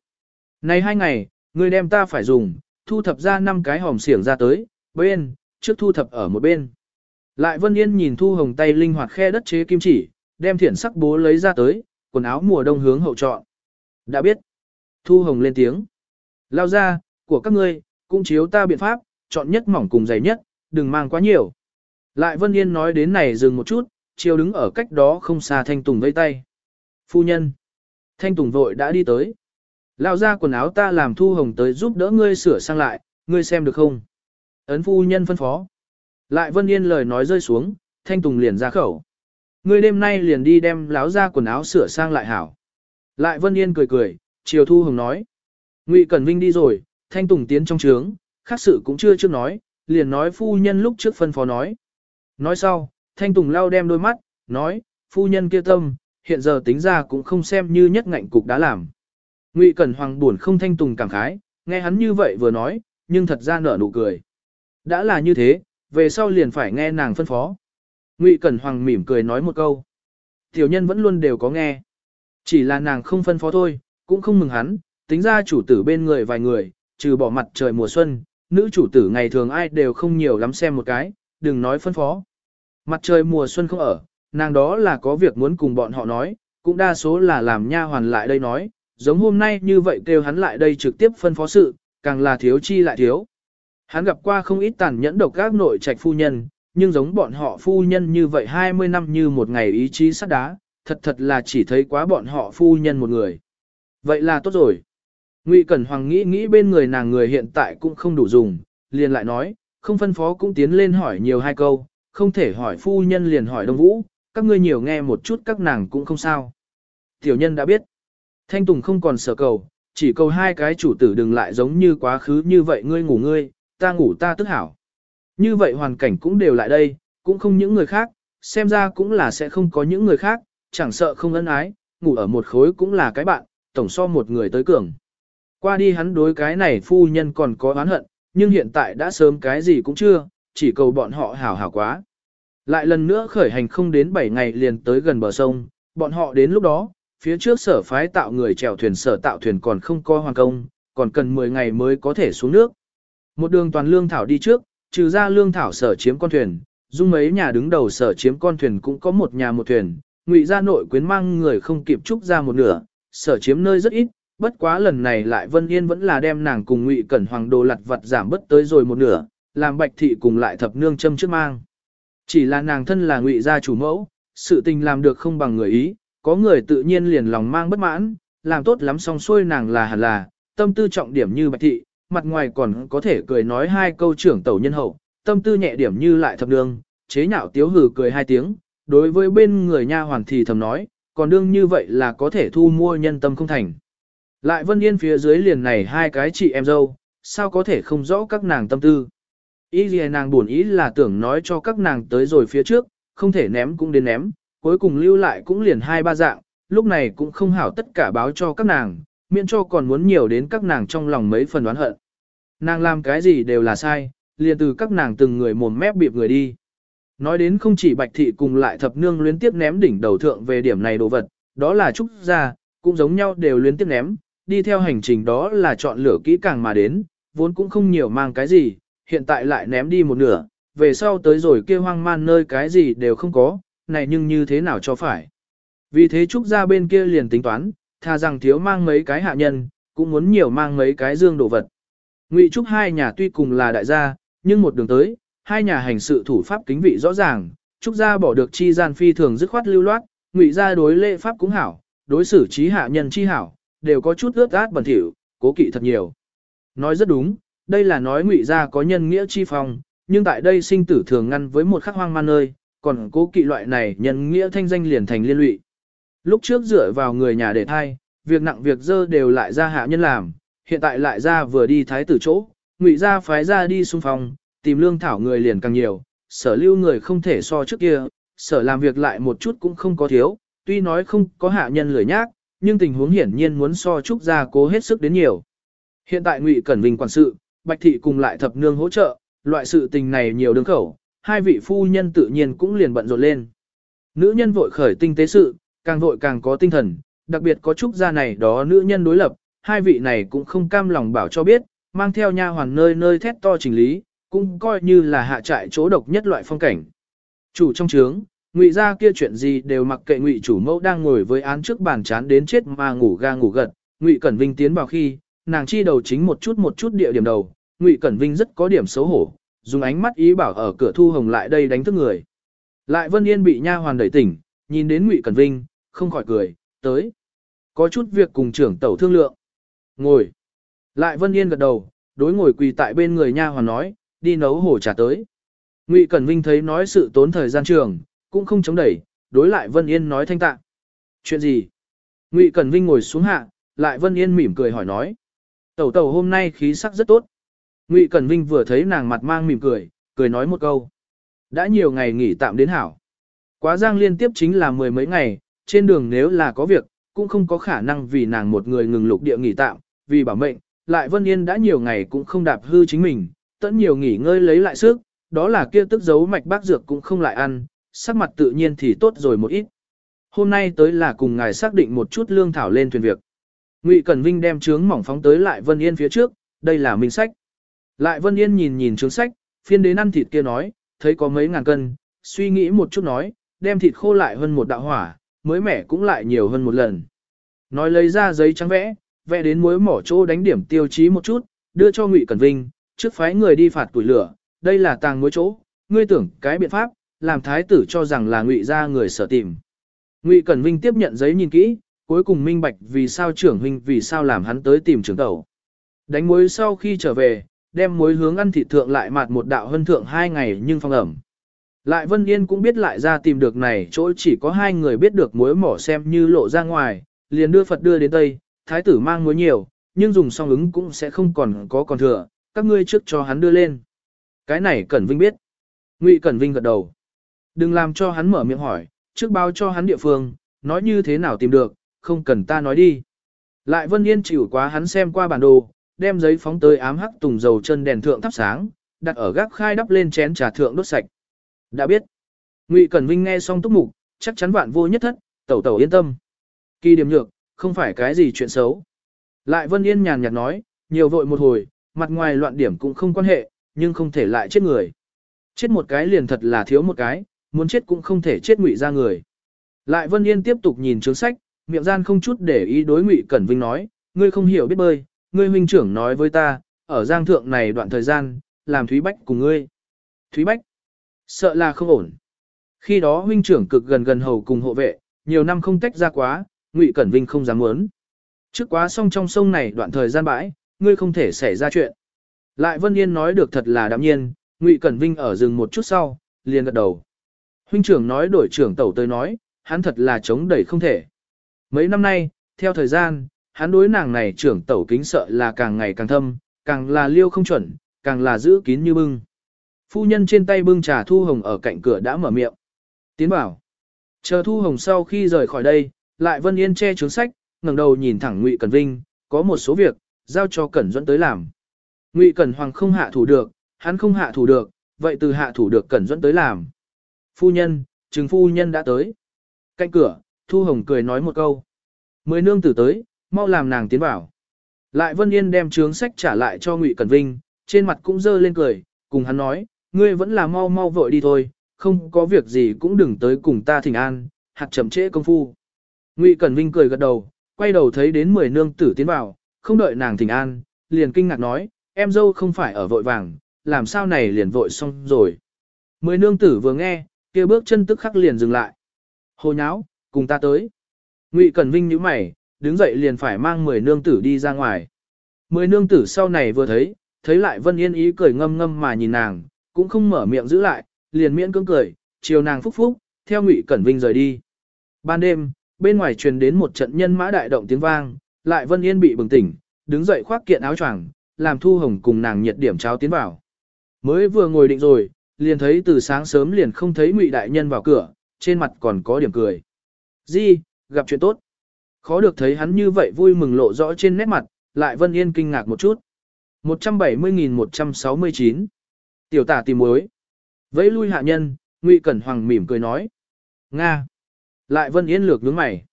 Này hai ngày, người đem ta phải dùng, thu thập ra năm cái hòm xiển ra tới, bên, trước thu thập ở một bên. Lại Vân Yên nhìn Thu Hồng tay linh hoạt khe đất chế kim chỉ, đem thiển sắc bố lấy ra tới, quần áo mùa đông hướng hậu chọn. Đã biết. Thu Hồng lên tiếng. Lao ra, của các ngươi, cũng chiếu ta biện pháp, chọn nhất mỏng cùng dày nhất, đừng mang quá nhiều. Lại Vân Yên nói đến này dừng một chút, chiều đứng ở cách đó không xa Thanh Tùng vây tay. Phu nhân. Thanh Tùng vội đã đi tới. Lao ra quần áo ta làm Thu Hồng tới giúp đỡ ngươi sửa sang lại, ngươi xem được không? Ấn phu nhân phân phó. Lại Vân Yên lời nói rơi xuống, Thanh Tùng liền ra khẩu. Ngươi đêm nay liền đi đem láo ra quần áo sửa sang lại hảo. Lại Vân Yên cười cười, chiều Thu Hồng nói. Ngụy Cẩn Vinh đi rồi, Thanh Tùng tiến trong trướng, khác sự cũng chưa trước nói, liền nói phu nhân lúc trước phân phó nói. Nói sau, Thanh Tùng lau đem đôi mắt, nói, phu nhân kia tâm, hiện giờ tính ra cũng không xem như nhất ngạnh cục đã làm. Ngụy Cẩn Hoàng buồn không Thanh Tùng cảm khái, nghe hắn như vậy vừa nói, nhưng thật ra nở nụ cười. Đã là như thế, về sau liền phải nghe nàng phân phó. Ngụy Cẩn Hoàng mỉm cười nói một câu. Tiểu nhân vẫn luôn đều có nghe. Chỉ là nàng không phân phó thôi, cũng không mừng hắn, tính ra chủ tử bên người vài người, trừ bỏ mặt trời mùa xuân, nữ chủ tử ngày thường ai đều không nhiều lắm xem một cái, đừng nói phân phó. Mặt trời mùa xuân không ở, nàng đó là có việc muốn cùng bọn họ nói, cũng đa số là làm nha hoàn lại đây nói, giống hôm nay như vậy kêu hắn lại đây trực tiếp phân phó sự, càng là thiếu chi lại thiếu. Hắn gặp qua không ít tàn nhẫn độc các nội trạch phu nhân, nhưng giống bọn họ phu nhân như vậy 20 năm như một ngày ý chí sắt đá, thật thật là chỉ thấy quá bọn họ phu nhân một người. Vậy là tốt rồi. Ngụy Cẩn Hoàng nghĩ nghĩ bên người nàng người hiện tại cũng không đủ dùng, liền lại nói, không phân phó cũng tiến lên hỏi nhiều hai câu, không thể hỏi phu nhân liền hỏi Đông Vũ, các ngươi nhiều nghe một chút các nàng cũng không sao. Tiểu nhân đã biết. Thanh Tùng không còn sợ cầu, chỉ cầu hai cái chủ tử đừng lại giống như quá khứ như vậy ngươi ngủ ngươi, ta ngủ ta tức hảo. Như vậy hoàn cảnh cũng đều lại đây, cũng không những người khác, xem ra cũng là sẽ không có những người khác, chẳng sợ không ân ái, ngủ ở một khối cũng là cái bạn, tổng so một người tới cường. Qua đi hắn đối cái này phu nhân còn có oán hận, nhưng hiện tại đã sớm cái gì cũng chưa, chỉ cầu bọn họ hảo hảo quá. Lại lần nữa khởi hành không đến 7 ngày liền tới gần bờ sông, bọn họ đến lúc đó, phía trước sở phái tạo người chèo thuyền sở tạo thuyền còn không có hoàn công, còn cần 10 ngày mới có thể xuống nước. Một đường toàn lương thảo đi trước, trừ ra lương thảo sở chiếm con thuyền, dung mấy nhà đứng đầu sở chiếm con thuyền cũng có một nhà một thuyền, ngụy gia nội quyến mang người không kịp trúc ra một nửa, sở chiếm nơi rất ít, bất quá lần này lại Vân Yên vẫn là đem nàng cùng ngụy cẩn hoàng đồ lặt vật giảm bất tới rồi một nửa, làm bạch thị cùng lại thập nương châm trước mang. Chỉ là nàng thân là ngụy gia chủ mẫu, sự tình làm được không bằng người ý, có người tự nhiên liền lòng mang bất mãn, làm tốt lắm xong xuôi nàng là hẳn là, tâm tư trọng điểm như bạch thị, mặt ngoài còn có thể cười nói hai câu trưởng tẩu nhân hậu, tâm tư nhẹ điểm như lại thập đường, chế nhạo tiếu hử cười hai tiếng, đối với bên người nha hoàn thì thầm nói, còn đương như vậy là có thể thu mua nhân tâm không thành. Lại Vân Yên phía dưới liền này hai cái chị em dâu, sao có thể không rõ các nàng tâm tư. Ý gì nàng buồn ý là tưởng nói cho các nàng tới rồi phía trước, không thể ném cũng đến ném, cuối cùng lưu lại cũng liền hai ba dạng, lúc này cũng không hảo tất cả báo cho các nàng, miễn cho còn muốn nhiều đến các nàng trong lòng mấy phần đoán hận. Nàng làm cái gì đều là sai, liền từ các nàng từng người mồm mép bịp người đi. Nói đến không chỉ bạch thị cùng lại thập nương luyến tiếp ném đỉnh đầu thượng về điểm này đồ vật, đó là trúc gia, cũng giống nhau đều luyến tiếp ném, đi theo hành trình đó là chọn lựa kỹ càng mà đến, vốn cũng không nhiều mang cái gì, hiện tại lại ném đi một nửa, về sau tới rồi kia hoang man nơi cái gì đều không có, này nhưng như thế nào cho phải. Vì thế trúc gia bên kia liền tính toán, thà rằng thiếu mang mấy cái hạ nhân, cũng muốn nhiều mang mấy cái dương đồ vật. Ngụy Trúc hai nhà tuy cùng là đại gia, nhưng một đường tới, hai nhà hành sự thủ pháp kính vị rõ ràng, Trúc gia bỏ được chi gian phi thường dứt khoát lưu loát, Ngụy gia đối lễ pháp cũng hảo, đối xử trí hạ nhân chi hảo, đều có chút ướt át bẩn thỉu, cố kỵ thật nhiều. Nói rất đúng, đây là nói ngụy gia có nhân nghĩa chi phong, nhưng tại đây sinh tử thường ngăn với một khắc hoang man nơi, còn cố kỵ loại này nhân nghĩa thanh danh liền thành liên lụy. Lúc trước dựa vào người nhà để thai, việc nặng việc dơ đều lại ra hạ nhân làm, hiện tại lại ra vừa đi thái tử chỗ, ngụy gia phái ra đi xung phong, tìm lương thảo người liền càng nhiều, sở lưu người không thể so trước kia, sở làm việc lại một chút cũng không có thiếu, tuy nói không có hạ nhân lười nhác, nhưng tình huống hiển nhiên muốn so trúc gia cố hết sức đến nhiều. Hiện tại ngụy Cẩn Vinh quản sự, Bạch Thị cùng lại thập nương hỗ trợ, loại sự tình này nhiều đường khẩu, hai vị phu nhân tự nhiên cũng liền bận rộn lên. Nữ nhân vội khởi tinh tế sự, càng vội càng có tinh thần, đặc biệt có trúc gia này đó nữ nhân đối lập, hai vị này cũng không cam lòng bảo cho biết, mang theo nha hoàn nơi nơi thét to chỉnh lý, cũng coi như là hạ trại chỗ độc nhất loại phong cảnh. Chủ trong trướng, ngụy gia kia chuyện gì đều mặc kệ ngụy chủ mẫu đang ngồi với án trước bàn chán đến chết mà ngủ ga ngủ gật, ngụy cẩn vinh tiến vào khi, nàng chi đầu chính một chút một chút địa điểm đầu, ngụy cẩn vinh rất có điểm xấu hổ, dùng ánh mắt ý bảo ở cửa thu hồng lại đây đánh thức người. Lại Vân Yên bị nha hoàn đẩy tỉnh, nhìn đến ngụy cẩn vinh, không khỏi cười, tới. Có chút việc cùng trưởng tẩu thương lượng. Ngồi. Lại Vân Yên gật đầu, đối ngồi quỳ tại bên người nha hoàn nói, đi nấu hổ trà tới. Ngụy Cẩn Vinh thấy nói sự tốn thời gian trường, cũng không chống đẩy, đối lại Vân Yên nói thanh tạ. Chuyện gì? Ngụy Cẩn Vinh ngồi xuống hạ, lại Vân Yên mỉm cười hỏi nói. Tẩu tẩu hôm nay khí sắc rất tốt. Ngụy Cẩn Vinh vừa thấy nàng mặt mang mỉm cười, cười nói một câu. Đã nhiều ngày nghỉ tạm đến hảo. Quá giang liên tiếp chính là mười mấy ngày, trên đường nếu là có việc, cũng không có khả năng vì nàng một người ngừng lục địa nghỉ tạm, vì bảo mệnh, lại Vân Yên đã nhiều ngày cũng không đạp hư chính mình, tẫn nhiều nghỉ ngơi lấy lại sức, đó là kia tức giấu mạch bác dược cũng không lại ăn, sắc mặt tự nhiên thì tốt rồi một ít. Hôm nay tới là cùng ngài xác định một chút lương thảo lên thuyền việc. Ngụy Cẩn Vinh đem trướng mỏng phóng tới lại Vân Yên phía trước, đây là minh sách. Lại Vân Yên nhìn nhìn trướng sách, phiên đến ăn thịt kia nói, thấy có mấy ngàn cân, suy nghĩ một chút nói, đem thịt khô lại hơn một đạo hỏa, mới mẻ cũng lại nhiều hơn một lần. Nói lấy ra giấy trắng vẽ, vẽ đến muối mỏ chỗ đánh điểm tiêu chí một chút, đưa cho Ngụy Cẩn Vinh, trước phái người đi phạt tuổi lửa, đây là tàng muối chỗ, ngươi tưởng cái biện pháp, làm thái tử cho rằng là Ngụy gia người sở tìm. Ngụy Cẩn Vinh tiếp nhận giấy nhìn kỹ, cuối cùng minh bạch vì sao trưởng huynh vì sao làm hắn tới tìm trưởng tẩu. Đánh muối sau khi trở về, đem muối hướng ăn thịt thượng lại mạt một đạo hân thượng hai ngày nhưng phong ẩm. Lại Vân Yên cũng biết lại ra tìm được này chỗ chỉ có hai người biết được muối mỏ xem như lộ ra ngoài, liền đưa Phật đưa đến Tây, thái tử mang muối nhiều, nhưng dùng xong ứng cũng sẽ không còn có còn thừa, các ngươi trước cho hắn đưa lên. Cái này Cẩn Vinh biết. Ngụy Cẩn Vinh gật đầu. Đừng làm cho hắn mở miệng hỏi, trước báo cho hắn địa phương, nói như thế nào tìm được, không cần ta nói đi. Lại Vân Yên chịu quá hắn xem qua bản đồ, đem giấy phóng tới ám hắc tùng dầu chân đèn thượng thắp sáng, đặt ở gác khai đắp lên chén trà thượng đốt sạch. Đã biết. Ngụy Cẩn Vinh nghe xong túc mục, chắc chắn vạn vô nhất thất, tẩu tẩu yên tâm. Kỳ điểm nhược, không phải cái gì chuyện xấu. Lại Vân Yên nhàn nhạt nói, nhiều vội một hồi, mặt ngoài loạn điểm cũng không quan hệ, nhưng không thể lại chết người. Chết một cái liền thật là thiếu một cái, muốn chết cũng không thể chết ngụy ra người. Lại Vân Yên tiếp tục nhìn chương sách, miệng gian không chút để ý đối ngụy Cẩn Vinh nói, ngươi không hiểu biết bơi, ngươi huynh trưởng nói với ta, ở giang thượng này đoạn thời gian, làm Thúy Bách cùng ngươi. Thúy Bách, sợ là không ổn. Khi đó huynh trưởng cực gần gần hầu cùng hộ vệ, nhiều năm không tách ra quá, ngụy Cẩn Vinh không dám muốn. Trước quá xong trong sông này đoạn thời gian bãi, ngươi không thể xảy ra chuyện. Lại Vân Yên nói được thật là đạm nhiên, Ngụy Cẩn Vinh ở rừng một chút sau, liền gật đầu. Huynh trưởng nói đổi trưởng tẩu tới nói, hắn thật là chống đẩy không thể. Mấy năm nay, theo thời gian, hắn đối nàng này trưởng tẩu kính sợ là càng ngày càng thâm, càng là liêu không chuẩn, càng là giữ kín như bưng. Phu nhân trên tay bưng trà Thu Hồng ở cạnh cửa đã mở miệng. Tiến bảo. Chờ Thu Hồng sau khi rời khỏi đây, lại Vân Yên che trướng sách, ngẩng đầu nhìn thẳng Ngụy Cẩn Vinh, có một số việc, giao cho Cẩn Duẫn tới làm. Ngụy Cẩn Hoàng không hạ thủ được, hắn không hạ thủ được, vậy từ hạ thủ được Cẩn Duẫn tới làm. Phu nhân, trừng phu nhân đã tới. Cạnh cửa, Thu Hồng cười nói một câu. Mười nương tử tới, mau làm nàng tiến vào. Lại Vân Yên đem trướng sách trả lại cho Ngụy Cẩn Vinh, trên mặt cũng dơ lên cười, cùng hắn nói, ngươi vẫn là mau mau vội đi thôi, không có việc gì cũng đừng tới cùng ta thỉnh an, hạt chậm trễ công phu. Ngụy Cẩn Vinh cười gật đầu, quay đầu thấy đến mười nương tử tiến vào, không đợi nàng thỉnh an, liền kinh ngạc nói, em dâu không phải ở vội vàng, làm sao này liền vội xong rồi. Mười nương tử vừa nghe, kia bước chân tức khắc liền dừng lại. Hồ nháo, cùng ta tới. Ngụy Cẩn Vinh nhíu mày, đứng dậy liền phải mang 10 nương tử đi ra ngoài. Mười nương tử sau này vừa thấy, thấy lại Vân Yên ý cười ngâm ngâm mà nhìn nàng, cũng không mở miệng giữ lại, liền miễn cưỡng cười, chiều nàng phúc phúc, theo Ngụy Cẩn Vinh rời đi. Ban đêm, bên ngoài truyền đến một trận nhân mã đại động tiếng vang, lại Vân Yên bị bừng tỉnh, đứng dậy khoác kiện áo choàng, làm Thu Hồng cùng nàng nhiệt điểm cháo tiến vào. Mới vừa ngồi định rồi, liền thấy từ sáng sớm liền không thấy Ngụy đại nhân vào cửa, trên mặt còn có điểm cười. "Gì, gặp chuyện tốt." Khó được thấy hắn như vậy vui mừng lộ rõ trên nét mặt, lại Vân Yên kinh ngạc một chút. 170.169 Tiểu tả tìm mối. Vẫy lui hạ nhân, Ngụy Cẩn Hoàng mỉm cười nói. Nga. Lại Vân Yên lược nhướng mày.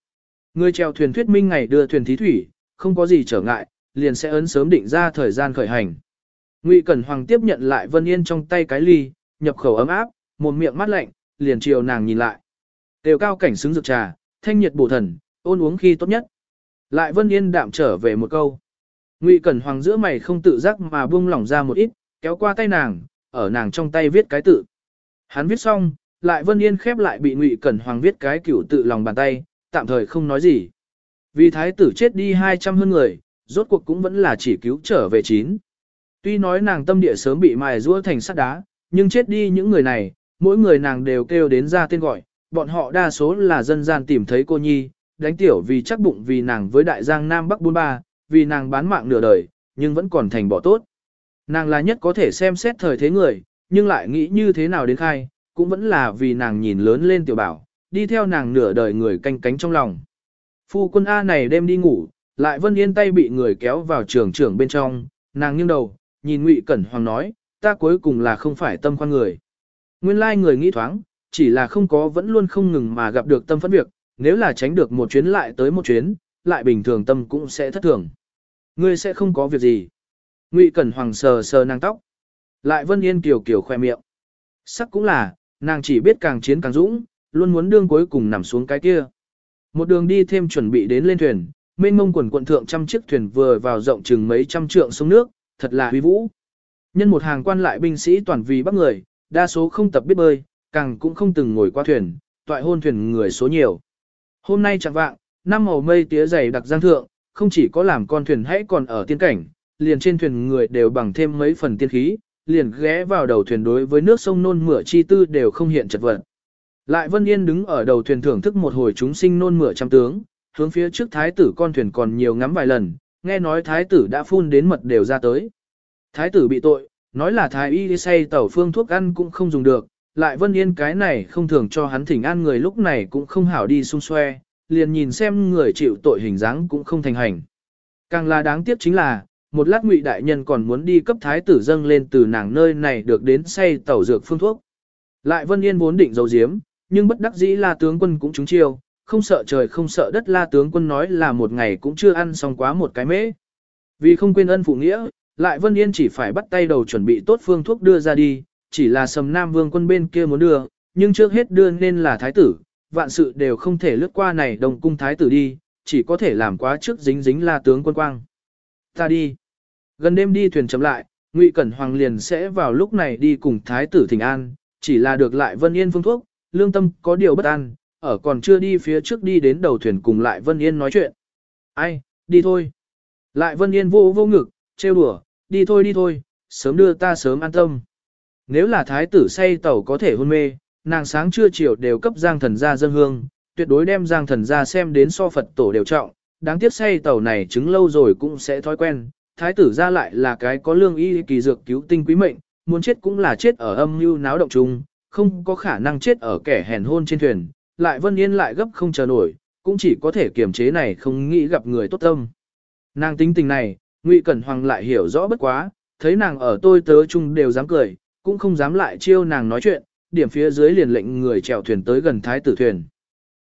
Người chèo thuyền thuyết minh ngày đưa thuyền thí thủy, không có gì trở ngại, liền sẽ ấn sớm định ra thời gian khởi hành. Ngụy Cẩn Hoàng tiếp nhận lại Vân Yên trong tay cái ly, nhập khẩu ấm áp, một miệng mát lạnh, liền chiều nàng nhìn lại. Đều cao cảnh xứng rực trà, thanh nhiệt bổ thần, ôn uống khi tốt nhất. Lại Vân Yên đạm trở về một câu. Ngụy Cẩn Hoàng giữa mày không tự giác mà buông lỏng ra một ít, kéo qua tay nàng, ở nàng trong tay viết cái tự. Hắn viết xong, lại Vân Yên khép lại bị Ngụy Cẩn Hoàng viết cái cửu tự lòng bàn tay, tạm thời không nói gì. Vì thái tử chết đi 200 hơn người, rốt cuộc cũng vẫn là chỉ cứu trở về chín. Tuy nói nàng tâm địa sớm bị mài rũa thành sắt đá, nhưng chết đi những người này, mỗi người nàng đều kêu đến ra tên gọi, bọn họ đa số là dân gian tìm thấy cô nhi, đánh tiểu vì chắc bụng vì nàng với đại giang Nam Bắc 43, vì nàng bán mạng nửa đời, nhưng vẫn còn thành bỏ tốt. Nàng là nhất có thể xem xét thời thế người, nhưng lại nghĩ như thế nào đến khai, cũng vẫn là vì nàng nhìn lớn lên tiểu bảo, đi theo nàng nửa đời người canh cánh trong lòng. Phu quân A này đêm đi ngủ, lại vân yên tay bị người kéo vào trường trưởng bên trong, nàng nghiêng đầu, nhìn Ngụy Cẩn Hoàng nói, ta cuối cùng là không phải tâm khoan người. Nguyên lai người nghĩ thoáng, chỉ là không có vẫn luôn không ngừng mà gặp được tâm phẫn việc, nếu là tránh được một chuyến lại tới một chuyến, lại bình thường tâm cũng sẽ thất thường. Ngươi sẽ không có việc gì. Ngụy Cẩn Hoàng sờ sờ nàng tóc. Lại Vân Yên kiều kiều khoe miệng. Sắc cũng là, nàng chỉ biết càng chiến càng dũng, luôn muốn đương cuối cùng nằm xuống cái kia. Một đường đi thêm chuẩn bị đến lên thuyền, mênh mông quần quận thượng trăm chiếc thuyền vừa vào rộng chừng mấy trăm trượng sông nước, thật là huy vũ. Nhân một hàng quan lại binh sĩ toàn vì bắt người, đa số không tập biết bơi, càng cũng không từng ngồi qua thuyền, toại hôn thuyền người số nhiều. Hôm nay chẳng vạng, năm màu mây tía dày đặc giang thượng, không chỉ có làm con thuyền hãy còn ở tiên cảnh, liền trên thuyền người đều bằng thêm mấy phần tiên khí, liền ghé vào đầu thuyền đối với nước sông nôn mửa chi tư đều không hiện chật vật. Lại Vân Yên đứng ở đầu thuyền thưởng thức một hồi chúng sinh nôn mửa trăm tướng, hướng phía trước thái tử con thuyền còn nhiều ngắm vài lần, nghe nói thái tử đã phun đến mật đều ra tới. Thái tử bị tội, nói là thái y đi say tẩu phương thuốc ăn cũng không dùng được, lại Vân Yên cái này không thường cho hắn thỉnh an người lúc này cũng không hảo đi xung xoe, liền nhìn xem người chịu tội hình dáng cũng không thành hành. Càng là đáng tiếc chính là, một lát ngụy đại nhân còn muốn đi cấp thái tử dâng lên từ nàng nơi này được đến say tẩu dược phương thuốc. Lại Vân Yên vốn định dầu diếm, nhưng bất đắc dĩ la tướng quân cũng trúng chiêu, không sợ trời không sợ đất la tướng quân nói là một ngày cũng chưa ăn xong quá một cái mễ. Vì không quên ân phụ nghĩa, lại Vân Yên chỉ phải bắt tay đầu chuẩn bị tốt phương thuốc đưa ra đi, chỉ là sầm nam vương quân bên kia muốn đưa, nhưng trước hết đưa nên là thái tử, vạn sự đều không thể lướt qua này đồng cung thái tử đi, chỉ có thể làm quá trước dính dính la tướng quân quang. Ta đi. Gần đêm đi thuyền chấm lại, Ngụy Cẩn Hoàng liền sẽ vào lúc này đi cùng thái tử thịnh an, chỉ là được lại Vân Yên phương thuốc, lương tâm có điều bất an, ở còn chưa đi phía trước đi đến đầu thuyền cùng lại Vân Yên nói chuyện. Ai, đi thôi. Lại Vân Yên vô vô ngực, trêu đùa, đi thôi đi thôi, sớm đưa ta sớm an tâm. Nếu là thái tử say tàu có thể hôn mê, nàng sáng trưa chiều đều cấp giang thần ra dân hương, tuyệt đối đem giang thần ra xem đến so Phật tổ đều trọng, đáng tiếc say tàu này chứng lâu rồi cũng sẽ thói quen, thái tử ra lại là cái có lương y kỳ dược cứu tinh quý mệnh, muốn chết cũng là chết ở âm mưu náo động chung, không có khả năng chết ở kẻ hèn hôn trên thuyền, lại vân yên lại gấp không chờ nổi, cũng chỉ có thể kiềm chế này không nghĩ gặp người tốt tâm. Nàng tính tình này, Ngụy Cẩn Hoàng lại hiểu rõ bất quá, thấy nàng ở tôi tớ chung đều dám cười, cũng không dám lại chiêu nàng nói chuyện, điểm phía dưới liền lệnh người chèo thuyền tới gần thái tử thuyền.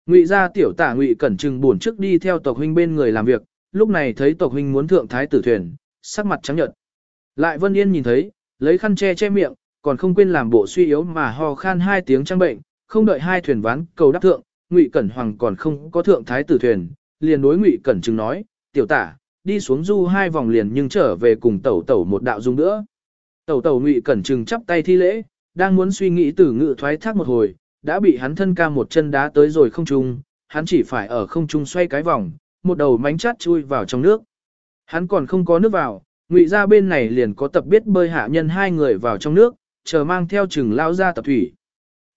Ngụy gia tiểu tả Ngụy Cẩn Trừng buồn trước đi theo tộc huynh bên người làm việc, lúc này thấy tộc huynh muốn thượng thái tử thuyền, sắc mặt trắng nhợt. Lại Vân Yên nhìn thấy, lấy khăn che che miệng, còn không quên làm bộ suy yếu mà ho khan hai tiếng trang bệnh, không đợi hai thuyền ván cầu đáp thượng, Ngụy Cẩn Hoàng còn không có thượng thái tử thuyền, liền đối Ngụy Cẩn Trừng nói, tiểu tả, đi xuống du hai vòng liền nhưng trở về cùng tẩu tẩu một đạo dung nữa. Tẩu tẩu Ngụy Cẩn Trừng chắp tay thi lễ, đang muốn suy nghĩ từ ngự thoái thác một hồi, đã bị hắn thân ca một chân đá tới rồi không trung, hắn chỉ phải ở không trung xoay cái vòng, một đầu mánh chát chui vào trong nước. Hắn còn không có nước vào, ngụy ra bên này liền có tập biết bơi hạ nhân hai người vào trong nước, chờ mang theo chừng lao ra tập thủy.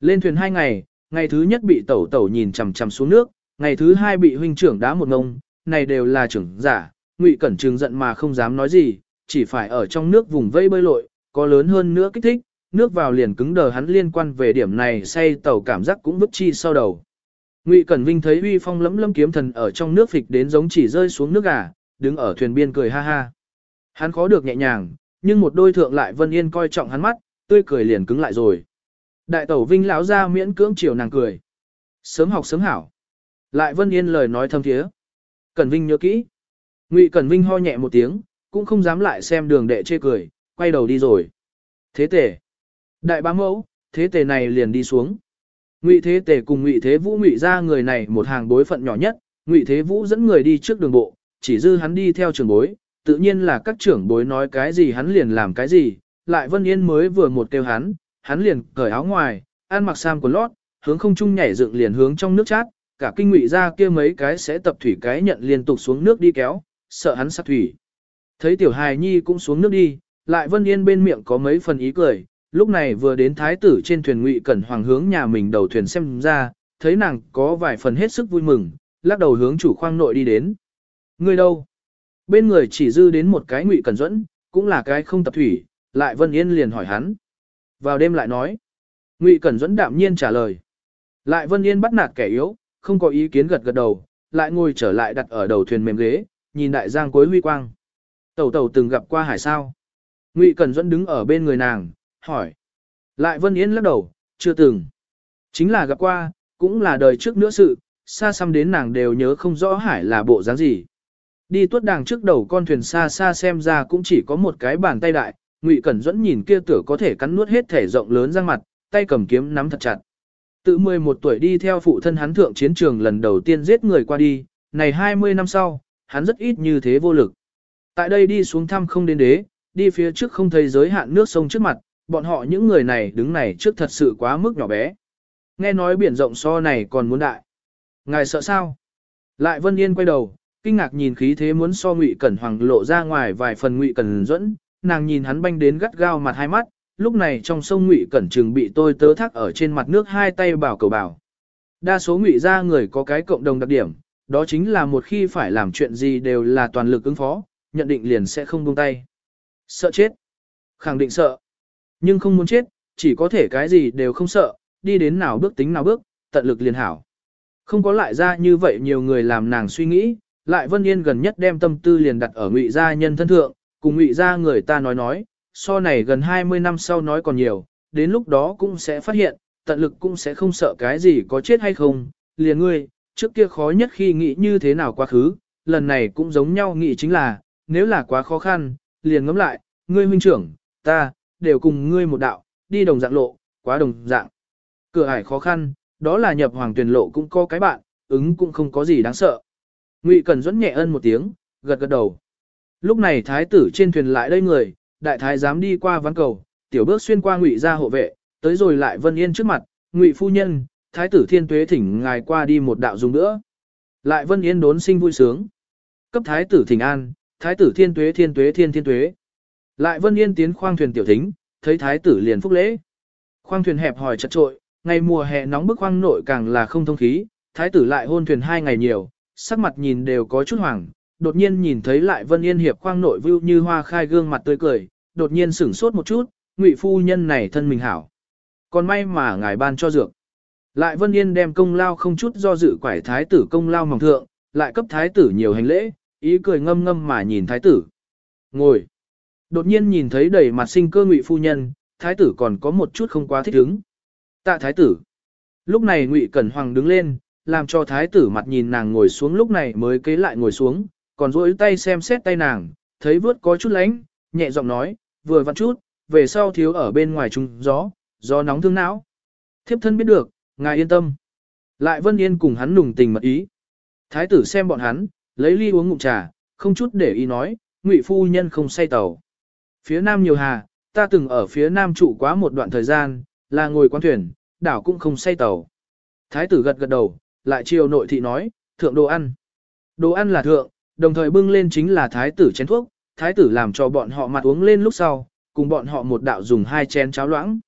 Lên thuyền hai ngày, ngày thứ nhất bị tẩu tẩu nhìn chằm chằm xuống nước, ngày thứ hai bị huynh trưởng đá một ngông, này đều là trưởng giả, ngụy cẩn trừng giận mà không dám nói gì, chỉ phải ở trong nước vùng vây bơi lội, có lớn hơn nữa kích thích, nước vào liền cứng đờ hắn liên quan về điểm này say tàu cảm giác cũng bức chi sau đầu. Ngụy Cẩn Vinh thấy uy phong lẫm lẫm kiếm thần ở trong nước phịch đến giống chỉ rơi xuống nước gà, đứng ở thuyền biên cười ha ha. Hắn khó được nhẹ nhàng, nhưng một đôi thượng lại Vân Yên coi trọng hắn mắt, tươi cười liền cứng lại rồi. Đại tẩu Vinh lão ra miễn cưỡng chiều nàng cười. Sớm học sớm hảo. Lại Vân Yên lời nói thâm thiế. Cẩn Vinh nhớ kỹ. Ngụy Cẩn Vinh ho nhẹ một tiếng, cũng không dám lại xem đường đệ chê cười, quay đầu đi rồi. Thế tể. Đại bá mẫu, thế tể này liền đi xuống. Ngụy Thế Tề cùng Ngụy Thế Vũ ngụy ra người này một hàng bối phận nhỏ nhất, Ngụy Thế Vũ dẫn người đi trước đường bộ, chỉ dư hắn đi theo trưởng bối, tự nhiên là các trưởng bối nói cái gì hắn liền làm cái gì, lại Vân Yên mới vừa một kêu hắn, hắn liền cởi áo ngoài, ăn mặc sam quần lót, hướng không trung nhảy dựng liền hướng trong nước chát, cả kinh ngụy ra kia mấy cái sẽ tập thủy cái nhận liên tục xuống nước đi kéo, sợ hắn sát thủy. Thấy tiểu hài nhi cũng xuống nước đi, lại Vân Yên bên miệng có mấy phần ý cười, lúc này vừa đến thái tử trên thuyền ngụy cẩn hoàng hướng nhà mình đầu thuyền xem ra, thấy nàng có vài phần hết sức vui mừng, lắc đầu hướng chủ khoang nội đi đến. Người đâu? Bên người chỉ dư đến một cái ngụy cẩn dẫn, cũng là cái không tập thủy, lại Vân Yên liền hỏi hắn. Vào đêm lại nói. Ngụy Cẩn dẫn đạm nhiên trả lời. Lại Vân Yên bắt nạt kẻ yếu, không có ý kiến gật gật đầu, lại ngồi trở lại đặt ở đầu thuyền mềm ghế, nhìn đại giang cuối huy quang. Tẩu tẩu từng gặp qua hải sao. Ngụy Cẩn dẫn đứng ở bên người nàng, hỏi. Lại Vân Yên lắc đầu, chưa từng. Chính là gặp qua, cũng là đời trước nữa sự, xa xăm đến nàng đều nhớ không rõ hải là bộ dáng gì. Đi tuốt đàng trước đầu con thuyền xa xa xem ra cũng chỉ có một cái bàn tay đại, Ngụy Cẩn Duẫn nhìn kia tử có thể cắn nuốt hết thể rộng lớn ra mặt, tay cầm kiếm nắm thật chặt. Tự 11 tuổi đi theo phụ thân hắn thượng chiến trường lần đầu tiên giết người qua đi, này 20 năm sau, hắn rất ít như thế vô lực. Tại đây đi xuống thăm không đến đế, đi phía trước không thấy giới hạn nước sông trước mặt, bọn họ những người này đứng này trước thật sự quá mức nhỏ bé. Nghe nói biển rộng so này còn muốn đại. Ngài sợ sao? Lại Vân Yên quay đầu, kinh ngạc nhìn khí thế muốn so Ngụy Cẩn Hoàng lộ ra ngoài vài phần Ngụy Cẩn Duẫn, nàng nhìn hắn banh đến gắt gao mặt hai mắt, lúc này trong sông Ngụy Cẩn Trừng bị tôi tớ thác ở trên mặt nước hai tay bảo cầu bảo. Đa số Ngụy gia người có cái cộng đồng đặc điểm, đó chính là một khi phải làm chuyện gì đều là toàn lực ứng phó, nhận định liền sẽ không buông tay. Sợ chết. Khẳng định sợ. Nhưng không muốn chết, chỉ có thể cái gì đều không sợ, đi đến nào bước tính nào bước, tận lực liền hảo. Không có lại ra như vậy nhiều người làm nàng suy nghĩ, lại Vân Yên gần nhất đem tâm tư liền đặt ở ngụy gia nhân thân thượng, cùng ngụy gia người ta nói nói, so này gần 20 năm sau nói còn nhiều, đến lúc đó cũng sẽ phát hiện, tận lực cũng sẽ không sợ cái gì có chết hay không, liền ngươi, trước kia khó nhất khi nghĩ như thế nào quá khứ, lần này cũng giống nhau nghĩ chính là, nếu là quá khó khăn, liền ngẫm lại, ngươi huynh trưởng, ta, đều cùng ngươi một đạo, đi đồng dạng lộ, quá đồng dạng. Cửa ải khó khăn, đó là nhập hoàng tuyển lộ cũng có cái bạn, ứng cũng không có gì đáng sợ. Ngụy Cần dẫn nhẹ ân một tiếng, gật gật đầu. Lúc này thái tử trên thuyền lại đây người, đại thái dám đi qua ván cầu, tiểu bước xuyên qua ngụy ra hộ vệ, tới rồi lại Vân Yên trước mặt, ngụy phu nhân, thái tử thiên tuế thỉnh ngài qua đi một đạo dùng nữa. Lại Vân Yên đốn sinh vui sướng. Cấp thái tử thỉnh an, thái tử thiên tuế thiên tuế thiên thiên tuế. Lại Vân Yên tiến khoang thuyền tiểu thính, thấy thái tử liền phúc lễ. Khoang thuyền hẹp hỏi chật trội, ngày mùa hè nóng bức khoang nội càng là không thông khí, thái tử lại hôn thuyền hai ngày nhiều, sắc mặt nhìn đều có chút hoảng, đột nhiên nhìn thấy lại Vân Yên hiệp khoang nội vưu như hoa khai gương mặt tươi cười, đột nhiên sửng sốt một chút, ngụy phu nhân này thân mình hảo. Còn may mà ngài ban cho dược. Lại Vân Yên đem công lao không chút do dự quải thái tử công lao mỏng thượng, lại cấp thái tử nhiều hành lễ, ý cười ngâm ngâm mà nhìn thái tử. Ngồi. Đột nhiên nhìn thấy đầy mặt sinh cơ ngụy phu nhân, thái tử còn có một chút không quá thích ứng. Tạ thái tử. Lúc này ngụy Cẩn Hoàng đứng lên, làm cho thái tử mặt nhìn nàng ngồi xuống lúc này mới kế lại ngồi xuống, còn duỗi tay xem xét tay nàng, thấy vớt có chút lánh, nhẹ giọng nói, vừa vặn chút, về sau thiếu ở bên ngoài trung gió, gió nóng thương não. Thiếp thân biết được, ngài yên tâm. Lại Vân Yên cùng hắn nùng tình mật ý. Thái tử xem bọn hắn, lấy ly uống ngụm trà, không chút để ý nói, ngụy phu nhân không say tàu. Phía nam nhiều hà, ta từng ở phía nam trụ quá một đoạn thời gian, là ngồi quan thuyền, đảo cũng không say tàu. Thái tử gật gật đầu, lại chiều nội thị nói, thượng đồ ăn. Đồ ăn là thượng, đồng thời bưng lên chính là thái tử chén thuốc, thái tử làm cho bọn họ mặt uống lên lúc sau, cùng bọn họ một đạo dùng hai chén cháo loãng.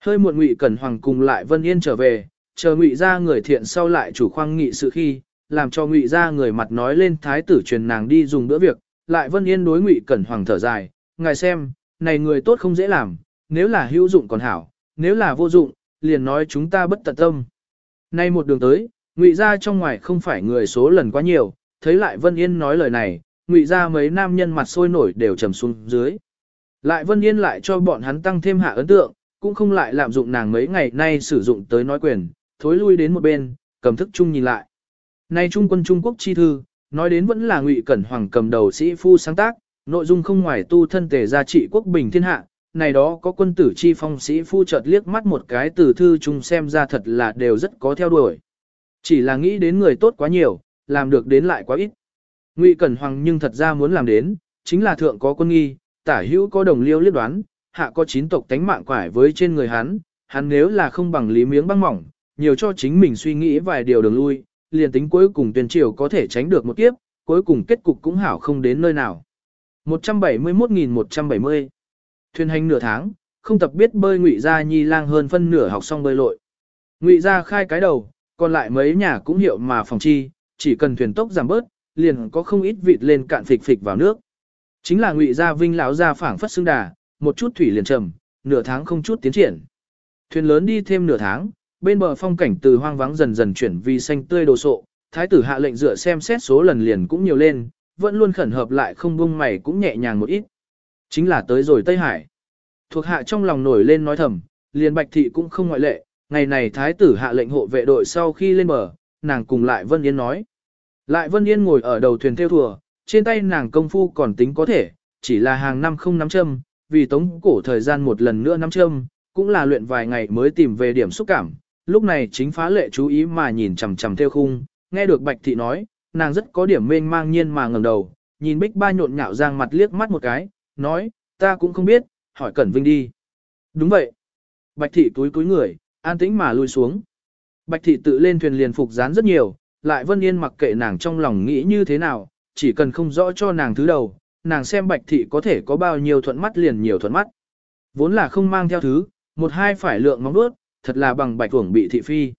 Hơi muộn Ngụy Cẩn Hoàng cùng lại Vân Yên trở về, chờ Ngụy ra người thiện sau lại chủ khoang nghị sự khi, làm cho Ngụy ra người mặt nói lên thái tử truyền nàng đi dùng bữa việc, lại Vân Yên đối Ngụy Cẩn Hoàng thở dài, ngài xem, này người tốt không dễ làm, nếu là hữu dụng còn hảo, nếu là vô dụng, liền nói chúng ta bất tận tâm. Nay một đường tới, Ngụy ra trong ngoài không phải người số lần quá nhiều, thấy lại Vân Yên nói lời này, Ngụy ra mấy nam nhân mặt sôi nổi đều trầm xuống dưới. Lại Vân Yên lại cho bọn hắn tăng thêm hạ ấn tượng, cũng không lại lạm dụng nàng mấy ngày nay sử dụng tới nói quyền, thối lui đến một bên, cầm thức chung nhìn lại. Nay Trung quân Trung Quốc chi thư, nói đến vẫn là Ngụy Cẩn Hoàng cầm đầu sĩ phu sáng tác, nội dung không ngoài tu thân tề gia trị quốc bình thiên hạ, này đó có quân tử chi phong sĩ phu chợt liếc mắt một cái từ thư chung xem ra thật là đều rất có theo đuổi. Chỉ là nghĩ đến người tốt quá nhiều, làm được đến lại quá ít. Ngụy Cẩn Hoàng nhưng thật ra muốn làm đến, chính là thượng có quân nghi, tả hữu có đồng liêu liếc đoán, hạ có chín tộc tánh mạng quải với trên người hắn, hắn nếu là không bằng lý miếng băng mỏng, nhiều cho chính mình suy nghĩ vài điều đường lui, liền tính cuối cùng tuyên triều có thể tránh được một kiếp, cuối cùng kết cục cũng hảo không đến nơi nào. 171.170 Thuyền hành nửa tháng, không tập biết bơi ngụy gia nhi lang hơn phân nửa học xong bơi lội. Ngụy gia khai cái đầu, còn lại mấy nhà cũng hiệu mà phòng chi, chỉ cần thuyền tốc giảm bớt, liền có không ít vịt lên cạn phịch phịch vào nước. Chính là ngụy gia vinh lão gia phảng phất xương đà, một chút thủy liền trầm, nửa tháng không chút tiến triển. Thuyền lớn đi thêm nửa tháng, bên bờ phong cảnh từ hoang vắng dần dần chuyển vì xanh tươi đồ sộ, thái tử hạ lệnh dựa xem xét số lần liền cũng nhiều lên, vẫn luôn khẩn hợp lại không buông mày cũng nhẹ nhàng một ít. Chính là tới rồi Tây Hải. Thuộc hạ trong lòng nổi lên nói thầm, liền bạch thị cũng không ngoại lệ, ngày này thái tử hạ lệnh hộ vệ đội sau khi lên bờ, nàng cùng lại Vân Yên nói. Lại Vân Yên ngồi ở đầu thuyền theo thùa, trên tay nàng công phu còn tính có thể, chỉ là hàng năm không nắm châm, vì tống cổ thời gian một lần nữa nắm châm, cũng là luyện vài ngày mới tìm về điểm xúc cảm. Lúc này chính phá lệ chú ý mà nhìn chằm chằm theo khung, nghe được Bạch Thị nói, nàng rất có điểm mênh mang nhiên mà ngẩng đầu, nhìn Bích Ba nhộn nhạo giang mặt liếc mắt một cái, nói, ta cũng không biết, hỏi Cẩn Vinh đi. Đúng vậy. Bạch Thị túi túi người, an tĩnh mà lui xuống. Bạch Thị tự lên thuyền liền phục dán rất nhiều, lại Vân Yên mặc kệ nàng trong lòng nghĩ như thế nào, chỉ cần không rõ cho nàng thứ đầu, nàng xem Bạch Thị có thể có bao nhiêu thuận mắt liền nhiều thuận mắt. Vốn là không mang theo thứ, một hai phải lượng móng đuốt, thật là bằng Bạch Tuổng bị thị phi.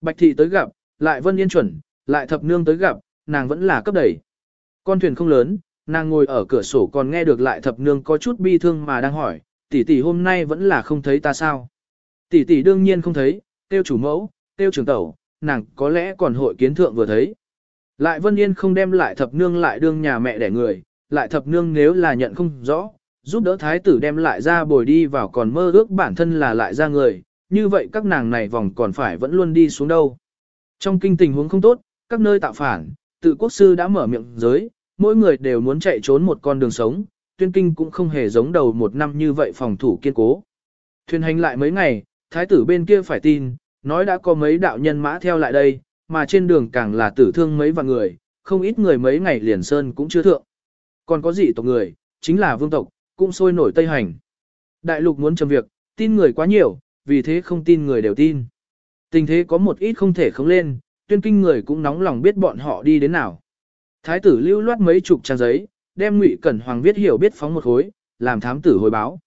Bạch Thị tới gặp, lại Vân Yên chuẩn, lại thập nương tới gặp, nàng vẫn là cấp đẩy. Con thuyền không lớn, nàng ngồi ở cửa sổ còn nghe được lại thập nương có chút bi thương mà đang hỏi, tỷ tỷ hôm nay vẫn là không thấy ta sao? Tỷ tỷ đương nhiên không thấy, tiêu chủ mẫu, tiêu trưởng tẩu, nàng có lẽ còn hội kiến thượng vừa thấy. Lại Vân Yên không đem lại thập nương lại đương nhà mẹ đẻ người, lại thập nương nếu là nhận không rõ, giúp đỡ thái tử đem lại ra bồi đi vào còn mơ ước bản thân là lại ra người, như vậy các nàng này vòng còn phải vẫn luôn đi xuống đâu. Trong kinh tình huống không tốt, các nơi tạo phản, tự quốc sư đã mở miệng giới, mỗi người đều muốn chạy trốn một con đường sống, tuyên kinh cũng không hề giống đầu một năm như vậy phòng thủ kiên cố. Thuyền hành lại mấy ngày, thái tử bên kia phải tin, nói đã có mấy đạo nhân mã theo lại đây, mà trên đường càng là tử thương mấy vạn người, không ít người mấy ngày liền sơn cũng chưa thượng. Còn có gì tộc người, chính là vương tộc, cũng sôi nổi Tây Hành. Đại lục muốn chấm việc, tin người quá nhiều, vì thế không tin người đều tin. Tình thế có một ít không thể không lên, tuyên kinh người cũng nóng lòng biết bọn họ đi đến nào. Thái tử lưu loát mấy chục trang giấy, đem Ngụy Cẩn Hoàng viết hiểu biết phóng một khối, làm thám tử hồi báo.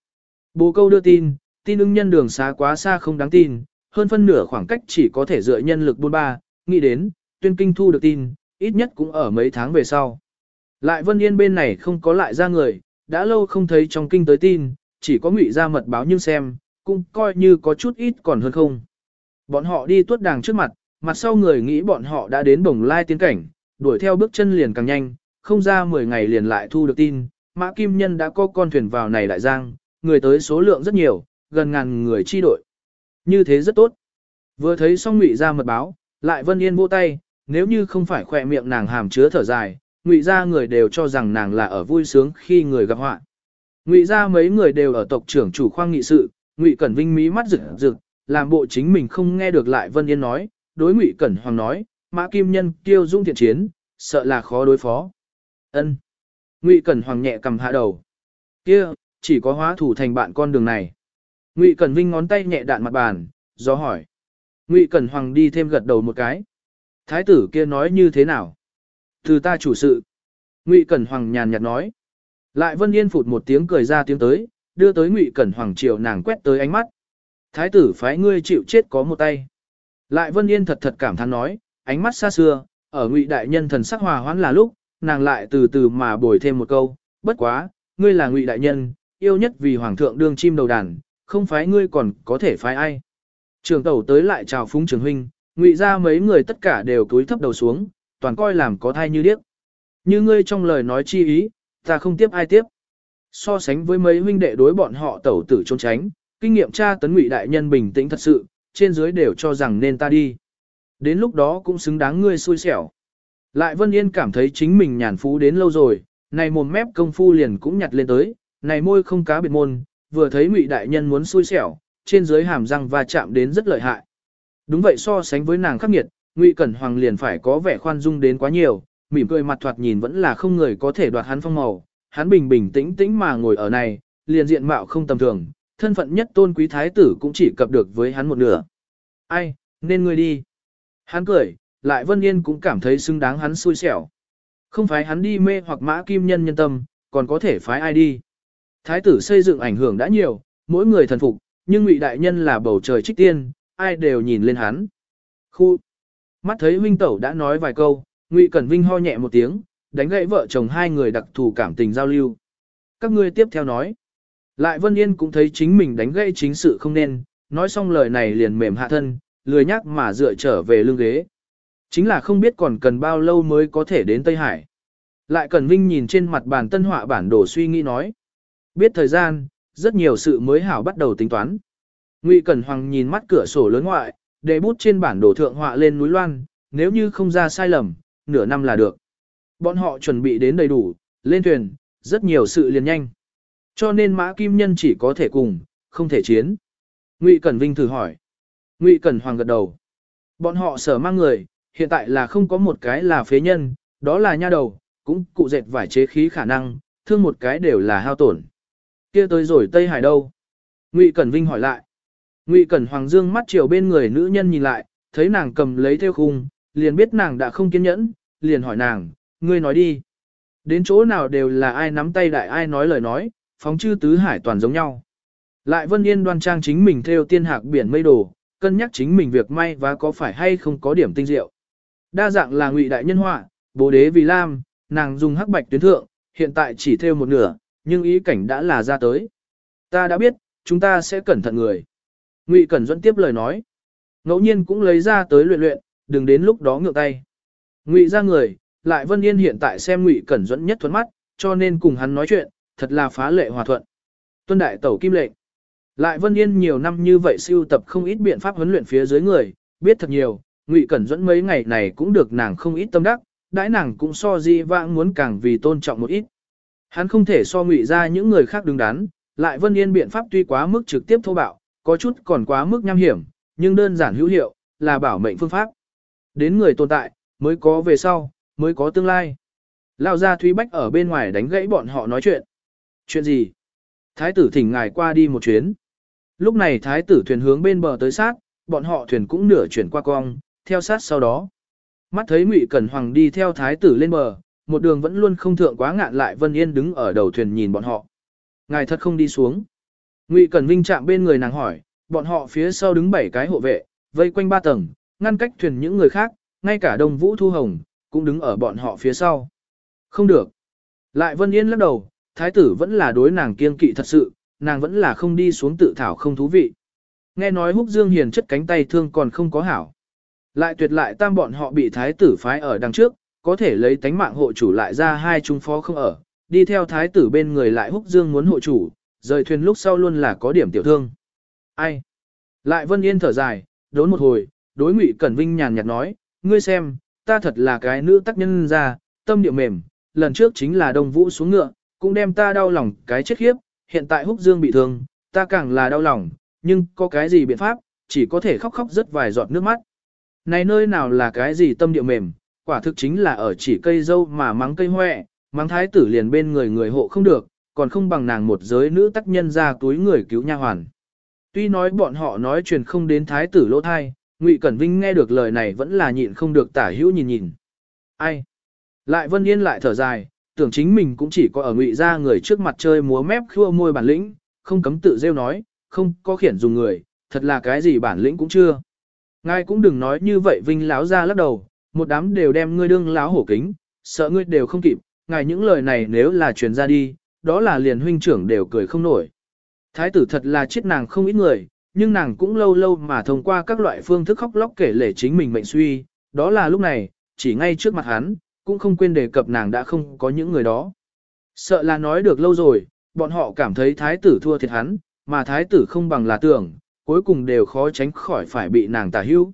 Bồ câu đưa tin, tin ưng nhân đường xa quá xa không đáng tin, hơn phân nửa khoảng cách chỉ có thể dựa nhân lực buôn ba, nghĩ đến, tuyên kinh thu được tin, ít nhất cũng ở mấy tháng về sau. Lại Vân Yên bên này không có lại ra người, đã lâu không thấy trong kinh tới tin, chỉ có ngụy ra mật báo nhưng xem, cũng coi như có chút ít còn hơn không. Bọn họ đi tuốt đàng trước mặt, mặt sau người nghĩ bọn họ đã đến bồng lai tiến cảnh, đuổi theo bước chân liền càng nhanh, không ra 10 ngày liền lại thu được tin, Mã Kim Nhân đã có con thuyền vào này đại giang, người tới số lượng rất nhiều, gần ngàn người chi đội. Như thế rất tốt. Vừa thấy xong ngụy ra mật báo, lại Vân Yên vỗ tay, nếu như không phải khỏe miệng nàng hàm chứa thở dài, ngụy ra người đều cho rằng nàng là ở vui sướng khi người gặp họa. Ngụy ra mấy người đều ở tộc trưởng chủ khoang nghị sự, ngụy Cẩn Vinh mí mắt rực rực, làm bộ chính mình không nghe được lại Vân Yên nói, đối ngụy Cẩn Hoàng nói, Mã Kim Nhân kiêu dung thiện chiến, sợ là khó đối phó. Ân. Ngụy Cẩn Hoàng nhẹ cầm hạ đầu. Kia, chỉ có hóa thủ thành bạn con đường này. Ngụy Cẩn Vinh ngón tay nhẹ đạn mặt bàn, do hỏi. Ngụy Cẩn Hoàng đi thêm gật đầu một cái. Thái tử kia nói như thế nào? Từ ta chủ sự. Ngụy Cẩn Hoàng nhàn nhạt nói. Lại Vân Yên phụt một tiếng cười ra tiếng tới, đưa tới Ngụy Cẩn Hoàng chiều nàng quét tới ánh mắt. Thái tử phái ngươi chịu chết có một tay. Lại Vân Yên thật thật cảm thán nói, ánh mắt xa xưa, ở Ngụy đại nhân thần sắc hòa hoãn là lúc, nàng lại từ từ mà bồi thêm một câu, bất quá, ngươi là Ngụy đại nhân, yêu nhất vì hoàng thượng đương chim đầu đàn, không phái ngươi còn có thể phái ai. Trường tẩu tới lại chào phúng trường huynh, Ngụy ra mấy người tất cả đều cúi thấp đầu xuống, toàn coi làm có thai như điếc. Như ngươi trong lời nói chi ý, ta không tiếp ai tiếp. So sánh với mấy huynh đệ đối bọn họ tẩu tử trốn tránh, kinh nghiệm tra tấn ngụy đại nhân bình tĩnh thật sự, trên dưới đều cho rằng nên ta đi. Đến lúc đó cũng xứng đáng ngươi xui xẻo. Lại Vân Yên cảm thấy chính mình nhàn phú đến lâu rồi, này mồm mép công phu liền cũng nhặt lên tới, này môi không cá biệt môn, vừa thấy ngụy đại nhân muốn xui xẻo, trên dưới hàm răng va chạm đến rất lợi hại. Đúng vậy so sánh với nàng khắc nghiệt, Ngụy Cẩn Hoàng liền phải có vẻ khoan dung đến quá nhiều, mỉm cười mặt thoạt nhìn vẫn là không người có thể đoạt hắn phong màu, hắn bình bình tĩnh tĩnh mà ngồi ở này, liền diện mạo không tầm thường, thân phận nhất tôn quý thái tử cũng chỉ cập được với hắn một nửa. Ai, nên ngươi đi. Hắn cười, lại Vân Yên cũng cảm thấy xứng đáng hắn xui xẻo. Không phải hắn đi mê hoặc mã kim nhân nhân tâm, còn có thể phái ai đi. Thái tử xây dựng ảnh hưởng đã nhiều, mỗi người thần phục, nhưng ngụy đại nhân là bầu trời trích tiên, ai đều nhìn lên hắn. Khu, Mắt thấy huynh tẩu đã nói vài câu, Ngụy Cẩn Vinh ho nhẹ một tiếng, đánh gãy vợ chồng hai người đặc thù cảm tình giao lưu. Các ngươi tiếp theo nói. Lại Vân Yên cũng thấy chính mình đánh gãy chính sự không nên, nói xong lời này liền mềm hạ thân, lười nhắc mà dựa trở về lưng ghế. Chính là không biết còn cần bao lâu mới có thể đến Tây Hải. Lại Cần Vinh nhìn trên mặt bàn tân họa bản đồ suy nghĩ nói. Biết thời gian, rất nhiều sự mới hảo bắt đầu tính toán. Ngụy Cẩn Hoàng nhìn mắt cửa sổ lớn ngoại, để bút trên bản đồ thượng họa lên núi Loan, nếu như không ra sai lầm, nửa năm là được. Bọn họ chuẩn bị đến đầy đủ, lên thuyền, rất nhiều sự liền nhanh. Cho nên Mã Kim Nhân chỉ có thể cùng, không thể chiến. Ngụy Cẩn Vinh thử hỏi. Ngụy Cẩn Hoàng gật đầu. Bọn họ sở mang người, hiện tại là không có một cái là phế nhân, đó là nha đầu, cũng cụ dệt vải chế khí khả năng, thương một cái đều là hao tổn. Kia tới rồi Tây Hải đâu? Ngụy Cẩn Vinh hỏi lại. Ngụy Cẩn Hoàng dương mắt chiều bên người nữ nhân nhìn lại, thấy nàng cầm lấy theo khung, liền biết nàng đã không kiên nhẫn, liền hỏi nàng, ngươi nói đi. Đến chỗ nào đều là ai nắm tay đại ai nói lời nói, phóng chư tứ hải toàn giống nhau. Lại Vân Yên đoan trang chính mình theo tiên hạc biển mây đồ, cân nhắc chính mình việc may và có phải hay không có điểm tinh diệu. Đa dạng là ngụy đại nhân họa, bố đế vì lam, nàng dùng hắc bạch tuyến thượng, hiện tại chỉ theo một nửa, nhưng ý cảnh đã là ra tới. Ta đã biết, chúng ta sẽ cẩn thận người. Ngụy Cẩn Duẫn tiếp lời nói. Ngẫu nhiên cũng lấy ra tới luyện luyện, đừng đến lúc đó ngược tay. Ngụy ra người, lại Vân Yên hiện tại xem Ngụy Cẩn Duẫn nhất thuẫn mắt, cho nên cùng hắn nói chuyện, thật là phá lệ hòa thuận. Tuân đại tẩu kim lệnh. Lại Vân Yên nhiều năm như vậy siêu tập không ít biện pháp huấn luyện phía dưới người, biết thật nhiều, Ngụy Cẩn Duẫn mấy ngày này cũng được nàng không ít tâm đắc, đãi nàng cũng so di vãng muốn càng vì tôn trọng một ít. Hắn không thể so Ngụy ra những người khác đứng đắn, lại Vân Yên biện pháp tuy quá mức trực tiếp thô bạo, có chút còn quá mức nham hiểm, nhưng đơn giản hữu hiệu, là bảo mệnh phương pháp. Đến người tồn tại, mới có về sau, mới có tương lai. Lao ra Thúy Bách ở bên ngoài đánh gãy bọn họ nói chuyện. Chuyện gì? Thái tử thỉnh ngài qua đi một chuyến. Lúc này thái tử thuyền hướng bên bờ tới sát, bọn họ thuyền cũng nửa chuyển qua cong, theo sát sau đó. Mắt thấy Ngụy Cẩn Hoàng đi theo thái tử lên bờ, một đường vẫn luôn không thượng quá ngạn lại Vân Yên đứng ở đầu thuyền nhìn bọn họ. Ngài thật không đi xuống. Ngụy Cẩn Vinh chạm bên người nàng hỏi, bọn họ phía sau đứng bảy cái hộ vệ, vây quanh ba tầng, ngăn cách thuyền những người khác, ngay cả Đông Vũ Thu Hồng cũng đứng ở bọn họ phía sau. Không được. Lại Vân Yên lắc đầu, thái tử vẫn là đối nàng kiên kỵ thật sự, nàng vẫn là không đi xuống tự thảo không thú vị. Nghe nói Húc Dương Hiền chất cánh tay thương còn không có hảo. Lại tuyệt lại tam bọn họ bị thái tử phái ở đằng trước, có thể lấy tánh mạng hộ chủ lại ra hai trung phó không ở, đi theo thái tử bên người lại Húc Dương muốn hộ chủ, rời thuyền lúc sau luôn là có điểm tiểu thương. Ai? Lại Vân Yên thở dài, đốn một hồi, đối Ngụy Cẩn Vinh nhàn nhạt nói, ngươi xem, ta thật là cái nữ tác nhân ra, tâm địa mềm, lần trước chính là Đông Vũ xuống ngựa, cũng đem ta đau lòng cái chết khiếp, hiện tại Húc Dương bị thương, ta càng là đau lòng, nhưng có cái gì biện pháp, chỉ có thể khóc khóc rất vài giọt nước mắt. Này nơi nào là cái gì tâm địa mềm, quả thực chính là ở chỉ cây dâu mà mắng cây hoẹ, mắng thái tử liền bên người người hộ không được, còn không bằng nàng một giới nữ tác nhân ra túi người cứu nha hoàn. Tuy nói bọn họ nói truyền không đến thái tử lỗ thai, Ngụy Cẩn Vinh nghe được lời này vẫn là nhịn không được tả hữu nhìn nhìn. Ai? Lại Vân Yên lại thở dài, tưởng chính mình cũng chỉ có ở Ngụy gia người trước mặt chơi múa mép khua môi bản lĩnh, không cấm tự rêu nói, không có khiển dùng người, thật là cái gì bản lĩnh cũng chưa. Ngài cũng đừng nói như vậy Vinh láo ra lắc đầu, một đám đều đem ngươi đương láo hổ kính, sợ ngươi đều không kịp, ngài những lời này nếu là truyền ra đi, đó là liền huynh trưởng đều cười không nổi. Thái tử thật là chết nàng không ít người, nhưng nàng cũng lâu lâu mà thông qua các loại phương thức khóc lóc kể lể chính mình mệnh suy, đó là lúc này, chỉ ngay trước mặt hắn, cũng không quên đề cập nàng đã không có những người đó. Sợ là nói được lâu rồi, bọn họ cảm thấy thái tử thua thiệt hắn, mà thái tử không bằng là tưởng, cuối cùng đều khó tránh khỏi phải bị nàng tà hưu.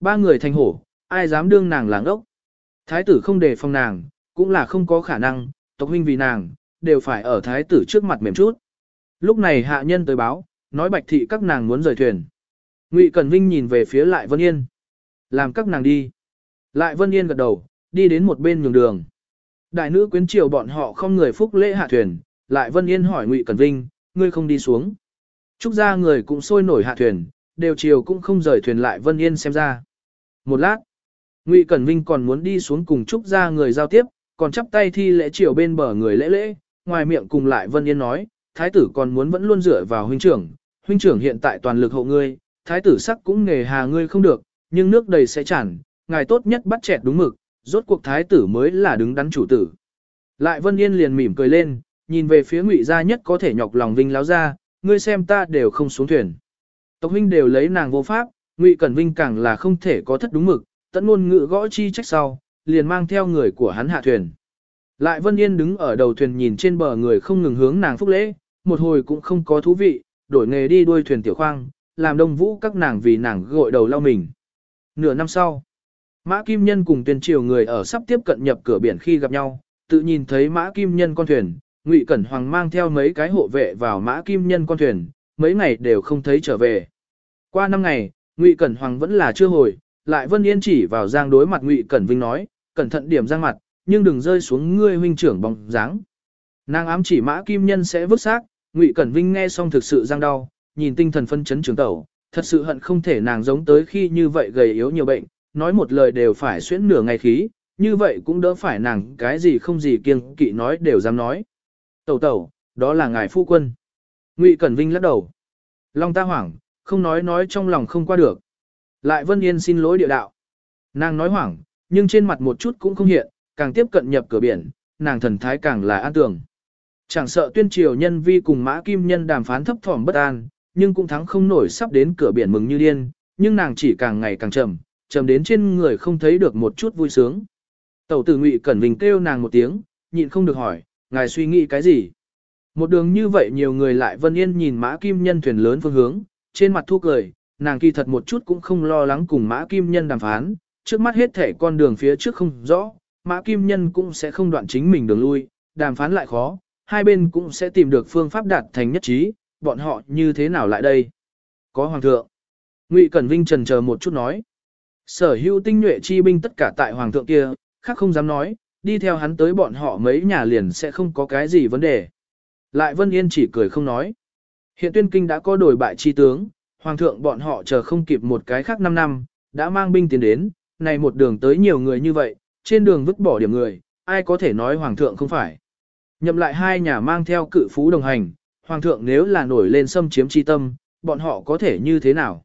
Ba người thành hổ, ai dám đương nàng làng ốc. Thái tử không đề phòng nàng, cũng là không có khả năng, tộc huynh vì nàng, đều phải ở thái tử trước mặt mềm chút. Lúc này hạ nhân tới báo, nói bạch thị các nàng muốn rời thuyền. Ngụy Cẩn Vinh nhìn về phía Lại Vân Yên. Làm các nàng đi. Lại Vân Yên gật đầu, đi đến một bên nhường đường. Đại nữ quyến triều bọn họ không người phúc lễ hạ thuyền, Lại Vân Yên hỏi Ngụy Cẩn Vinh, ngươi không đi xuống. Trúc gia người cũng sôi nổi hạ thuyền, đều chiều cũng không rời thuyền Lại Vân Yên xem ra. Một lát, Ngụy Cẩn Vinh còn muốn đi xuống cùng Trúc gia người giao tiếp, còn chắp tay thi lễ chiều bên bờ người lễ lễ, ngoài miệng cùng Lại Vân Yên nói, thái tử còn muốn vẫn luôn dựa vào huynh trưởng, huynh trưởng hiện tại toàn lực hộ ngươi, thái tử sắc cũng nghề hà ngươi không được, nhưng nước đầy sẽ chản, ngài tốt nhất bắt chẹt đúng mực, rốt cuộc thái tử mới là đứng đắn chủ tử. Lại Vân Yên liền mỉm cười lên, nhìn về phía ngụy gia nhất có thể nhọc lòng vinh láo ra, ngươi xem ta đều không xuống thuyền. Tộc huynh đều lấy nàng vô pháp, ngụy cẩn vinh càng là không thể có thất đúng mực, tận luôn ngự gõ chi trách sau, liền mang theo người của hắn hạ thuyền. Lại Vân Yên đứng ở đầu thuyền nhìn trên bờ người không ngừng hướng nàng phúc lễ, một hồi cũng không có thú vị, đổi nghề đi đuôi thuyền tiểu khoang, làm đông vũ các nàng vì nàng gội đầu lau mình. Nửa năm sau, Mã Kim Nhân cùng tuyên triều người ở sắp tiếp cận nhập cửa biển khi gặp nhau, tự nhìn thấy Mã Kim Nhân con thuyền, Ngụy Cẩn Hoàng mang theo mấy cái hộ vệ vào Mã Kim Nhân con thuyền, mấy ngày đều không thấy trở về. Qua năm ngày, Ngụy Cẩn Hoàng vẫn là chưa hồi, lại Vân Yên chỉ vào Giang đối mặt Ngụy Cẩn Vinh nói, cẩn thận điểm Giang mặt, nhưng đừng rơi xuống ngươi huynh trưởng bóng dáng. Nàng ám chỉ Mã Kim Nhân sẽ vứt xác, Ngụy Cẩn Vinh nghe xong thực sự giang đau, nhìn tinh thần phân chấn trường tẩu, thật sự hận không thể nàng giống tới khi như vậy gầy yếu nhiều bệnh, nói một lời đều phải xuyễn nửa ngày khí, như vậy cũng đỡ phải nàng cái gì không gì kiêng kỵ nói đều dám nói. Tẩu tẩu, đó là ngài phu quân. Ngụy Cẩn Vinh lắc đầu. Long ta hoảng, không nói nói trong lòng không qua được. Lại Vân Yên xin lỗi địa đạo. Nàng nói hoảng, nhưng trên mặt một chút cũng không hiện, càng tiếp cận nhập cửa biển, nàng thần thái càng là an tường. Chẳng sợ tuyên triều nhân vi cùng mã kim nhân đàm phán thấp thỏm bất an, nhưng cũng thắng không nổi sắp đến cửa biển mừng như điên, nhưng nàng chỉ càng ngày càng trầm, trầm đến trên người không thấy được một chút vui sướng. Tẩu tử ngụy cẩn vinh kêu nàng một tiếng, nhịn không được hỏi, ngài suy nghĩ cái gì? Một đường như vậy nhiều người lại vân yên nhìn mã kim nhân thuyền lớn phương hướng, trên mặt thu cười, nàng kỳ thật một chút cũng không lo lắng cùng mã kim nhân đàm phán, trước mắt hết thể con đường phía trước không rõ, mã kim nhân cũng sẽ không đoạn chính mình đường lui, đàm phán lại khó, hai bên cũng sẽ tìm được phương pháp đạt thành nhất trí, bọn họ như thế nào lại đây? Có hoàng thượng. Ngụy Cẩn Vinh trần chờ một chút nói. Sở hữu tinh nhuệ chi binh tất cả tại hoàng thượng kia, khác không dám nói, đi theo hắn tới bọn họ mấy nhà liền sẽ không có cái gì vấn đề. Lại Vân Yên chỉ cười không nói. Hiện tuyên kinh đã có đổi bại chi tướng, hoàng thượng bọn họ chờ không kịp một cái khác 5 năm, đã mang binh tiến đến, này một đường tới nhiều người như vậy, trên đường vứt bỏ điểm người, ai có thể nói hoàng thượng không phải. Nhậm lại hai nhà mang theo cự phú đồng hành, hoàng thượng nếu là nổi lên xâm chiếm chi tâm, bọn họ có thể như thế nào?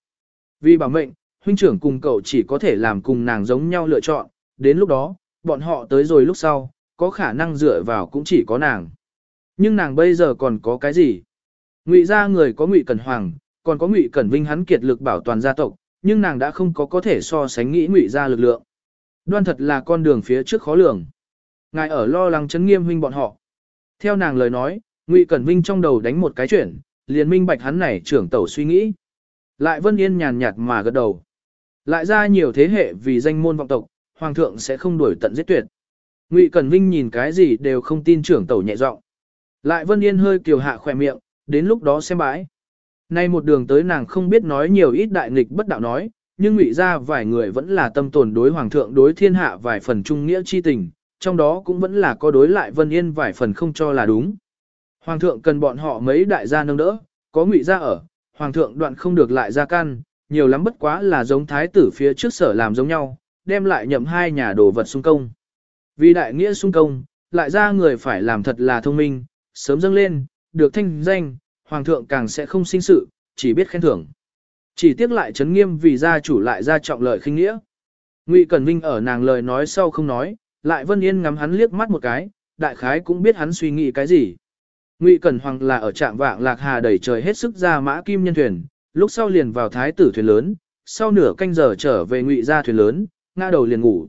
Vì bảo mệnh, huynh trưởng cùng cậu chỉ có thể làm cùng nàng giống nhau lựa chọn, đến lúc đó, bọn họ tới rồi lúc sau, có khả năng dựa vào cũng chỉ có nàng. Nhưng nàng bây giờ còn có cái gì? Ngụy gia người có Ngụy Cẩn Hoàng, còn có Ngụy Cẩn Vinh hắn kiệt lực bảo toàn gia tộc, nhưng nàng đã không có có thể so sánh nghĩ Ngụy gia lực lượng. Đoan thật là con đường phía trước khó lường. Ngài ở lo lắng chấn nghiêm huynh bọn họ. Theo nàng lời nói, Ngụy Cẩn Vinh trong đầu đánh một cái chuyển, liền minh bạch hắn này trưởng tẩu suy nghĩ. Lại Vân Yên nhàn nhạt mà gật đầu. Lại ra nhiều thế hệ vì danh môn vọng tộc, hoàng thượng sẽ không đuổi tận giết tuyệt. Ngụy Cẩn Vinh nhìn cái gì đều không tin trưởng tẩu nhẹ giọng. Lại Vân Yên hơi kiều hạ khỏe miệng, đến lúc đó xem bãi. Nay một đường tới nàng không biết nói nhiều ít đại nghịch bất đạo nói, nhưng ngụy ra vài người vẫn là tâm tồn đối hoàng thượng đối thiên hạ vài phần trung nghĩa chi tình, trong đó cũng vẫn là có đối lại Vân Yên vài phần không cho là đúng. Hoàng thượng cần bọn họ mấy đại gia nâng đỡ, có ngụy gia ở, hoàng thượng đoạn không được lại ra can, nhiều lắm bất quá là giống thái tử phía trước sở làm giống nhau, đem lại nhậm hai nhà đồ vật xung công. Vì đại nghĩa xung công, lại ra người phải làm thật là thông minh, sớm dâng lên, được thanh danh, hoàng thượng càng sẽ không sinh sự, chỉ biết khen thưởng. Chỉ tiếc lại chấn nghiêm vì gia chủ lại ra trọng lợi khinh nghĩa. Ngụy Cẩn Vinh ở nàng lời nói sau không nói, lại Vân Yên ngắm hắn liếc mắt một cái, đại khái cũng biết hắn suy nghĩ cái gì. Ngụy Cẩn Hoàng là ở trạm vạng lạc hà đẩy trời hết sức ra mã kim nhân thuyền, lúc sau liền vào thái tử thuyền lớn, sau nửa canh giờ trở về Ngụy gia thuyền lớn, ngã đầu liền ngủ.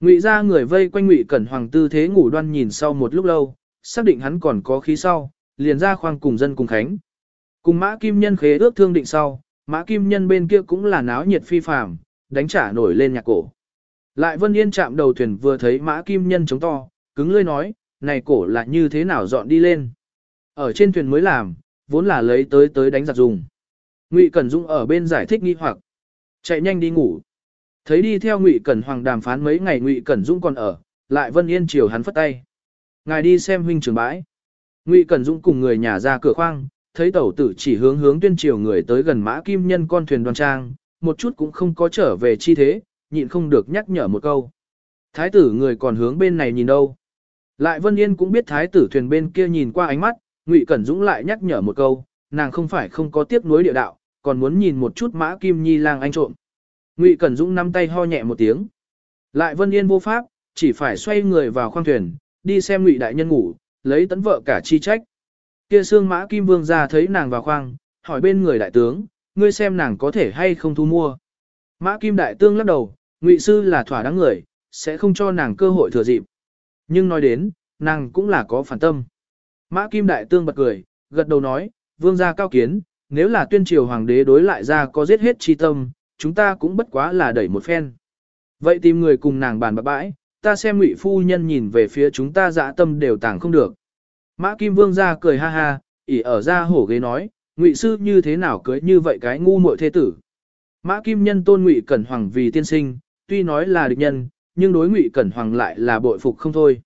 Ngụy gia người vây quanh Ngụy Cẩn Hoàng tư thế ngủ đoan nhìn sau một lúc lâu, xác định hắn còn có khí sau, liền ra khoang cùng dân cùng khánh. Cùng mã kim nhân khế ước thương định sau, mã kim nhân bên kia cũng là náo nhiệt phi phàm, đánh trả nổi lên nhạc cổ. Lại Vân Yên chạm đầu thuyền vừa thấy mã kim nhân chống to, cứng lưỡi nói, này cổ là như thế nào dọn đi lên. Ở trên thuyền mới làm, vốn là lấy tới tới đánh giặc dùng. Ngụy Cẩn Dung ở bên giải thích nghi hoặc, chạy nhanh đi ngủ. Thấy đi theo Ngụy Cẩn Hoàng đàm phán mấy ngày Ngụy Cẩn Dung còn ở, lại Vân Yên chiều hắn phất tay. Ngài đi xem huynh trường bãi. Ngụy Cẩn Dung cùng người nhà ra cửa khoang, thấy tẩu tử chỉ hướng hướng tuyên triều người tới gần mã kim nhân con thuyền đoan trang, một chút cũng không có trở về chi thế, nhịn không được nhắc nhở một câu. Thái tử người còn hướng bên này nhìn đâu. Lại Vân Yên cũng biết thái tử thuyền bên kia nhìn qua ánh mắt, Ngụy Cẩn Dũng lại nhắc nhở một câu, nàng không phải không có tiếc nuối địa đạo, còn muốn nhìn một chút mã kim nhi lang anh trộm. Ngụy Cẩn Dũng nắm tay ho nhẹ một tiếng. Lại Vân Yên vô pháp, chỉ phải xoay người vào khoang thuyền, đi xem Ngụy đại nhân ngủ, lấy tấn vợ cả chi trách. Kia xương mã kim vương ra thấy nàng vào khoang, hỏi bên người đại tướng, ngươi xem nàng có thể hay không thu mua. Mã kim đại tướng lắc đầu, Ngụy sư là thỏa đáng người, sẽ không cho nàng cơ hội thừa dịp. Nhưng nói đến, nàng cũng là có phản tâm. Mã kim đại tướng bật cười, gật đầu nói, vương gia cao kiến, nếu là tuyên triều hoàng đế đối lại ra có giết hết chi tâm, chúng ta cũng bất quá là đẩy một phen. Vậy tìm người cùng nàng bàn bạc bãi, ta xem ngụy phu nhân nhìn về phía chúng ta dã tâm đều tàng không được. Mã Kim Vương ra cười ha ha, ỉ ở ra hổ ghế nói, ngụy sư như thế nào cưới như vậy cái ngu muội thế tử. Mã Kim Nhân tôn ngụy cẩn hoàng vì tiên sinh, tuy nói là địch nhân, nhưng đối ngụy cẩn hoàng lại là bội phục không thôi.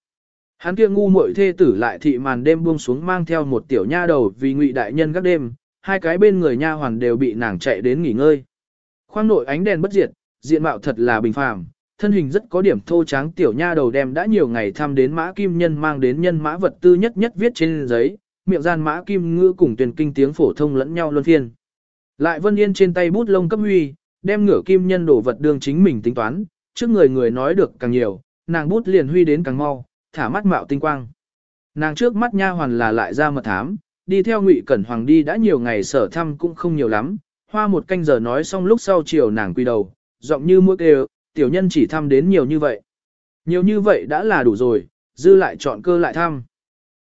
Hắn kia ngu muội thê tử lại thị màn đêm buông xuống mang theo một tiểu nha đầu vì ngụy đại nhân các đêm, hai cái bên người nha hoàn đều bị nàng chạy đến nghỉ ngơi. Khoang nội ánh đèn bất diệt, diện mạo thật là bình phàm, thân hình rất có điểm thô tráng tiểu nha đầu đem đã nhiều ngày thăm đến mã kim nhân mang đến nhân mã vật tư nhất nhất viết trên giấy, miệng gian mã kim ngữ cùng tuyển kinh tiếng phổ thông lẫn nhau luân phiên. Lại vân yên trên tay bút lông cấp huy, đem ngửa kim nhân đổ vật đường chính mình tính toán, trước người người nói được càng nhiều, nàng bút liền huy đến càng mau, thả mắt mạo tinh quang. Nàng trước mắt nha hoàn là lại ra mật thám, đi theo ngụy cẩn hoàng đi đã nhiều ngày sở thăm cũng không nhiều lắm, hoa một canh giờ nói xong lúc sau chiều nàng quy đầu, giọng như mũi kêu, tiểu nhân chỉ thăm đến nhiều như vậy. Nhiều như vậy đã là đủ rồi, dư lại chọn cơ lại thăm.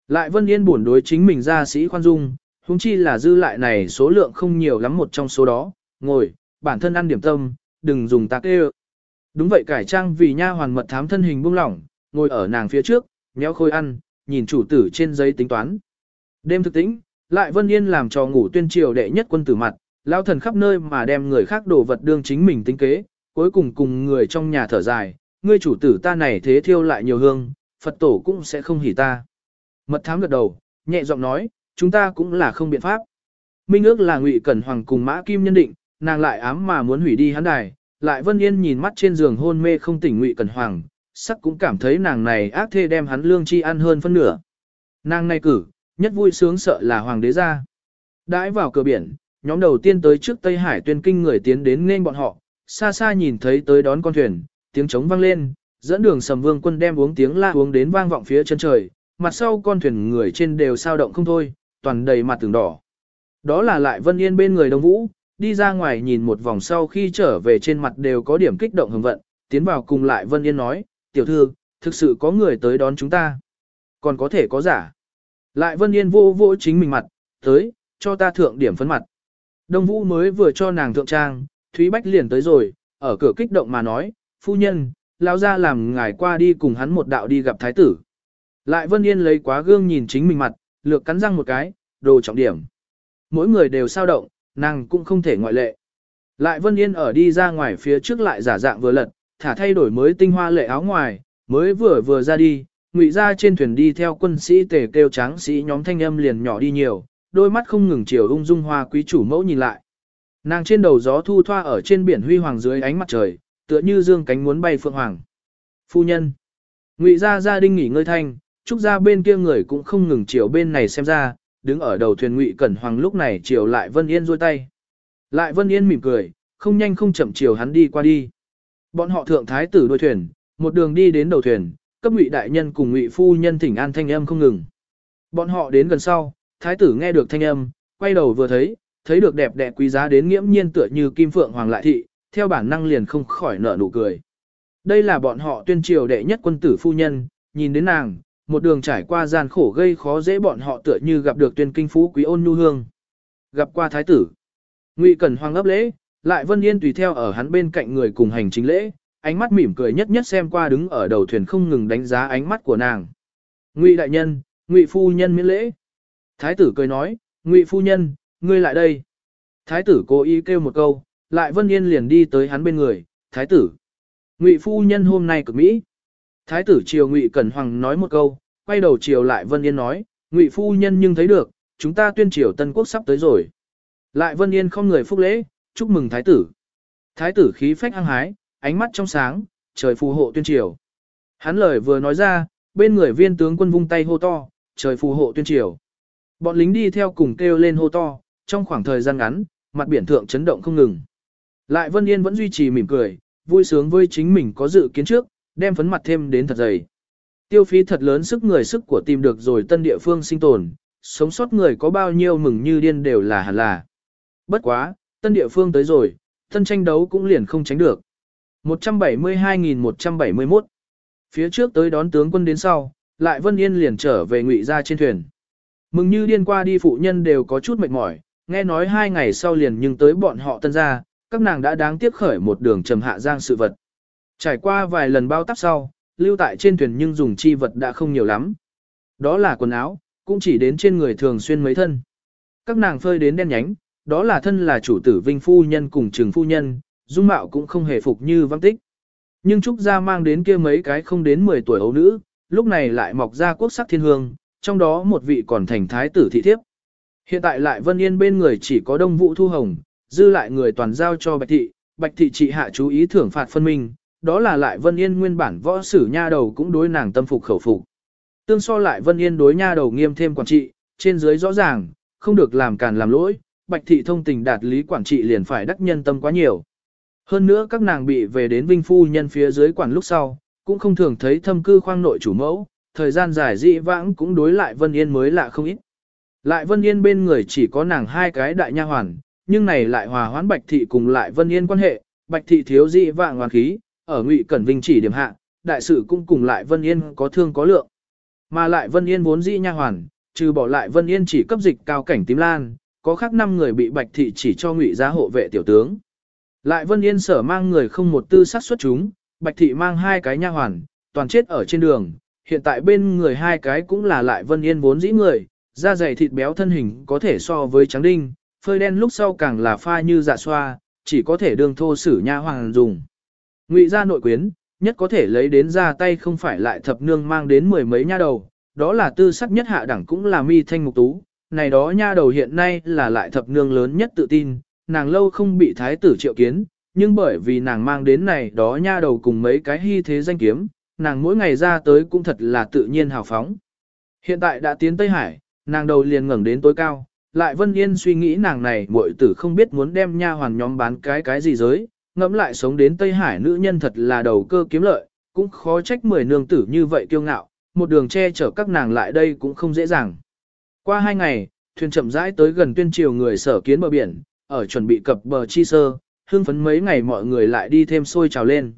Lại Vân Yên buồn đối chính mình ra sĩ khoan dung, huống chi là dư lại này số lượng không nhiều lắm một trong số đó, ngồi, bản thân ăn điểm tâm, đừng dùng tạc kêu. Đúng vậy cải trang vì nha hoàn mật thám thân hình buông lỏng, ngồi ở nàng phía trước, méo khôi ăn, nhìn chủ tử trên giấy tính toán. Đêm thực tĩnh, lại Vân Yên làm cho ngủ tuyên triều đệ nhất quân tử mặt, lao thần khắp nơi mà đem người khác đổ vật đương chính mình tính kế, cuối cùng cùng người trong nhà thở dài, ngươi chủ tử ta này thế thiêu lại nhiều hương, Phật tổ cũng sẽ không hỉ ta. Mật thám gật đầu, nhẹ giọng nói, chúng ta cũng là không biện pháp. Minh ước là ngụy Cẩn Hoàng cùng Mã Kim nhân định, nàng lại ám mà muốn hủy đi hắn đài, lại Vân Yên nhìn mắt trên giường hôn mê không tỉnh ngụy Cẩn Hoàng, sắc cũng cảm thấy nàng này ác thê đem hắn lương chi ăn hơn phân nửa. Nàng này cử, nhất vui sướng sợ là hoàng đế ra. Đãi vào cửa biển, nhóm đầu tiên tới trước Tây Hải tuyên kinh người tiến đến nên bọn họ, xa xa nhìn thấy tới đón con thuyền, tiếng trống vang lên, dẫn đường sầm vương quân đem uống tiếng la uống đến vang vọng phía chân trời, mặt sau con thuyền người trên đều sao động không thôi, toàn đầy mặt tường đỏ. Đó là lại Vân Yên bên người Đông Vũ, đi ra ngoài nhìn một vòng sau khi trở về trên mặt đều có điểm kích động hưng vận, tiến vào cùng lại Vân Yên nói, tiểu thư, thực sự có người tới đón chúng ta. Còn có thể có giả. Lại Vân Yên vô vô chính mình mặt, tới, cho ta thượng điểm phấn mặt. Đông Vũ mới vừa cho nàng thượng trang, Thúy Bách liền tới rồi, ở cửa kích động mà nói, phu nhân, lao ra làm ngài qua đi cùng hắn một đạo đi gặp thái tử. Lại Vân Yên lấy quá gương nhìn chính mình mặt, lược cắn răng một cái, đồ trọng điểm. Mỗi người đều sao động, nàng cũng không thể ngoại lệ. Lại Vân Yên ở đi ra ngoài phía trước lại giả dạng vừa lật, thả thay đổi mới tinh hoa lệ áo ngoài, mới vừa vừa ra đi, ngụy ra trên thuyền đi theo quân sĩ tề kêu tráng sĩ nhóm thanh âm liền nhỏ đi nhiều, đôi mắt không ngừng chiều ung dung hoa quý chủ mẫu nhìn lại. Nàng trên đầu gió thu thoa ở trên biển huy hoàng dưới ánh mặt trời, tựa như dương cánh muốn bay phượng hoàng. Phu nhân. Ngụy gia gia đình nghỉ ngơi thanh, trúc gia bên kia người cũng không ngừng chiều bên này xem ra, đứng ở đầu thuyền Ngụy Cẩn Hoàng lúc này chiều lại Vân Yên duỗi tay. Lại Vân Yên mỉm cười, không nhanh không chậm chiều hắn đi qua đi. Bọn họ thượng thái tử đuôi thuyền, một đường đi đến đầu thuyền, cấp Ngụy đại nhân cùng Ngụy phu nhân thỉnh an thanh âm không ngừng. Bọn họ đến gần sau, thái tử nghe được thanh âm, quay đầu vừa thấy, thấy được đẹp đẽ quý giá đến nghiễm nhiên tựa như kim phượng hoàng lại thị, theo bản năng liền không khỏi nở nụ cười. Đây là bọn họ tuyên triều đệ nhất quân tử phu nhân, nhìn đến nàng, một đường trải qua gian khổ gây khó dễ bọn họ tựa như gặp được tuyên kinh phú quý ôn nhu hương. Gặp qua thái tử. Ngụy Cẩn Hoàng ấp lễ, lại Vân Yên tùy theo ở hắn bên cạnh người cùng hành chính lễ, ánh mắt mỉm cười nhất nhất xem qua đứng ở đầu thuyền không ngừng đánh giá ánh mắt của nàng. Ngụy đại nhân, Ngụy phu nhân miễn lễ. Thái tử cười nói, Ngụy phu nhân, ngươi lại đây. Thái tử cố ý kêu một câu, lại Vân Yên liền đi tới hắn bên người, thái tử. Ngụy phu nhân hôm nay cực mỹ. Thái tử triều Ngụy Cẩn Hoàng nói một câu, quay đầu triều lại Vân Yên nói, Ngụy phu nhân nhưng thấy được, chúng ta tuyên triều Tân Quốc sắp tới rồi. Lại Vân Yên không người phúc lễ, chúc mừng thái tử. Thái tử khí phách hăng hái, ánh mắt trong sáng, trời phù hộ tuyên triều. Hắn lời vừa nói ra, bên người viên tướng quân vung tay hô to, trời phù hộ tuyên triều. Bọn lính đi theo cùng kêu lên hô to, trong khoảng thời gian ngắn, mặt biển thượng chấn động không ngừng. Lại Vân Yên vẫn duy trì mỉm cười, vui sướng với chính mình có dự kiến trước, đem phấn mặt thêm đến thật dày. Tiêu phí thật lớn sức người sức của tìm được rồi tân địa phương sinh tồn, sống sót người có bao nhiêu mừng như điên đều là hẳn là. Bất quá, tân địa phương tới rồi, tân tranh đấu cũng liền không tránh được. 172.171 Phía trước tới đón tướng quân đến sau, lại Vân Yên liền trở về ngụy ra trên thuyền. Mừng như điên qua đi phụ nhân đều có chút mệt mỏi, nghe nói hai ngày sau liền nhưng tới bọn họ tân ra, các nàng đã đáng tiếc khởi một đường trầm hạ giang sự vật. Trải qua vài lần bao tắp sau, lưu tại trên thuyền nhưng dùng chi vật đã không nhiều lắm. Đó là quần áo, cũng chỉ đến trên người thường xuyên mấy thân. Các nàng phơi đến đen nhánh, đó là thân là chủ tử Vinh Phu Nhân cùng Trường Phu Nhân, dung mạo cũng không hề phục như văng tích. Nhưng Trúc Gia mang đến kia mấy cái không đến 10 tuổi ấu nữ, lúc này lại mọc ra quốc sắc thiên hương, trong đó một vị còn thành thái tử thị thiếp. Hiện tại lại Vân Yên bên người chỉ có Đông Vũ Thu Hồng, dư lại người toàn giao cho Bạch Thị, Bạch Thị trị hạ chú ý thưởng phạt phân minh, đó là lại Vân Yên nguyên bản võ sử nha đầu cũng đối nàng tâm phục khẩu phục. Tương so lại Vân Yên đối nha đầu nghiêm thêm quản trị, trên dưới rõ ràng, không được làm càn làm lỗi, Bạch Thị thông tình đạt lý quản trị liền phải đắc nhân tâm quá nhiều. Hơn nữa các nàng bị về đến Vinh Phu nhân phía dưới quản lúc sau, cũng không thường thấy thâm cư khoang nội chủ mẫu, thời gian dài dị vãng cũng đối lại Vân Yên mới lạ không ít. Lại Vân Yên bên người chỉ có nàng hai cái đại nha hoàn, nhưng này lại hòa hoãn Bạch Thị cùng lại Vân Yên quan hệ, Bạch Thị thiếu dị vãng hoàn khí, ở Ngụy Cẩn Vinh chỉ điểm hạ, đại sự cũng cùng lại Vân Yên có thương có lượng. Mà lại Vân Yên vốn dị nha hoàn, trừ bỏ lại Vân Yên chỉ cấp dịch cao cảnh tím lan, có khác năm người bị Bạch Thị chỉ cho Ngụy gia hộ vệ tiểu tướng. Lại Vân Yên sở mang người không một tư sát xuất chúng, Bạch Thị mang hai cái nha hoàn, toàn chết ở trên đường, hiện tại bên người hai cái cũng là lại Vân Yên vốn dĩ người, da dày thịt béo thân hình có thể so với trắng đinh, phơi đen lúc sau càng là pha như dạ xoa, chỉ có thể đường thô sử nha hoàng dùng. Ngụy gia nội quyến, nhất có thể lấy đến ra tay không phải lại thập nương mang đến mười mấy nha đầu, đó là tư sắc nhất hạ đẳng cũng là mi thanh mục tú, này đó nha đầu hiện nay là lại thập nương lớn nhất tự tin, nàng lâu không bị thái tử triệu kiến, nhưng bởi vì nàng mang đến này đó nha đầu cùng mấy cái hy thế danh kiếm, nàng mỗi ngày ra tới cũng thật là tự nhiên hào phóng. Hiện tại đã tiến Tây Hải, nàng đầu liền ngẩng đến tối cao, lại Vân Yên suy nghĩ nàng này muội tử không biết muốn đem nha hoàn nhóm bán cái cái gì giới, ngẫm lại sống đến Tây Hải nữ nhân thật là đầu cơ kiếm lợi, cũng khó trách mười nương tử như vậy kiêu ngạo, một đường che chở các nàng lại đây cũng không dễ dàng. Qua hai ngày, thuyền chậm rãi tới gần tuyên triều người sở kiến bờ biển, ở chuẩn bị cập bờ chi sơ, hưng phấn mấy ngày mọi người lại đi thêm sôi trào lên.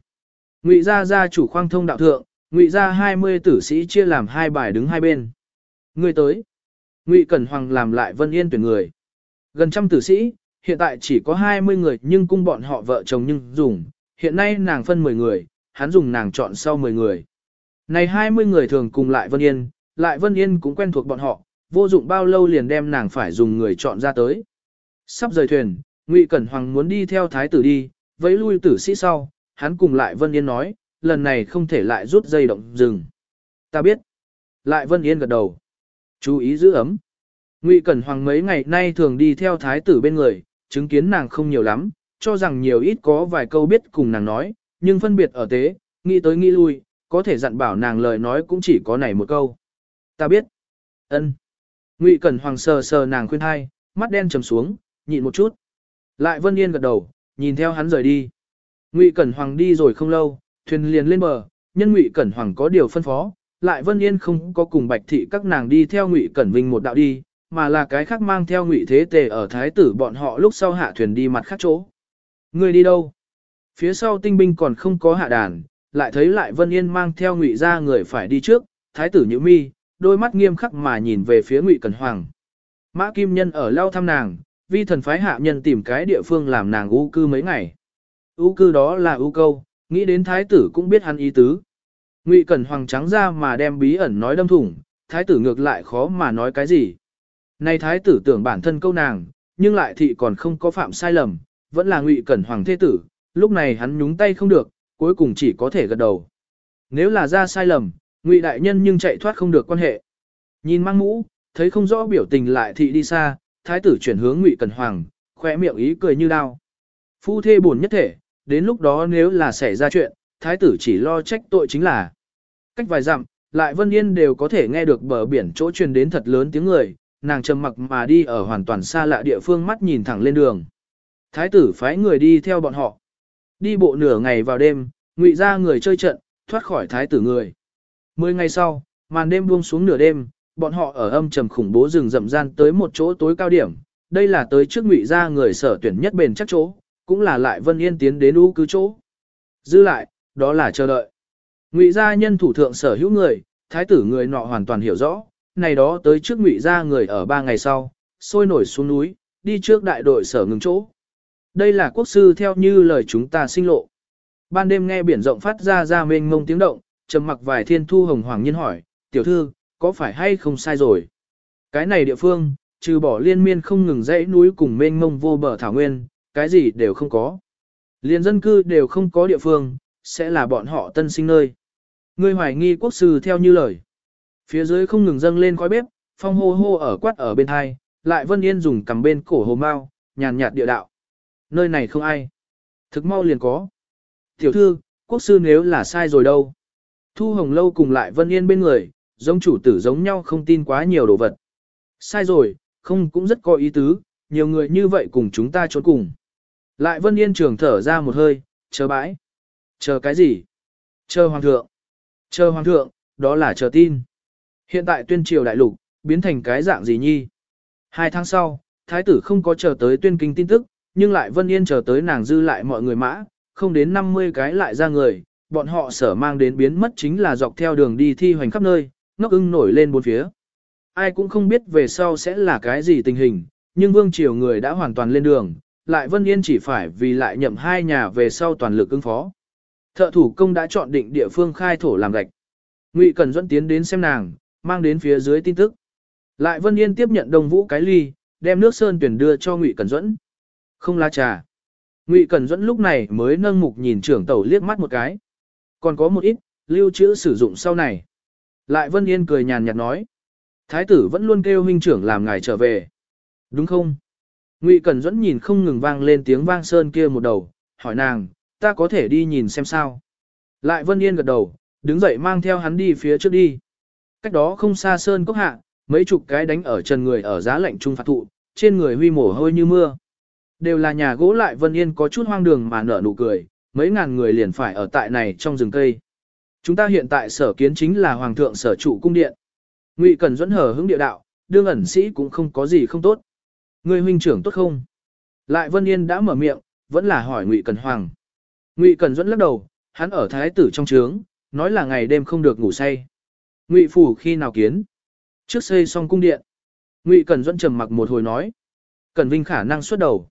Ngụy gia gia chủ khoang thông đạo thượng, ngụy gia 20 tử sĩ chia làm hai bài đứng hai bên. Người tới. Ngụy Cẩn Hoàng làm lại Vân Yên tuyển người. Gần trăm tử sĩ, hiện tại chỉ có 20 người nhưng cung bọn họ vợ chồng nhưng dùng, hiện nay nàng phân 10 người, hắn dùng nàng chọn sau 10 người. Này 20 người thường cùng lại Vân Yên, lại Vân Yên cũng quen thuộc bọn họ, vô dụng bao lâu liền đem nàng phải dùng người chọn ra tới. Sắp rời thuyền, Ngụy Cẩn Hoàng muốn đi theo thái tử đi, vẫy lui tử sĩ sau, hắn cùng lại Vân Yên nói, lần này không thể lại rút dây động dừng. Ta biết. Lại Vân Yên gật đầu. Chú ý giữ ấm. Ngụy Cẩn Hoàng mấy ngày nay thường đi theo thái tử bên người, chứng kiến nàng không nhiều lắm, cho rằng nhiều ít có vài câu biết cùng nàng nói, nhưng phân biệt ở tế, nghĩ tới nghĩ lui, có thể dặn bảo nàng lời nói cũng chỉ có này một câu. Ta biết. ân. Ngụy Cẩn Hoàng sờ sờ nàng khuyên hai, mắt đen trầm xuống, nhịn một chút. Lại Vân Yên gật đầu, nhìn theo hắn rời đi. Ngụy Cẩn Hoàng đi rồi không lâu, thuyền liền lên bờ, nhân Ngụy Cẩn Hoàng có điều phân phó, lại Vân Yên không có cùng Bạch thị các nàng đi theo Ngụy Cẩn Vinh một đạo đi, mà là cái khác mang theo Ngụy Thế Tề ở thái tử bọn họ lúc sau hạ thuyền đi mặt khác chỗ. Người đi đâu? Phía sau tinh binh còn không có hạ đàn, lại thấy lại Vân Yên mang theo Ngụy ra người phải đi trước, thái tử Nhữ Mi, đôi mắt nghiêm khắc mà nhìn về phía Ngụy Cẩn Hoàng. Mã Kim Nhân ở lao thăm nàng, vi thần phái hạ nhân tìm cái địa phương làm nàng ưu cư mấy ngày. ưu cư đó là ưu câu, nghĩ đến thái tử cũng biết hắn ý tứ. Ngụy Cẩn Hoàng trắng ra mà đem bí ẩn nói đâm thủng, thái tử ngược lại khó mà nói cái gì. Nay thái tử tưởng bản thân câu nàng, nhưng lại thị còn không có phạm sai lầm, vẫn là Ngụy Cẩn Hoàng thế tử, lúc này hắn nhúng tay không được, cuối cùng chỉ có thể gật đầu. Nếu là ra sai lầm, Ngụy đại nhân nhưng chạy thoát không được quan hệ. Nhìn mang mũ, thấy không rõ biểu tình lại thị đi xa, thái tử chuyển hướng Ngụy Cẩn Hoàng, khỏe miệng ý cười như đao. Phu thê buồn nhất thể, đến lúc đó nếu là xảy ra chuyện, thái tử chỉ lo trách tội chính là. Cách vài dặm, lại Vân Yên đều có thể nghe được bờ biển chỗ truyền đến thật lớn tiếng người, nàng trầm mặc mà đi ở hoàn toàn xa lạ địa phương mắt nhìn thẳng lên đường. Thái tử phái người đi theo bọn họ. Đi bộ nửa ngày vào đêm, ngụy ra người chơi trận, thoát khỏi thái tử người. Mười ngày sau, màn đêm buông xuống nửa đêm, bọn họ ở âm trầm khủng bố rừng rậm gian tới một chỗ tối cao điểm. Đây là tới trước ngụy ra người sở tuyển nhất bền chắc chỗ, cũng là lại Vân Yên tiến đến u cứ chỗ. Dư lại, đó là chờ đợi. Ngụy gia nhân thủ thượng sở hữu người, thái tử người nọ hoàn toàn hiểu rõ, này đó tới trước ngụy gia người ở ba ngày sau, sôi nổi xuống núi, đi trước đại đội sở ngừng chỗ. Đây là quốc sư theo như lời chúng ta sinh lộ. Ban đêm nghe biển rộng phát ra ra mênh mông tiếng động, trầm mặc vài thiên thu hồng hoàng nhiên hỏi, tiểu thư, có phải hay không sai rồi? Cái này địa phương, trừ bỏ liên miên không ngừng dãy núi cùng mênh mông vô bờ thảo nguyên, cái gì đều không có. Liên dân cư đều không có địa phương, sẽ là bọn họ tân sinh nơi. Ngươi hoài nghi quốc sư theo như lời. Phía dưới không ngừng dâng lên khói bếp, phong hô hô ở quát ở bên hai, lại Vân Yên dùng cầm bên cổ hồ mau, nhàn nhạt địa đạo. Nơi này không ai. Thực mau liền có. Tiểu thư, quốc sư nếu là sai rồi đâu. Thu Hồng Lâu cùng lại Vân Yên bên người, giống chủ tử giống nhau không tin quá nhiều đồ vật. Sai rồi, không cũng rất có ý tứ, nhiều người như vậy cùng chúng ta trốn cùng. Lại Vân Yên trường thở ra một hơi, chờ bãi. Chờ cái gì? Chờ hoàng thượng. Chờ hoàng thượng, đó là chờ tin. Hiện tại tuyên triều đại lục, biến thành cái dạng gì nhi? Hai tháng sau, thái tử không có chờ tới tuyên kinh tin tức, nhưng lại Vân Yên chờ tới nàng dư lại mọi người mã, không đến 50 cái lại ra người, bọn họ sở mang đến biến mất chính là dọc theo đường đi thi hoành khắp nơi, ngốc ưng nổi lên bốn phía. Ai cũng không biết về sau sẽ là cái gì tình hình, nhưng vương triều người đã hoàn toàn lên đường, lại Vân Yên chỉ phải vì lại nhậm hai nhà về sau toàn lực ứng phó. Thợ thủ công đã chọn định địa phương khai thổ làm gạch. Ngụy Cẩn dẫn tiến đến xem nàng, mang đến phía dưới tin tức. Lại Vân Yên tiếp nhận đồng vũ cái ly, đem nước sơn tuyển đưa cho Ngụy Cẩn dẫn, Không lá trà. Ngụy Cẩn dẫn lúc này mới nâng mục nhìn trưởng tẩu liếc mắt một cái. Còn có một ít, lưu trữ sử dụng sau này. Lại Vân Yên cười nhàn nhạt nói. Thái tử vẫn luôn kêu huynh trưởng làm ngài trở về. Đúng không? Ngụy Cẩn Duẫn nhìn không ngừng vang lên tiếng vang sơn kia một đầu, hỏi nàng, ta có thể đi nhìn xem sao. Lại Vân Yên gật đầu, đứng dậy mang theo hắn đi phía trước đi. Cách đó không xa sơn cốc hạ, mấy chục cái đánh ở trần người ở giá lạnh trung phạt thụ, trên người huy mổ hôi như mưa. Đều là nhà gỗ lại Vân Yên có chút hoang đường mà nở nụ cười, mấy ngàn người liền phải ở tại này trong rừng cây. Chúng ta hiện tại sở kiến chính là hoàng thượng sở trụ cung điện. Ngụy Cẩn dẫn hở hứng địa đạo, đương ẩn sĩ cũng không có gì không tốt. Người huynh trưởng tốt không? Lại Vân Yên đã mở miệng, vẫn là hỏi Ngụy Cẩn Hoàng. Ngụy Cẩn dẫn lắc đầu, hắn ở thái tử trong trướng, nói là ngày đêm không được ngủ say. Ngụy phủ khi nào kiến? Trước xây xong cung điện. Ngụy Cẩn dẫn trầm mặc một hồi nói. Cẩn Vinh khả năng xuất đầu.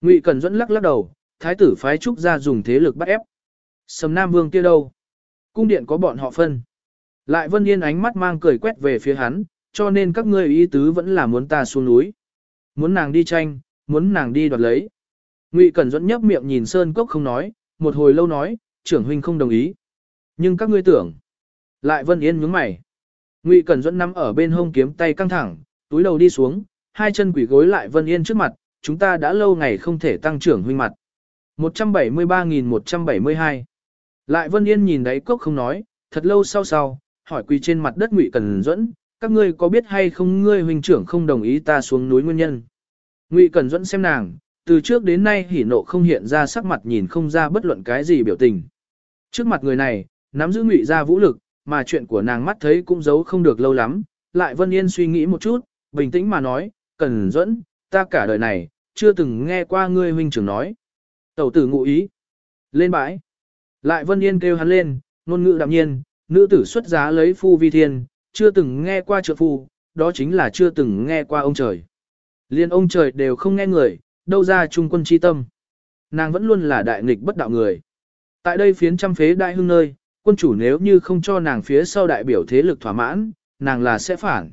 Ngụy Cẩn dẫn lắc lắc đầu, thái tử phái trúc ra dùng thế lực bắt ép. Sầm Nam Vương kia đâu? Cung điện có bọn họ phân. Lại Vân Yên ánh mắt mang cười quét về phía hắn, cho nên các ngươi ý tứ vẫn là muốn ta xuống núi. Muốn nàng đi tranh, muốn nàng đi đoạt lấy. Ngụy Cẩn Duẫn nhấp miệng nhìn Sơn Cốc không nói, một hồi lâu nói, trưởng huynh không đồng ý. Nhưng các ngươi tưởng. Lại Vân Yên nhướng mày. Ngụy Cẩn Duẫn nắm ở bên hông kiếm tay căng thẳng, túi đầu đi xuống, hai chân quỷ gối lại Vân Yên trước mặt, chúng ta đã lâu ngày không thể tăng trưởng huynh mặt. 173.172 Lại Vân Yên nhìn đáy cốc không nói, thật lâu sau sau, hỏi quỳ trên mặt đất Ngụy Cần Duẫn, các ngươi có biết hay không ngươi huynh trưởng không đồng ý ta xuống núi nguyên nhân. Ngụy Cần Duẫn xem nàng, từ trước đến nay hỉ nộ không hiện ra sắc mặt nhìn không ra bất luận cái gì biểu tình. Trước mặt người này, nắm giữ Ngụy ra vũ lực, mà chuyện của nàng mắt thấy cũng giấu không được lâu lắm, lại Vân Yên suy nghĩ một chút, bình tĩnh mà nói, Cần Duẫn, ta cả đời này, chưa từng nghe qua ngươi huynh trưởng nói. Tẩu tử ngụ ý. Lên bãi. Lại Vân Yên kêu hắn lên, ngôn ngữ đạm nhiên, nữ tử xuất giá lấy phu vi thiên, chưa từng nghe qua trợ phu, đó chính là chưa từng nghe qua ông trời. Liên ông trời đều không nghe người, đâu ra trung quân chi tâm. Nàng vẫn luôn là đại nghịch bất đạo người. Tại đây phiến trăm phế đại hưng nơi, quân chủ nếu như không cho nàng phía sau đại biểu thế lực thỏa mãn, nàng là sẽ phản.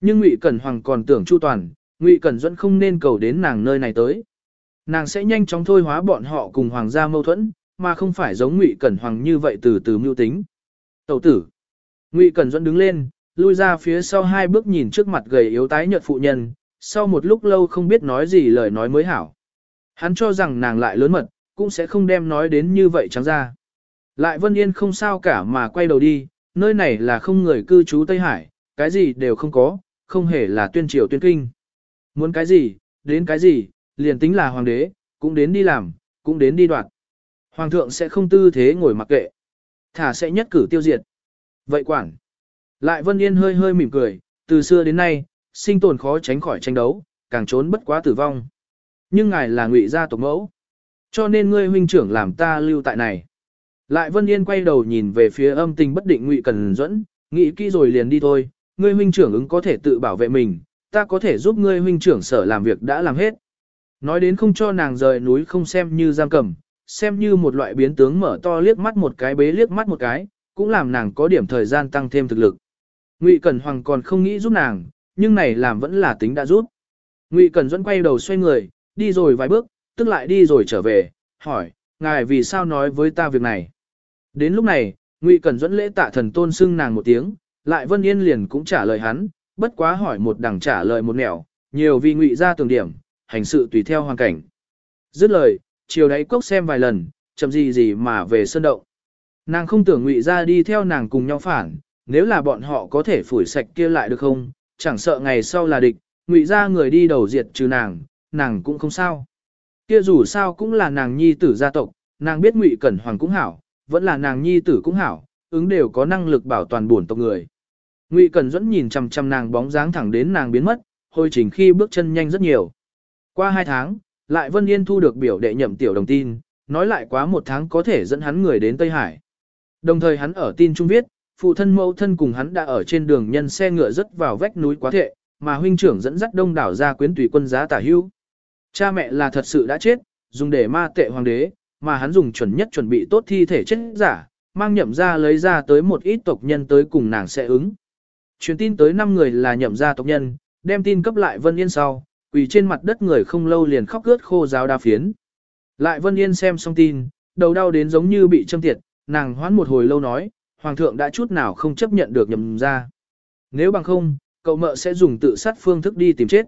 Nhưng Ngụy Cẩn Hoàng còn tưởng chu toàn, Ngụy Cẩn Duẫn không nên cầu đến nàng nơi này tới. Nàng sẽ nhanh chóng thôi hóa bọn họ cùng hoàng gia mâu thuẫn, mà không phải giống Ngụy Cẩn Hoàng như vậy từ từ mưu tính. Tẩu tử. Ngụy Cẩn Duẫn đứng lên, lui ra phía sau hai bước nhìn trước mặt gầy yếu tái nhợt phụ nhân, sau một lúc lâu không biết nói gì lời nói mới hảo. Hắn cho rằng nàng lại lớn mật, cũng sẽ không đem nói đến như vậy trắng ra. Lại Vân Yên không sao cả mà quay đầu đi, nơi này là không người cư trú Tây Hải, cái gì đều không có, không hề là tuyên triều tuyên kinh. Muốn cái gì, đến cái gì, liền tính là hoàng đế, cũng đến đi làm, cũng đến đi đoạt. Hoàng thượng sẽ không tư thế ngồi mặc kệ. Thả sẽ nhất cử tiêu diệt. Vậy quản. Lại Vân Yên hơi hơi mỉm cười, từ xưa đến nay, sinh tồn khó tránh khỏi tranh đấu, càng trốn bất quá tử vong. Nhưng ngài là ngụy gia tộc mẫu. Cho nên ngươi huynh trưởng làm ta lưu tại này. Lại Vân Yên quay đầu nhìn về phía âm tình bất định ngụy cần dẫn, nghĩ kỹ rồi liền đi thôi, ngươi huynh trưởng ứng có thể tự bảo vệ mình, ta có thể giúp ngươi huynh trưởng sở làm việc đã làm hết. Nói đến không cho nàng rời núi không xem như giam cầm, xem như một loại biến tướng mở to liếc mắt một cái bế liếc mắt một cái, cũng làm nàng có điểm thời gian tăng thêm thực lực. Ngụy Cẩn Hoàng còn không nghĩ giúp nàng, nhưng này làm vẫn là tính đã giúp. Ngụy Cẩn Duẫn quay đầu xoay người, đi rồi vài bước, tức lại đi rồi trở về, hỏi, ngài vì sao nói với ta việc này? Đến lúc này, Ngụy Cẩn Duẫn lễ tạ thần tôn xưng nàng một tiếng, lại Vân Yên liền cũng trả lời hắn, bất quá hỏi một đằng trả lời một nẻo, nhiều vì Ngụy ra tường điểm, hành sự tùy theo hoàn cảnh. Dứt lời, chiều đáy cốc xem vài lần, chậm gì gì mà về sơn động. Nàng không tưởng Ngụy ra đi theo nàng cùng nhau phản, nếu là bọn họ có thể phủi sạch kia lại được không, chẳng sợ ngày sau là địch, Ngụy ra người đi đầu diệt trừ nàng, nàng cũng không sao. Kia dù sao cũng là nàng nhi tử gia tộc, nàng biết Ngụy Cẩn Hoàng cũng hảo, vẫn là nàng nhi tử cũng hảo, ứng đều có năng lực bảo toàn bổn tộc người. Ngụy Cẩn Duẫn nhìn chằm chằm nàng bóng dáng thẳng đến nàng biến mất, hồi chỉnh khi bước chân nhanh rất nhiều. Qua hai tháng, lại Vân Yên thu được biểu đệ nhậm tiểu đồng tin, nói lại quá một tháng có thể dẫn hắn người đến Tây Hải. Đồng thời hắn ở tin trung viết, phụ thân mẫu thân cùng hắn đã ở trên đường nhân xe ngựa rất vào vách núi quá thệ, mà huynh trưởng dẫn dắt đông đảo ra quyến tùy quân giá tả hưu. Cha mẹ là thật sự đã chết, dùng để ma tệ hoàng đế, mà hắn dùng chuẩn nhất chuẩn bị tốt thi thể chết giả, mang nhậm ra lấy ra tới một ít tộc nhân tới cùng nàng sẽ ứng. Truyền tin tới 5 người là nhậm ra tộc nhân, đem tin cấp lại Vân Yên sau, quỳ trên mặt đất người không lâu liền khóc ướt khô giáo đa phiến. Lại Vân Yên xem xong tin, đầu đau đến giống như bị châm tiệt, nàng hoán một hồi lâu nói, Hoàng thượng đã chút nào không chấp nhận được nhậm ra. Nếu bằng không, cậu mợ sẽ dùng tự sát phương thức đi tìm chết.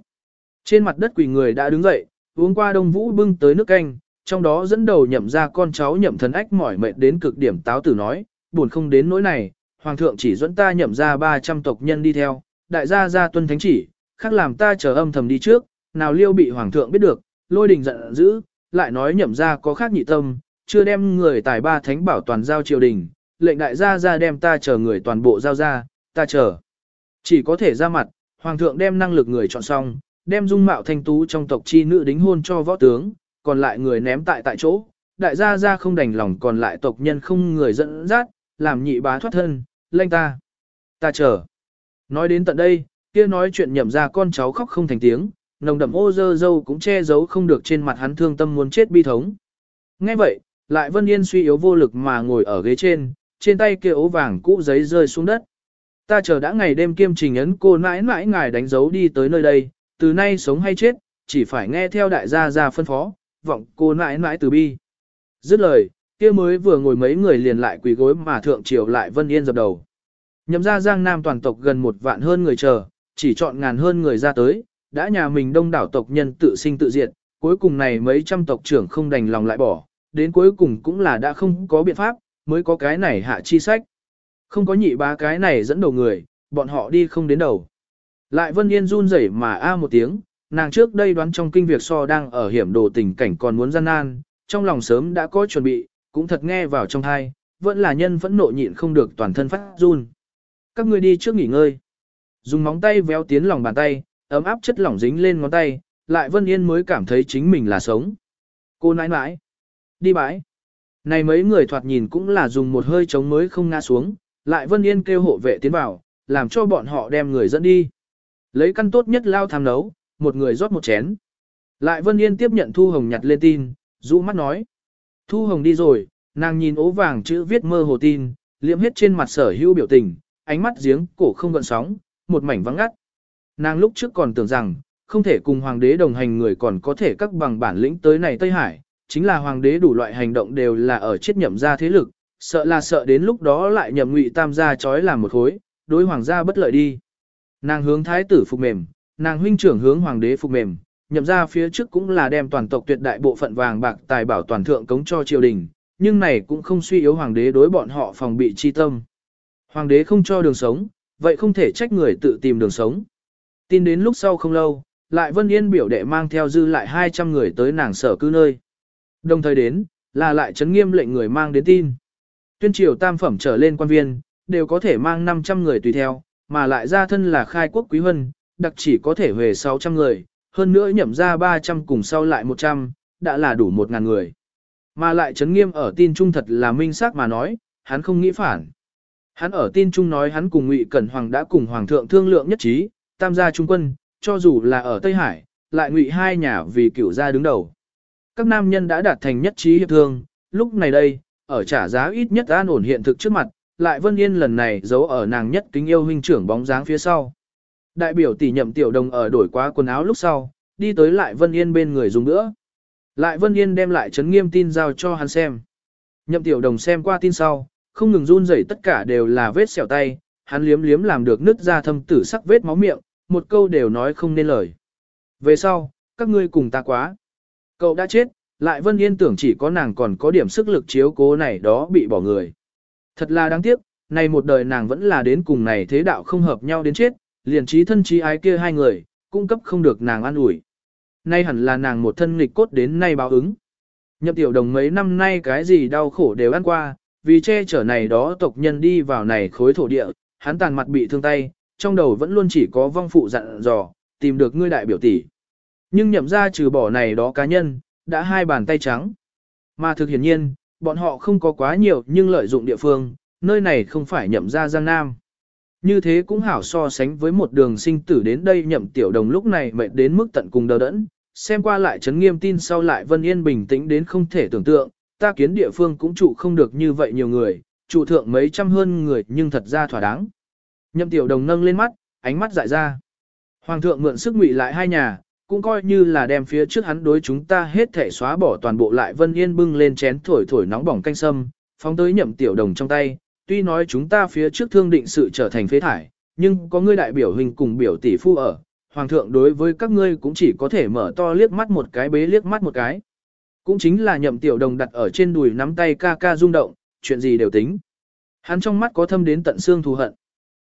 Trên mặt đất quỳ người đã đứng dậy, uống qua đông vũ bưng tới nước canh, trong đó dẫn đầu nhậm ra con cháu nhậm thần ách mỏi mệt đến cực điểm táo tử nói, buồn không đến nỗi này, hoàng thượng chỉ dẫn ta nhậm ra 300 tộc nhân đi theo, đại gia gia tuân thánh chỉ, khác làm ta chờ âm thầm đi trước, nào liêu bị hoàng thượng biết được, lôi đình giận dữ, lại nói nhậm ra có khác nhị tâm, chưa đem người tài ba thánh bảo toàn giao triều đình, lệnh đại gia ra đem ta chờ người toàn bộ giao ra, ta chờ. Chỉ có thể ra mặt, hoàng thượng đem năng lực người chọn xong, đem dung mạo thanh tú trong tộc chi nữ đính hôn cho võ tướng, còn lại người ném tại tại chỗ, đại gia ra không đành lòng còn lại tộc nhân không người dẫn dắt, làm nhị bá thoát thân, lệnh ta. Ta chờ. Nói đến tận đây, kia nói chuyện nhậm ra con cháu khóc không thành tiếng, nồng đậm ô dơ dâu cũng che giấu không được trên mặt hắn thương tâm muốn chết bi thống. Nghe vậy, lại Vân Yên suy yếu vô lực mà ngồi ở ghế trên, trên tay kia ố vàng cũ giấy rơi xuống đất. Ta chờ đã ngày đêm kiêm trình ấn cô mãi mãi ngài đánh dấu đi tới nơi đây, từ nay sống hay chết, chỉ phải nghe theo đại gia gia phân phó, vọng cô mãi mãi từ bi. Dứt lời, kia mới vừa ngồi mấy người liền lại quỳ gối mà thượng triều lại Vân Yên dập đầu. Nhậm ra Giang Nam toàn tộc gần một vạn hơn người chờ, chỉ chọn ngàn hơn người ra tới, đã nhà mình đông đảo tộc nhân tự sinh tự diệt, cuối cùng này mấy trăm tộc trưởng không đành lòng lại bỏ, đến cuối cùng cũng là đã không có biện pháp, mới có cái này hạ chi sách. Không có nhị ba cái này dẫn đầu người, bọn họ đi không đến đầu. Lại Vân Yên run rẩy mà a một tiếng, nàng trước đây đoán trong kinh việc so đang ở hiểm đồ tình cảnh còn muốn gian nan, trong lòng sớm đã có chuẩn bị, cũng thật nghe vào trong thai, vẫn là nhân vẫn nộ nhịn không được toàn thân phát run. Các ngươi đi trước nghỉ ngơi. Dùng móng tay véo tiến lòng bàn tay, ấm áp chất lỏng dính lên ngón tay, lại Vân Yên mới cảm thấy chính mình là sống. Cô nãi nãi. Đi bãi. Này mấy người thoạt nhìn cũng là dùng một hơi chống mới không ngã xuống, lại Vân Yên kêu hộ vệ tiến vào, làm cho bọn họ đem người dẫn đi. Lấy căn tốt nhất lao tham nấu, một người rót một chén. Lại Vân Yên tiếp nhận Thu Hồng nhặt lên tin, rũ mắt nói. Thu Hồng đi rồi, nàng nhìn ố vàng chữ viết mơ hồ tin, liệm hết trên mặt sở hữu biểu tình, ánh mắt giếng, cổ không gợn sóng, một mảnh vắng ngắt. Nàng lúc trước còn tưởng rằng, không thể cùng hoàng đế đồng hành người còn có thể các bằng bản lĩnh tới này Tây Hải, chính là hoàng đế đủ loại hành động đều là ở chết nhậm ra thế lực, sợ là sợ đến lúc đó lại nhậm ngụy tam gia chói làm một khối, đối hoàng gia bất lợi đi. Nàng hướng thái tử phục mềm, nàng huynh trưởng hướng hoàng đế phục mềm, nhậm ra phía trước cũng là đem toàn tộc tuyệt đại bộ phận vàng bạc tài bảo toàn thượng cống cho triều đình, nhưng này cũng không suy yếu hoàng đế đối bọn họ phòng bị chi tâm. Hoàng đế không cho đường sống, vậy không thể trách người tự tìm đường sống. Tin đến lúc sau không lâu, lại Vân Yên biểu đệ mang theo dư lại 200 người tới nàng sở cư nơi. Đồng thời đến, là lại chấn nghiêm lệnh người mang đến tin. Tuyên triều tam phẩm trở lên quan viên, đều có thể mang 500 người tùy theo, mà lại ra thân là khai quốc quý hân, đặc chỉ có thể về 600 người, hơn nữa nhậm ra 300 cùng sau lại 100, đã là đủ 1.000 người. Mà lại chấn nghiêm ở tin trung thật là minh xác mà nói, hắn không nghĩ phản. Hắn ở tin trung nói hắn cùng Ngụy Cẩn Hoàng đã cùng Hoàng thượng thương lượng nhất trí, tam gia trung quân, cho dù là ở Tây Hải, lại Ngụy hai nhà vì cửu gia đứng đầu. Các nam nhân đã đạt thành nhất trí hiệp thương, lúc này đây, ở trả giá ít nhất an ổn hiện thực trước mặt, lại Vân Yên lần này giấu ở nàng nhất kính yêu huynh trưởng bóng dáng phía sau. Đại biểu tỷ nhậm tiểu đồng ở đổi quá quần áo lúc sau, đi tới lại Vân Yên bên người dùng nữa. Lại Vân Yên đem lại chấn nghiêm tin giao cho hắn xem. Nhậm tiểu đồng xem qua tin sau, không ngừng run rẩy tất cả đều là vết sẹo tay, hắn liếm liếm làm được nứt ra thâm tử sắc vết máu miệng, một câu đều nói không nên lời. Về sau, các ngươi cùng ta quá. Cậu đã chết, lại Vân Yên tưởng chỉ có nàng còn có điểm sức lực chiếu cố này đó bị bỏ người. Thật là đáng tiếc, này một đời nàng vẫn là đến cùng này thế đạo không hợp nhau đến chết, liền trí thân trí ái kia hai người, cung cấp không được nàng an ủi. Nay hẳn là nàng một thân nghịch cốt đến nay báo ứng. Nhập tiểu đồng mấy năm nay cái gì đau khổ đều ăn qua, vì che chở này đó tộc nhân đi vào này khối thổ địa, hắn tàn mặt bị thương tay, trong đầu vẫn luôn chỉ có vong phụ dặn dò, tìm được ngươi đại biểu tỷ. Nhưng nhậm ra trừ bỏ này đó cá nhân, đã hai bàn tay trắng. Mà thực hiển nhiên, bọn họ không có quá nhiều nhưng lợi dụng địa phương, nơi này không phải nhậm ra Giang Nam. Như thế cũng hảo so sánh với một đường sinh tử đến đây nhậm tiểu đồng lúc này mệt đến mức tận cùng đờ đẫn, xem qua lại chấn nghiêm tin sau lại Vân Yên bình tĩnh đến không thể tưởng tượng, ta kiến địa phương cũng trụ không được như vậy nhiều người, trụ thượng mấy trăm hơn người nhưng thật ra thỏa đáng. Nhậm tiểu đồng nâng lên mắt, ánh mắt dại ra. Hoàng thượng mượn sức ngụy lại hai nhà, cũng coi như là đem phía trước hắn đối chúng ta hết thể xóa bỏ toàn bộ lại Vân Yên bưng lên chén thổi thổi nóng bỏng canh sâm, phóng tới nhậm tiểu đồng trong tay, tuy nói chúng ta phía trước thương định sự trở thành phế thải, nhưng có ngươi đại biểu hình cùng biểu tỷ phu ở, hoàng thượng đối với các ngươi cũng chỉ có thể mở to liếc mắt một cái bế liếc mắt một cái. Cũng chính là nhậm tiểu đồng đặt ở trên đùi nắm tay ca ca rung động, chuyện gì đều tính. Hắn trong mắt có thâm đến tận xương thù hận.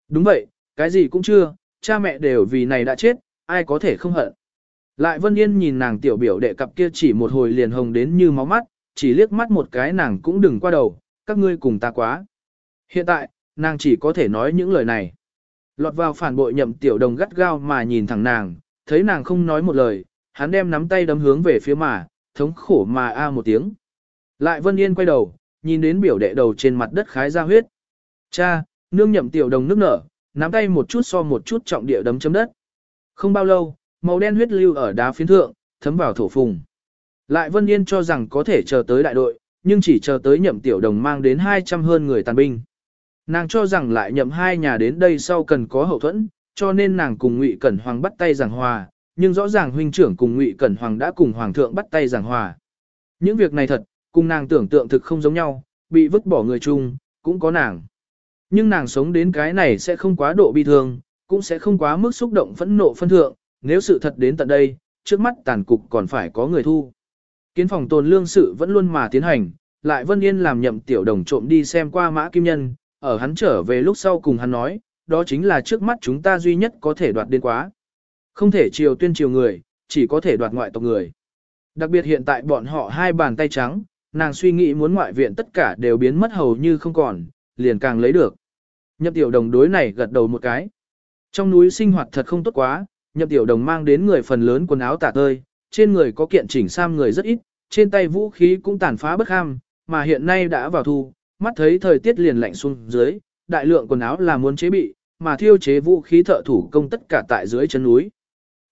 Đúng vậy, cái gì cũng chưa, cha mẹ đều vì này đã chết, ai có thể không hận. Lại Vân Yên nhìn nàng tiểu biểu đệ cặp kia chỉ một hồi liền hồng đến như máu mắt, chỉ liếc mắt một cái nàng cũng đừng qua đầu, các ngươi cùng ta quá. Hiện tại, nàng chỉ có thể nói những lời này. Lọt vào phản bội nhậm tiểu đồng gắt gao mà nhìn thẳng nàng, thấy nàng không nói một lời, hắn đem nắm tay đấm hướng về phía mà, thống khổ mà a à một tiếng. Lại Vân Yên quay đầu, nhìn đến biểu đệ đầu trên mặt đất khái ra huyết. Cha, nương nhậm tiểu đồng nước nở, nắm tay một chút so một chút trọng địa đấm chấm đất. Không bao lâu, màu đen huyết lưu ở đá phiến thượng, thấm vào thổ phùng. Lại Vân Yên cho rằng có thể chờ tới đại đội, nhưng chỉ chờ tới nhậm tiểu đồng mang đến 200 hơn người tàn binh. Nàng cho rằng lại nhậm hai nhà đến đây sau cần có hậu thuẫn, cho nên nàng cùng Ngụy Cẩn Hoàng bắt tay giảng hòa, nhưng rõ ràng huynh trưởng cùng Ngụy Cẩn Hoàng đã cùng Hoàng thượng bắt tay giảng hòa. Những việc này thật, cùng nàng tưởng tượng thực không giống nhau, bị vứt bỏ người chung, cũng có nàng. Nhưng nàng sống đến cái này sẽ không quá độ bi thương, cũng sẽ không quá mức xúc động phẫn nộ phân thượng, nếu sự thật đến tận đây, trước mắt tàn cục còn phải có người thu. Kiến phòng tồn lương sự vẫn luôn mà tiến hành, lại Vân Yên làm nhậm tiểu đồng trộm đi xem qua mã kim nhân, ở hắn trở về lúc sau cùng hắn nói, đó chính là trước mắt chúng ta duy nhất có thể đoạt đến quá. Không thể chiều tuyên chiều người, chỉ có thể đoạt ngoại tộc người. Đặc biệt hiện tại bọn họ hai bàn tay trắng, nàng suy nghĩ muốn ngoại viện tất cả đều biến mất hầu như không còn, liền càng lấy được. Nhậm tiểu đồng đối này gật đầu một cái. Trong núi sinh hoạt thật không tốt quá, nhậm tiểu đồng mang đến người phần lớn quần áo tả tơi, trên người có kiện chỉnh sam người rất ít, trên tay vũ khí cũng tàn phá bất ham, mà hiện nay đã vào thu, mắt thấy thời tiết liền lạnh xuống dưới, đại lượng quần áo là muốn chế bị, mà thiêu chế vũ khí thợ thủ công tất cả tại dưới chân núi.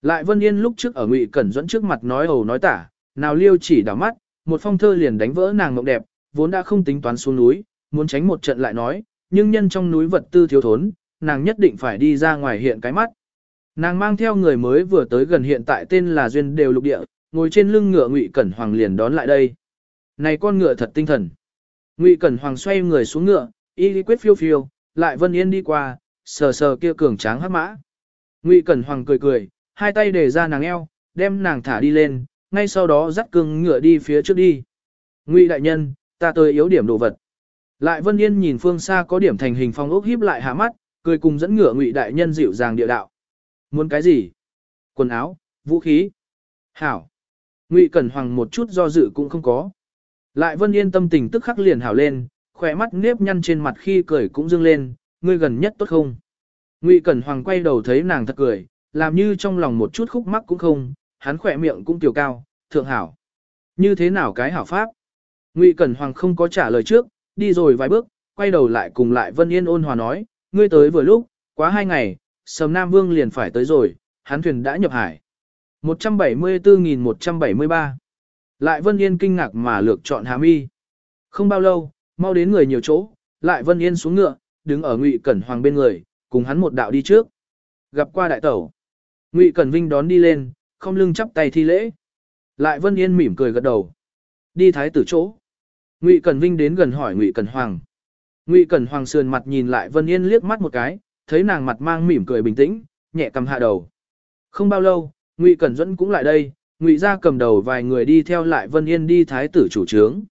Lại Vân Yên lúc trước ở Ngụy Cẩn Duẫn trước mặt nói hầu nói tả, nào liêu chỉ đảo mắt, một phong thơ liền đánh vỡ nàng mộng đẹp, vốn đã không tính toán xuống núi, muốn tránh một trận lại nói, nhưng nhân trong núi vật tư thiếu thốn, nàng nhất định phải đi ra ngoài hiện cái mắt. Nàng mang theo người mới vừa tới gần hiện tại tên là Duyên Đều Lục Địa, ngồi trên lưng ngựa Ngụy Cẩn Hoàng liền đón lại đây. Này con ngựa thật tinh thần. Ngụy Cẩn Hoàng xoay người xuống ngựa, y quyết phiêu phiêu, lại Vân Yên đi qua, sờ sờ kia cường tráng hắc mã. Ngụy Cẩn Hoàng cười cười, hai tay để ra nàng eo, đem nàng thả đi lên, ngay sau đó dắt cương ngựa đi phía trước đi. Ngụy đại nhân, ta tới yếu điểm đồ vật. Lại Vân Yên nhìn phương xa có điểm thành hình phong ốc híp lại hạ mắt, cười cùng dẫn ngựa Ngụy đại nhân dịu dàng địa đạo. Muốn cái gì? Quần áo, vũ khí. Hảo. Ngụy Cẩn Hoàng một chút do dự cũng không có. Lại Vân Yên tâm tình tức khắc liền hảo lên, khỏe mắt nếp nhăn trên mặt khi cười cũng dương lên, ngươi gần nhất tốt không? Ngụy Cẩn Hoàng quay đầu thấy nàng thật cười, làm như trong lòng một chút khúc mắc cũng không, hắn khỏe miệng cũng tiểu cao, thượng hảo. Như thế nào cái hảo pháp? Ngụy Cẩn Hoàng không có trả lời trước, đi rồi vài bước, quay đầu lại cùng lại Vân Yên ôn hòa nói, ngươi tới vừa lúc, quá hai ngày, Sầm Nam Vương liền phải tới rồi, hắn thuyền đã nhập hải. 174.173 Lại Vân Yên kinh ngạc mà lược chọn hàm y. Không bao lâu, mau đến người nhiều chỗ, lại Vân Yên xuống ngựa, đứng ở Ngụy Cẩn Hoàng bên người, cùng hắn một đạo đi trước. Gặp qua đại tẩu. Ngụy Cẩn Vinh đón đi lên, không lưng chắp tay thi lễ. Lại Vân Yên mỉm cười gật đầu. Đi thái tử chỗ. Ngụy Cẩn Vinh đến gần hỏi Ngụy Cẩn Hoàng. Ngụy Cẩn Hoàng sườn mặt nhìn lại Vân Yên liếc mắt một cái, thấy nàng mặt mang mỉm cười bình tĩnh, nhẹ cầm hạ đầu. Không bao lâu, Ngụy Cẩn Duẫn cũng lại đây, Ngụy gia cầm đầu vài người đi theo lại Vân Yên đi thái tử chủ trướng.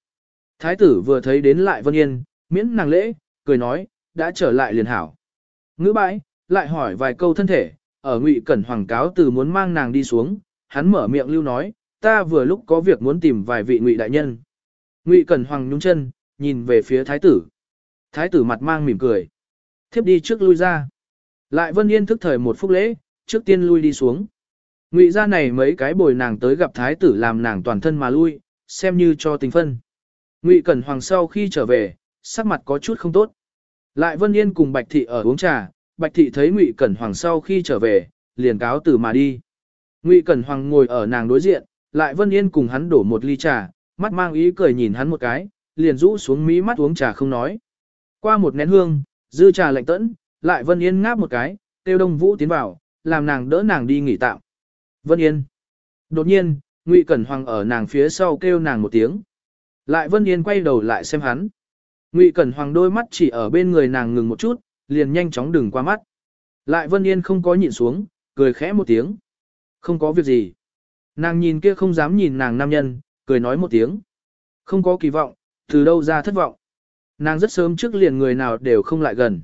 Thái tử vừa thấy đến lại Vân Yên, miễn nàng lễ, cười nói, đã trở lại liền hảo. Ngữ bãi, lại hỏi vài câu thân thể, ở Ngụy Cẩn Hoàng cáo từ muốn mang nàng đi xuống, hắn mở miệng lưu nói, ta vừa lúc có việc muốn tìm vài vị Ngụy đại nhân. Ngụy Cẩn Hoàng nhúng chân, nhìn về phía thái tử. Thái tử mặt mang mỉm cười. Thiếp đi trước lui ra. Lại Vân Yên thức thời một phút lễ, trước tiên lui đi xuống. Ngụy ra này mấy cái bồi nàng tới gặp thái tử làm nàng toàn thân mà lui, xem như cho tình phân. Ngụy Cẩn Hoàng sau khi trở về, sắc mặt có chút không tốt. Lại Vân Yên cùng Bạch Thị ở uống trà, Bạch Thị thấy Ngụy Cẩn Hoàng sau khi trở về, liền cáo từ mà đi. Ngụy Cẩn Hoàng ngồi ở nàng đối diện, lại Vân Yên cùng hắn đổ một ly trà, mắt mang ý cười nhìn hắn một cái, liền rũ xuống mí mắt uống trà không nói. Qua một nén hương, dư trà lạnh tẫn, lại Vân Yên ngáp một cái, tiêu đông vũ tiến vào, làm nàng đỡ nàng đi nghỉ tạm. Vân Yên. Đột nhiên, Ngụy Cẩn Hoàng ở nàng phía sau kêu nàng một tiếng. Lại Vân Yên quay đầu lại xem hắn. Ngụy Cẩn Hoàng đôi mắt chỉ ở bên người nàng ngừng một chút, liền nhanh chóng đừng qua mắt. Lại Vân Yên không có nhịn xuống, cười khẽ một tiếng. Không có việc gì. Nàng nhìn kia không dám nhìn nàng nam nhân, cười nói một tiếng. Không có kỳ vọng, từ đâu ra thất vọng. Nàng rất sớm trước liền người nào đều không lại gần.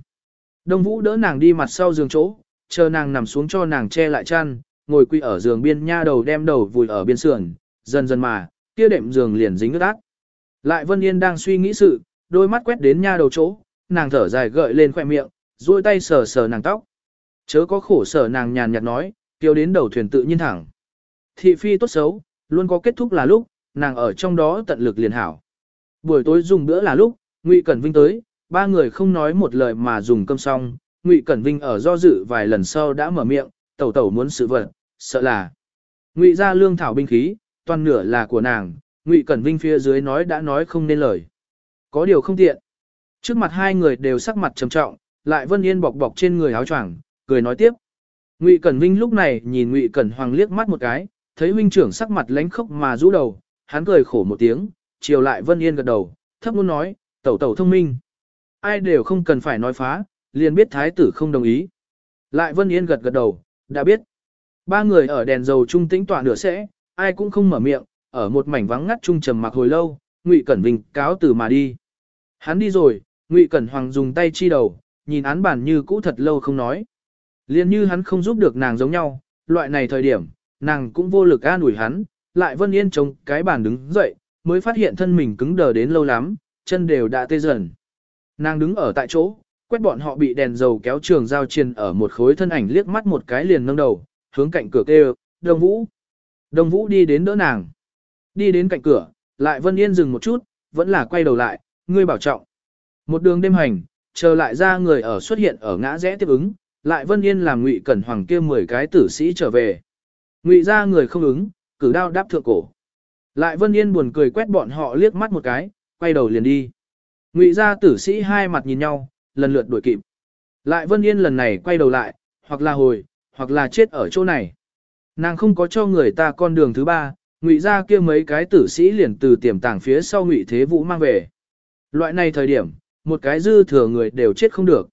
Đông Vũ đỡ nàng đi mặt sau giường chỗ, chờ nàng nằm xuống cho nàng che lại chăn, ngồi quỳ ở giường biên nha đầu đem đầu vùi ở biên sườn, dần dần mà, kia đệm giường liền dính ướt át. Lại Vân Yên đang suy nghĩ sự, đôi mắt quét đến nha đầu chỗ, nàng thở dài gợi lên khoẻ miệng, duỗi tay sờ sờ nàng tóc. Chớ có khổ sở nàng nhàn nhạt nói, kêu đến đầu thuyền tự nhiên thẳng. Thị phi tốt xấu, luôn có kết thúc là lúc, nàng ở trong đó tận lực liền hảo. Buổi tối dùng bữa là lúc, Ngụy Cẩn Vinh tới, ba người không nói một lời mà dùng cơm xong, Ngụy Cẩn Vinh ở do dự vài lần sau đã mở miệng, tẩu tẩu muốn sự vật, sợ là. Ngụy ra lương thảo binh khí, toàn nửa là của nàng, Ngụy Cẩn Vinh phía dưới nói đã nói không nên lời. Có điều không tiện. Trước mặt hai người đều sắc mặt trầm trọng, lại Vân Yên bọc bọc trên người áo choàng, cười nói tiếp. Ngụy Cẩn Vinh lúc này nhìn Ngụy Cẩn Hoàng liếc mắt một cái, thấy huynh trưởng sắc mặt lánh khốc mà rũ đầu, hắn cười khổ một tiếng, chiều lại Vân Yên gật đầu, thấp luôn nói, tẩu tẩu thông minh. Ai đều không cần phải nói phá, liền biết thái tử không đồng ý. Lại Vân Yên gật gật đầu, đã biết. Ba người ở đèn dầu trung tĩnh tỏa nửa sẽ, ai cũng không mở miệng, ở một mảnh vắng ngắt trung trầm mặc hồi lâu, Ngụy Cẩn Vinh cáo từ mà đi. Hắn đi rồi, Ngụy Cẩn Hoàng dùng tay chi đầu, nhìn án bản như cũ thật lâu không nói. Liên như hắn không giúp được nàng giống nhau, loại này thời điểm, nàng cũng vô lực an ủi hắn, lại Vân Yên chống cái bàn đứng dậy, mới phát hiện thân mình cứng đờ đến lâu lắm, chân đều đã tê dần. Nàng đứng ở tại chỗ, quét bọn họ bị đèn dầu kéo trường giao chiền ở một khối thân ảnh liếc mắt một cái liền nâng đầu, hướng cạnh cửa kêu, Đông Vũ. Đông Vũ đi đến đỡ nàng. Đi đến cạnh cửa, lại Vân Yên dừng một chút, vẫn là quay đầu lại, ngươi bảo trọng. Một đường đêm hành, chờ lại ra người ở xuất hiện ở ngã rẽ tiếp ứng, lại Vân Yên làm Ngụy Cẩn Hoàng kia 10 cái tử sĩ trở về. Ngụy ra người không ứng, cử đao đáp thượng cổ. Lại Vân Yên buồn cười quét bọn họ liếc mắt một cái, quay đầu liền đi. Ngụy gia tử sĩ hai mặt nhìn nhau, lần lượt đuổi kịp. Lại Vân Yên lần này quay đầu lại, hoặc là hồi, hoặc là chết ở chỗ này. Nàng không có cho người ta con đường thứ ba, ngụy gia kia mấy cái tử sĩ liền từ tiềm tàng phía sau ngụy thế vũ mang về. Loại này thời điểm, một cái dư thừa người đều chết không được.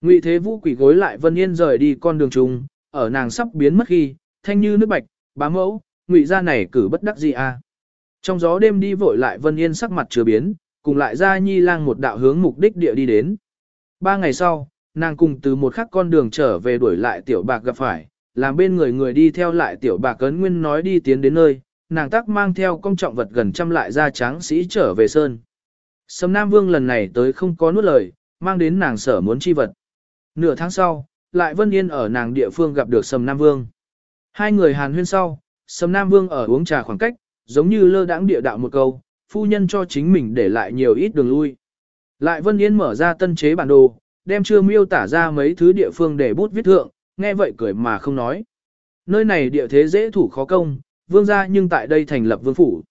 Ngụy thế vũ quỷ gối lại Vân Yên rời đi con đường chung, ở nàng sắp biến mất khi, thanh như nước bạch, bá mẫu, ngụy gia này cử bất đắc gì a. Trong gió đêm đi vội lại Vân Yên sắc mặt chưa biến, cùng lại ra nhi lang một đạo hướng mục đích địa đi đến. Ba ngày sau, nàng cùng từ một khắc con đường trở về đuổi lại tiểu bạc gặp phải, làm bên người người đi theo lại tiểu bạc cấn nguyên nói đi tiến đến nơi, nàng tắc mang theo công trọng vật gần trăm lại ra tráng sĩ trở về sơn. Sầm Nam Vương lần này tới không có nuốt lời, mang đến nàng sở muốn chi vật. Nửa tháng sau, lại Vân Yên ở nàng địa phương gặp được Sầm Nam Vương. Hai người hàn huyên sau, Sầm Nam Vương ở uống trà khoảng cách, giống như lơ đãng địa đạo một câu, phu nhân cho chính mình để lại nhiều ít đường lui. Lại Vân Yên mở ra tân chế bản đồ, đem chưa miêu tả ra mấy thứ địa phương để bút viết thượng, nghe vậy cười mà không nói. Nơi này địa thế dễ thủ khó công, vương gia nhưng tại đây thành lập vương phủ.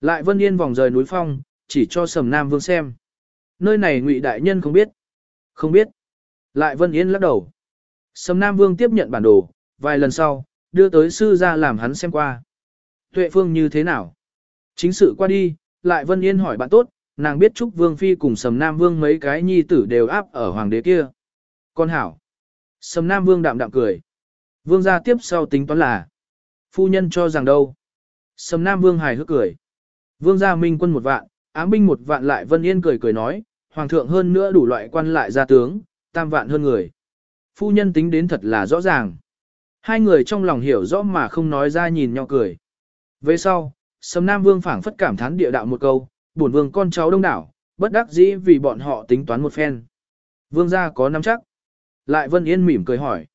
Lại Vân Yên vòng rời núi phong, chỉ cho Sầm Nam Vương xem. Nơi này Ngụy đại nhân không biết. Không biết. Lại Vân Yên lắc đầu. Sầm Nam Vương tiếp nhận bản đồ, vài lần sau, đưa tới sư ra làm hắn xem qua. Tuệ phương như thế nào? Chính sự qua đi, lại Vân Yên hỏi bạn tốt, nàng biết Trúc Vương Phi cùng Sầm Nam Vương mấy cái nhi tử đều áp ở hoàng đế kia. Con hảo. Sầm Nam Vương đạm đạm cười. Vương gia tiếp sau tính toán là. Phu nhân cho rằng đâu. Sầm Nam Vương hài hước cười. Vương gia minh quân một vạn, ám binh một vạn lại Vân Yên cười cười nói, hoàng thượng hơn nữa đủ loại quan lại gia tướng, tam vạn hơn người. Phu nhân tính đến thật là rõ ràng. Hai người trong lòng hiểu rõ mà không nói ra nhìn nhau cười. Về sau, Sầm Nam Vương phảng phất cảm thán địa đạo một câu, bổn vương con cháu đông đảo, bất đắc dĩ vì bọn họ tính toán một phen. Vương gia có nắm chắc. Lại Vân Yên mỉm cười hỏi.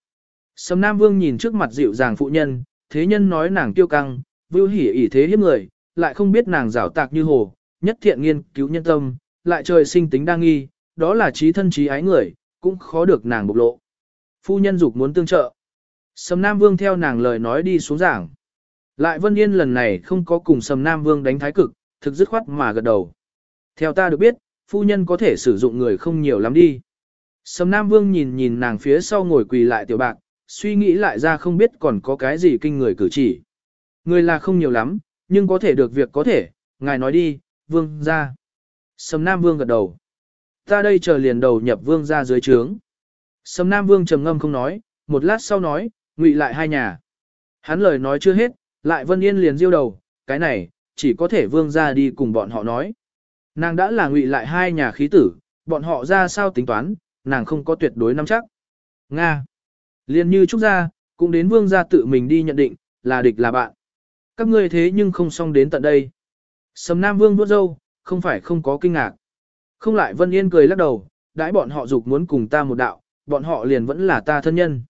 Sầm Nam Vương nhìn trước mặt dịu dàng phụ nhân, thế nhân nói nàng tiêu căng, vưu hỉ ỷ thế hiếp người, lại không biết nàng rảo tạc như hồ, nhất thiện nghiên cứu nhân tâm, lại trời sinh tính đa nghi, đó là trí thân trí ái người, cũng khó được nàng bộc lộ. Phu nhân dục muốn tương trợ. Sầm Nam Vương theo nàng lời nói đi xuống giảng. Lại Vân Yên lần này không có cùng Sầm Nam Vương đánh thái cực, thực dứt khoát mà gật đầu. Theo ta được biết, phu nhân có thể sử dụng người không nhiều lắm đi. Sầm Nam Vương nhìn nhìn nàng phía sau ngồi quỳ lại tiểu bạc, suy nghĩ lại ra không biết còn có cái gì kinh người cử chỉ. Người là không nhiều lắm, nhưng có thể được việc có thể, ngài nói đi, vương ra. Sầm Nam Vương gật đầu. Ta đây chờ liền đầu nhập vương ra dưới trướng. Sầm Nam Vương trầm ngâm không nói, một lát sau nói, ngụy lại hai nhà. Hắn lời nói chưa hết, lại Vân Yên liền diêu đầu, cái này, chỉ có thể vương ra đi cùng bọn họ nói. Nàng đã là ngụy lại hai nhà khí tử, bọn họ ra sao tính toán, nàng không có tuyệt đối nắm chắc. Nga. Liên như Trúc gia, cũng đến vương gia tự mình đi nhận định, là địch là bạn. Các ngươi thế nhưng không xong đến tận đây. Sầm Nam Vương vuốt râu, không phải không có kinh ngạc. Không lại Vân Yên cười lắc đầu, đãi bọn họ dục muốn cùng ta một đạo, bọn họ liền vẫn là ta thân nhân.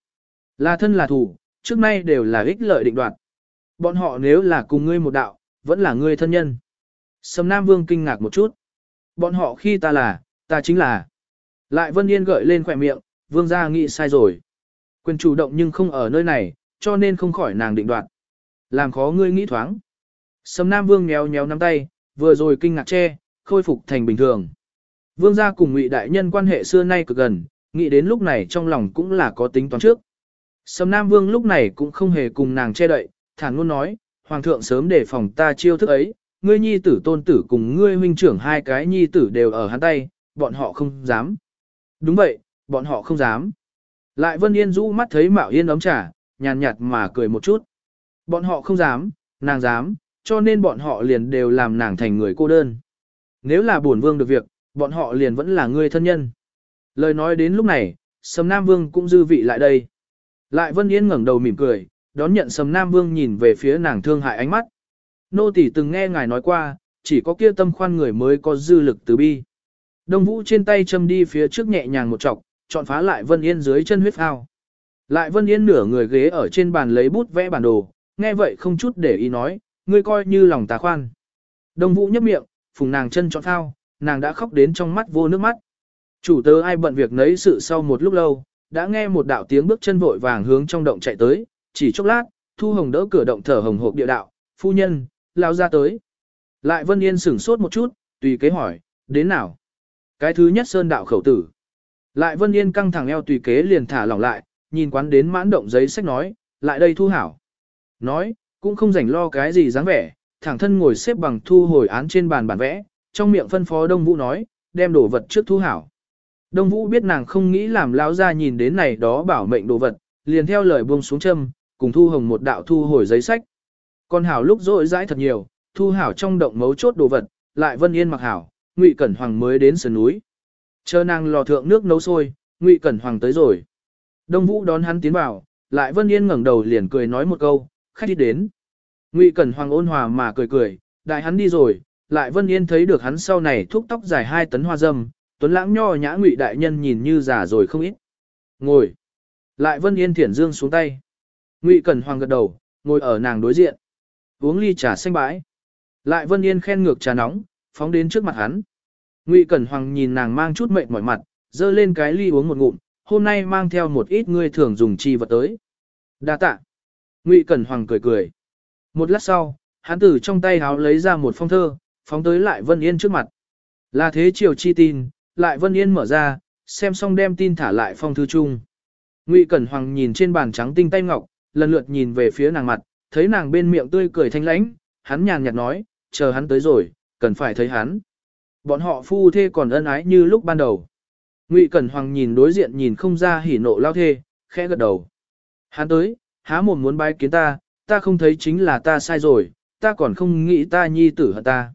Là thân là thủ, trước nay đều là ích lợi định đoạt. Bọn họ nếu là cùng ngươi một đạo, vẫn là ngươi thân nhân. Sầm Nam Vương kinh ngạc một chút. Bọn họ khi ta là, ta chính là. Lại Vân Yên gợi lên khỏe miệng, Vương gia nghĩ sai rồi. Quyền chủ động nhưng không ở nơi này, cho nên không khỏi nàng định đoạt. Làm khó ngươi nghĩ thoáng. Sầm Nam Vương nhéo nhéo nắm tay, vừa rồi kinh ngạc che, khôi phục thành bình thường. Vương gia cùng Ngụy đại nhân quan hệ xưa nay cực gần, nghĩ đến lúc này trong lòng cũng là có tính toán trước. Sầm Nam Vương lúc này cũng không hề cùng nàng che đậy, thản luôn nói, Hoàng thượng sớm để phòng ta chiêu thức ấy, ngươi nhi tử tôn tử cùng ngươi huynh trưởng hai cái nhi tử đều ở hắn tay, bọn họ không dám. Đúng vậy, bọn họ không dám. Lại Vân Yên rũ mắt thấy Mạo Yên ấm trà, nhàn nhạt mà cười một chút. Bọn họ không dám, nàng dám, cho nên bọn họ liền đều làm nàng thành người cô đơn. Nếu là bổn vương được việc, bọn họ liền vẫn là người thân nhân. Lời nói đến lúc này, Sầm Nam Vương cũng dư vị lại đây. Lại Vân Yên ngẩng đầu mỉm cười, đón nhận Sầm Nam Vương nhìn về phía nàng thương hại ánh mắt. Nô tỷ từng nghe ngài nói qua, chỉ có kia tâm khoan người mới có dư lực từ bi. Đông Vũ trên tay châm đi phía trước nhẹ nhàng một chọc, chọn phá lại Vân Yên dưới chân huyết ao. Lại Vân Yên nửa người ghế ở trên bàn lấy bút vẽ bản đồ, nghe vậy không chút để ý nói, ngươi coi như lòng tà khoan. Đông Vũ nhấp miệng, phùng nàng chân chọn thao, nàng đã khóc đến trong mắt vô nước mắt. Chủ tớ ai bận việc nấy sự sau một lúc lâu, đã nghe một đạo tiếng bước chân vội vàng hướng trong động chạy tới, chỉ chốc lát, Thu Hồng đỡ cửa động thở hồng hộc địa đạo, phu nhân, lao ra tới. Lại Vân Yên sửng sốt một chút, tùy kế hỏi, đến nào? Cái thứ nhất sơn đạo khẩu tử. Lại Vân Yên căng thẳng eo tùy kế liền thả lỏng lại, nhìn quán đến mãn động giấy sách nói, lại đây thu hảo. Nói, cũng không rảnh lo cái gì dáng vẻ, thẳng thân ngồi xếp bằng thu hồi án trên bàn bản vẽ, trong miệng phân phó Đông Vũ nói, đem đồ vật trước thu hảo. Đông Vũ biết nàng không nghĩ làm lão ra nhìn đến này đó bảo mệnh đồ vật, liền theo lời buông xuống châm, cùng thu hồng một đạo thu hồi giấy sách. Con hảo lúc rỗi rãi thật nhiều, thu hảo trong động mấu chốt đồ vật, lại vân yên mặc hảo, Ngụy Cẩn Hoàng mới đến sườn núi. Chờ nàng lò thượng nước nấu sôi, Ngụy Cẩn Hoàng tới rồi. Đông Vũ đón hắn tiến vào, lại Vân Yên ngẩng đầu liền cười nói một câu, khách đi đến. Ngụy Cẩn Hoàng ôn hòa mà cười cười, đại hắn đi rồi, lại Vân Yên thấy được hắn sau này thúc tóc dài hai tấn hoa dâm, tuấn lãng nho nhã Ngụy đại nhân nhìn như già rồi không ít. Ngồi. Lại Vân Yên thiển dương xuống tay. Ngụy Cẩn Hoàng gật đầu, ngồi ở nàng đối diện. Uống ly trà xanh bãi. Lại Vân Yên khen ngược trà nóng, phóng đến trước mặt hắn. Ngụy Cẩn Hoàng nhìn nàng mang chút mệt mỏi mặt, dơ lên cái ly uống một ngụm, hôm nay mang theo một ít ngươi thường dùng chi vật tới. Đa tạ. Ngụy Cẩn Hoàng cười cười. Một lát sau, hắn từ trong tay háo lấy ra một phong thơ, phóng tới lại Vân Yên trước mặt. Là thế triều chi tin, lại Vân Yên mở ra, xem xong đem tin thả lại phong thư chung. Ngụy Cẩn Hoàng nhìn trên bàn trắng tinh tay ngọc, lần lượt nhìn về phía nàng mặt, thấy nàng bên miệng tươi cười thanh lãnh, hắn nhàn nhạt nói, chờ hắn tới rồi, cần phải thấy hắn. Bọn họ phu thê còn ân ái như lúc ban đầu. Ngụy Cẩn Hoàng nhìn đối diện nhìn không ra hỉ nộ lao thê, khẽ gật đầu. Hắn tới, há mồm muốn bái kiến ta, ta không thấy chính là ta sai rồi, ta còn không nghĩ ta nhi tử hận ta.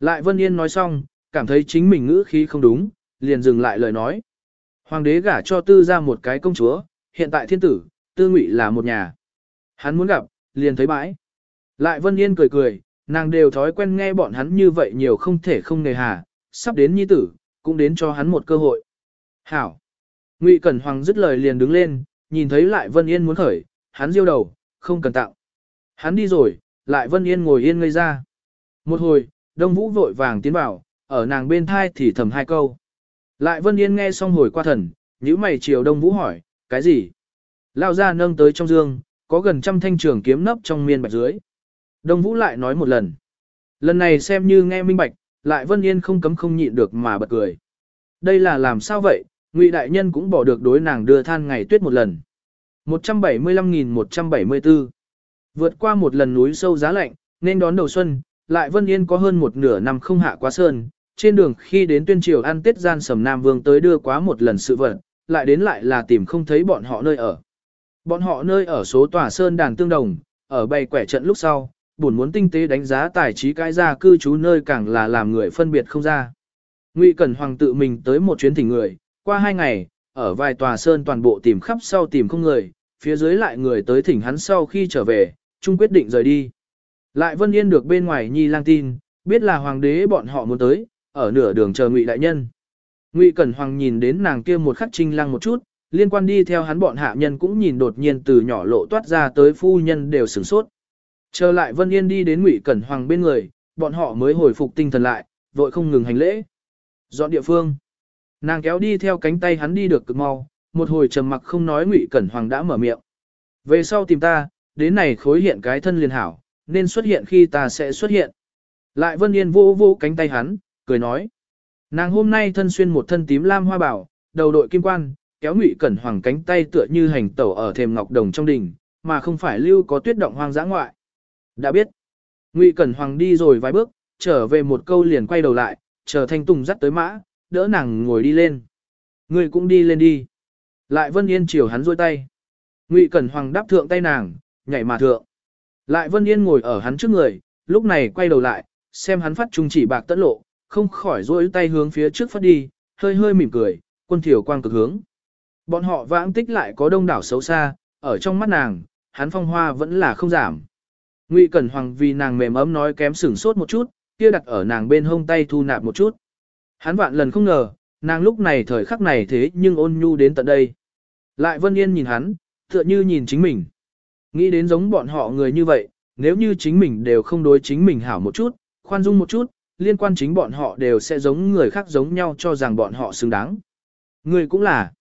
Lại Vân Yên nói xong, cảm thấy chính mình ngữ khí không đúng, liền dừng lại lời nói. Hoàng đế gả cho tư ra một cái công chúa, hiện tại thiên tử, tư ngụy là một nhà. Hắn muốn gặp, liền thấy bãi. Lại Vân Yên cười cười, nàng đều thói quen nghe bọn hắn như vậy nhiều không thể không nề hà, sắp đến nhi tử, cũng đến cho hắn một cơ hội. Hảo! Ngụy Cẩn Hoàng dứt lời liền đứng lên, nhìn thấy lại Vân Yên muốn khởi, hắn diêu đầu, không cần tạo. Hắn đi rồi, lại Vân Yên ngồi yên ngây ra. Một hồi, Đông Vũ vội vàng tiến vào, ở nàng bên thai thì thầm hai câu. Lại Vân Yên nghe xong hồi qua thần, nhíu mày chiều Đông Vũ hỏi, cái gì? Lao ra nâng tới trong dương, có gần trăm thanh trường kiếm nấp trong miên bạch dưới. Đông Vũ lại nói một lần. Lần này xem như nghe minh bạch, lại Vân Yên không cấm không nhịn được mà bật cười. Đây là làm sao vậy, Ngụy Đại Nhân cũng bỏ được đối nàng đưa than ngày tuyết một lần. 175.174 Vượt qua một lần núi sâu giá lạnh, nên đón đầu xuân, lại Vân Yên có hơn một nửa năm không hạ quá sơn. Trên đường khi đến tuyên triều ăn tết gian sầm Nam Vương tới đưa quá một lần sự vật, lại đến lại là tìm không thấy bọn họ nơi ở. Bọn họ nơi ở số tòa sơn đàn tương đồng, ở bày quẻ trận lúc sau, buồn muốn tinh tế đánh giá tài trí cái ra cư trú nơi càng là làm người phân biệt không ra. Ngụy Cẩn Hoàng tự mình tới một chuyến thỉnh người, qua hai ngày, ở vài tòa sơn toàn bộ tìm khắp sau tìm không người, phía dưới lại người tới thỉnh hắn sau khi trở về, chung quyết định rời đi. Lại Vân Yên được bên ngoài nhi lang tin, biết là hoàng đế bọn họ muốn tới, ở nửa đường chờ Ngụy đại nhân. Ngụy Cẩn Hoàng nhìn đến nàng kia một khắc trinh lăng một chút, liên quan đi theo hắn bọn hạ nhân cũng nhìn đột nhiên từ nhỏ lộ toát ra tới phu nhân đều sửng sốt. trở lại Vân Yên đi đến Ngụy Cẩn Hoàng bên người, bọn họ mới hồi phục tinh thần lại, vội không ngừng hành lễ. Dọn địa phương. Nàng kéo đi theo cánh tay hắn đi được cực mau, một hồi trầm mặc không nói Ngụy Cẩn Hoàng đã mở miệng. Về sau tìm ta, đến này khối hiện cái thân liền hảo, nên xuất hiện khi ta sẽ xuất hiện. Lại Vân Yên vô vô cánh tay hắn, cười nói. Nàng hôm nay thân xuyên một thân tím lam hoa bảo, đầu đội kim quan, kéo Ngụy Cẩn Hoàng cánh tay tựa như hành tẩu ở thềm ngọc đồng trong đình, mà không phải lưu có tuyết động hoang dã ngoại. Đã biết. Ngụy Cẩn Hoàng đi rồi vài bước, trở về một câu liền quay đầu lại, chờ Thanh Tùng dắt tới mã, đỡ nàng ngồi đi lên. Người cũng đi lên đi. Lại Vân Yên chiều hắn rôi tay. Ngụy Cẩn Hoàng đáp thượng tay nàng, nhảy mà thượng. Lại Vân Yên ngồi ở hắn trước người, lúc này quay đầu lại, xem hắn phát trung chỉ bạc tẫn lộ, không khỏi rỗi tay hướng phía trước phát đi, hơi hơi mỉm cười, quân thiểu quang cực hướng. Bọn họ vãng tích lại có đông đảo xấu xa, ở trong mắt nàng, hắn phong hoa vẫn là không giảm. Ngụy Cẩn Hoàng vì nàng mềm ấm nói kém sửng sốt một chút, kia đặt ở nàng bên hông tay thu nạp một chút. Hắn vạn lần không ngờ, nàng lúc này thời khắc này thế nhưng ôn nhu đến tận đây. Lại Vân Yên nhìn hắn, tựa như nhìn chính mình. Nghĩ đến giống bọn họ người như vậy, nếu như chính mình đều không đối chính mình hảo một chút, khoan dung một chút, liên quan chính bọn họ đều sẽ giống người khác giống nhau cho rằng bọn họ xứng đáng. Người cũng là.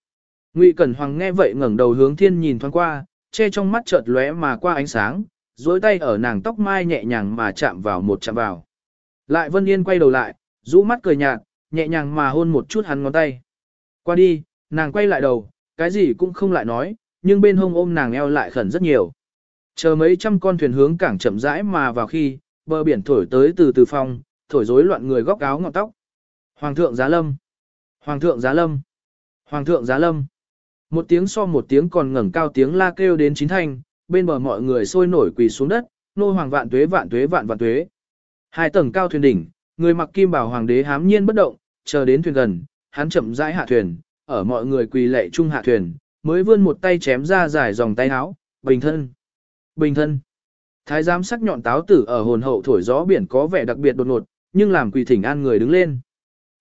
Ngụy Cẩn Hoàng nghe vậy ngẩng đầu hướng thiên nhìn thoáng qua, che trong mắt chợt lóe mà qua ánh sáng, duỗi tay ở nàng tóc mai nhẹ nhàng mà chạm vào một chạm vào. Lại Vân Yên quay đầu lại, rũ mắt cười nhạt, nhẹ nhàng mà hôn một chút hắn ngón tay. Qua đi, nàng quay lại đầu, cái gì cũng không lại nói, nhưng bên hông ôm nàng eo lại khẩn rất nhiều. Chờ mấy trăm con thuyền hướng cảng chậm rãi mà vào khi, bờ biển thổi tới từ từ phong, thổi rối loạn người góc áo ngọn tóc. Hoàng thượng giá lâm. Hoàng thượng giá lâm. Hoàng thượng giá lâm. Một tiếng so một tiếng còn ngẩng cao tiếng la kêu đến chín thành bên bờ mọi người sôi nổi quỳ xuống đất, nô hoàng vạn tuế vạn tuế vạn vạn tuế. Hai tầng cao thuyền đỉnh, người mặc kim bảo hoàng đế hám nhiên bất động, chờ đến thuyền gần, hắn chậm rãi hạ thuyền, ở mọi người quỳ lệ trung hạ thuyền, mới vươn một tay chém ra dài dòng tay áo, bình thân. Bình thân. Thái giám sắc nhọn táo tử ở hồn hậu thổi gió biển có vẻ đặc biệt đột ngột, nhưng làm quỳ thỉnh an người đứng lên.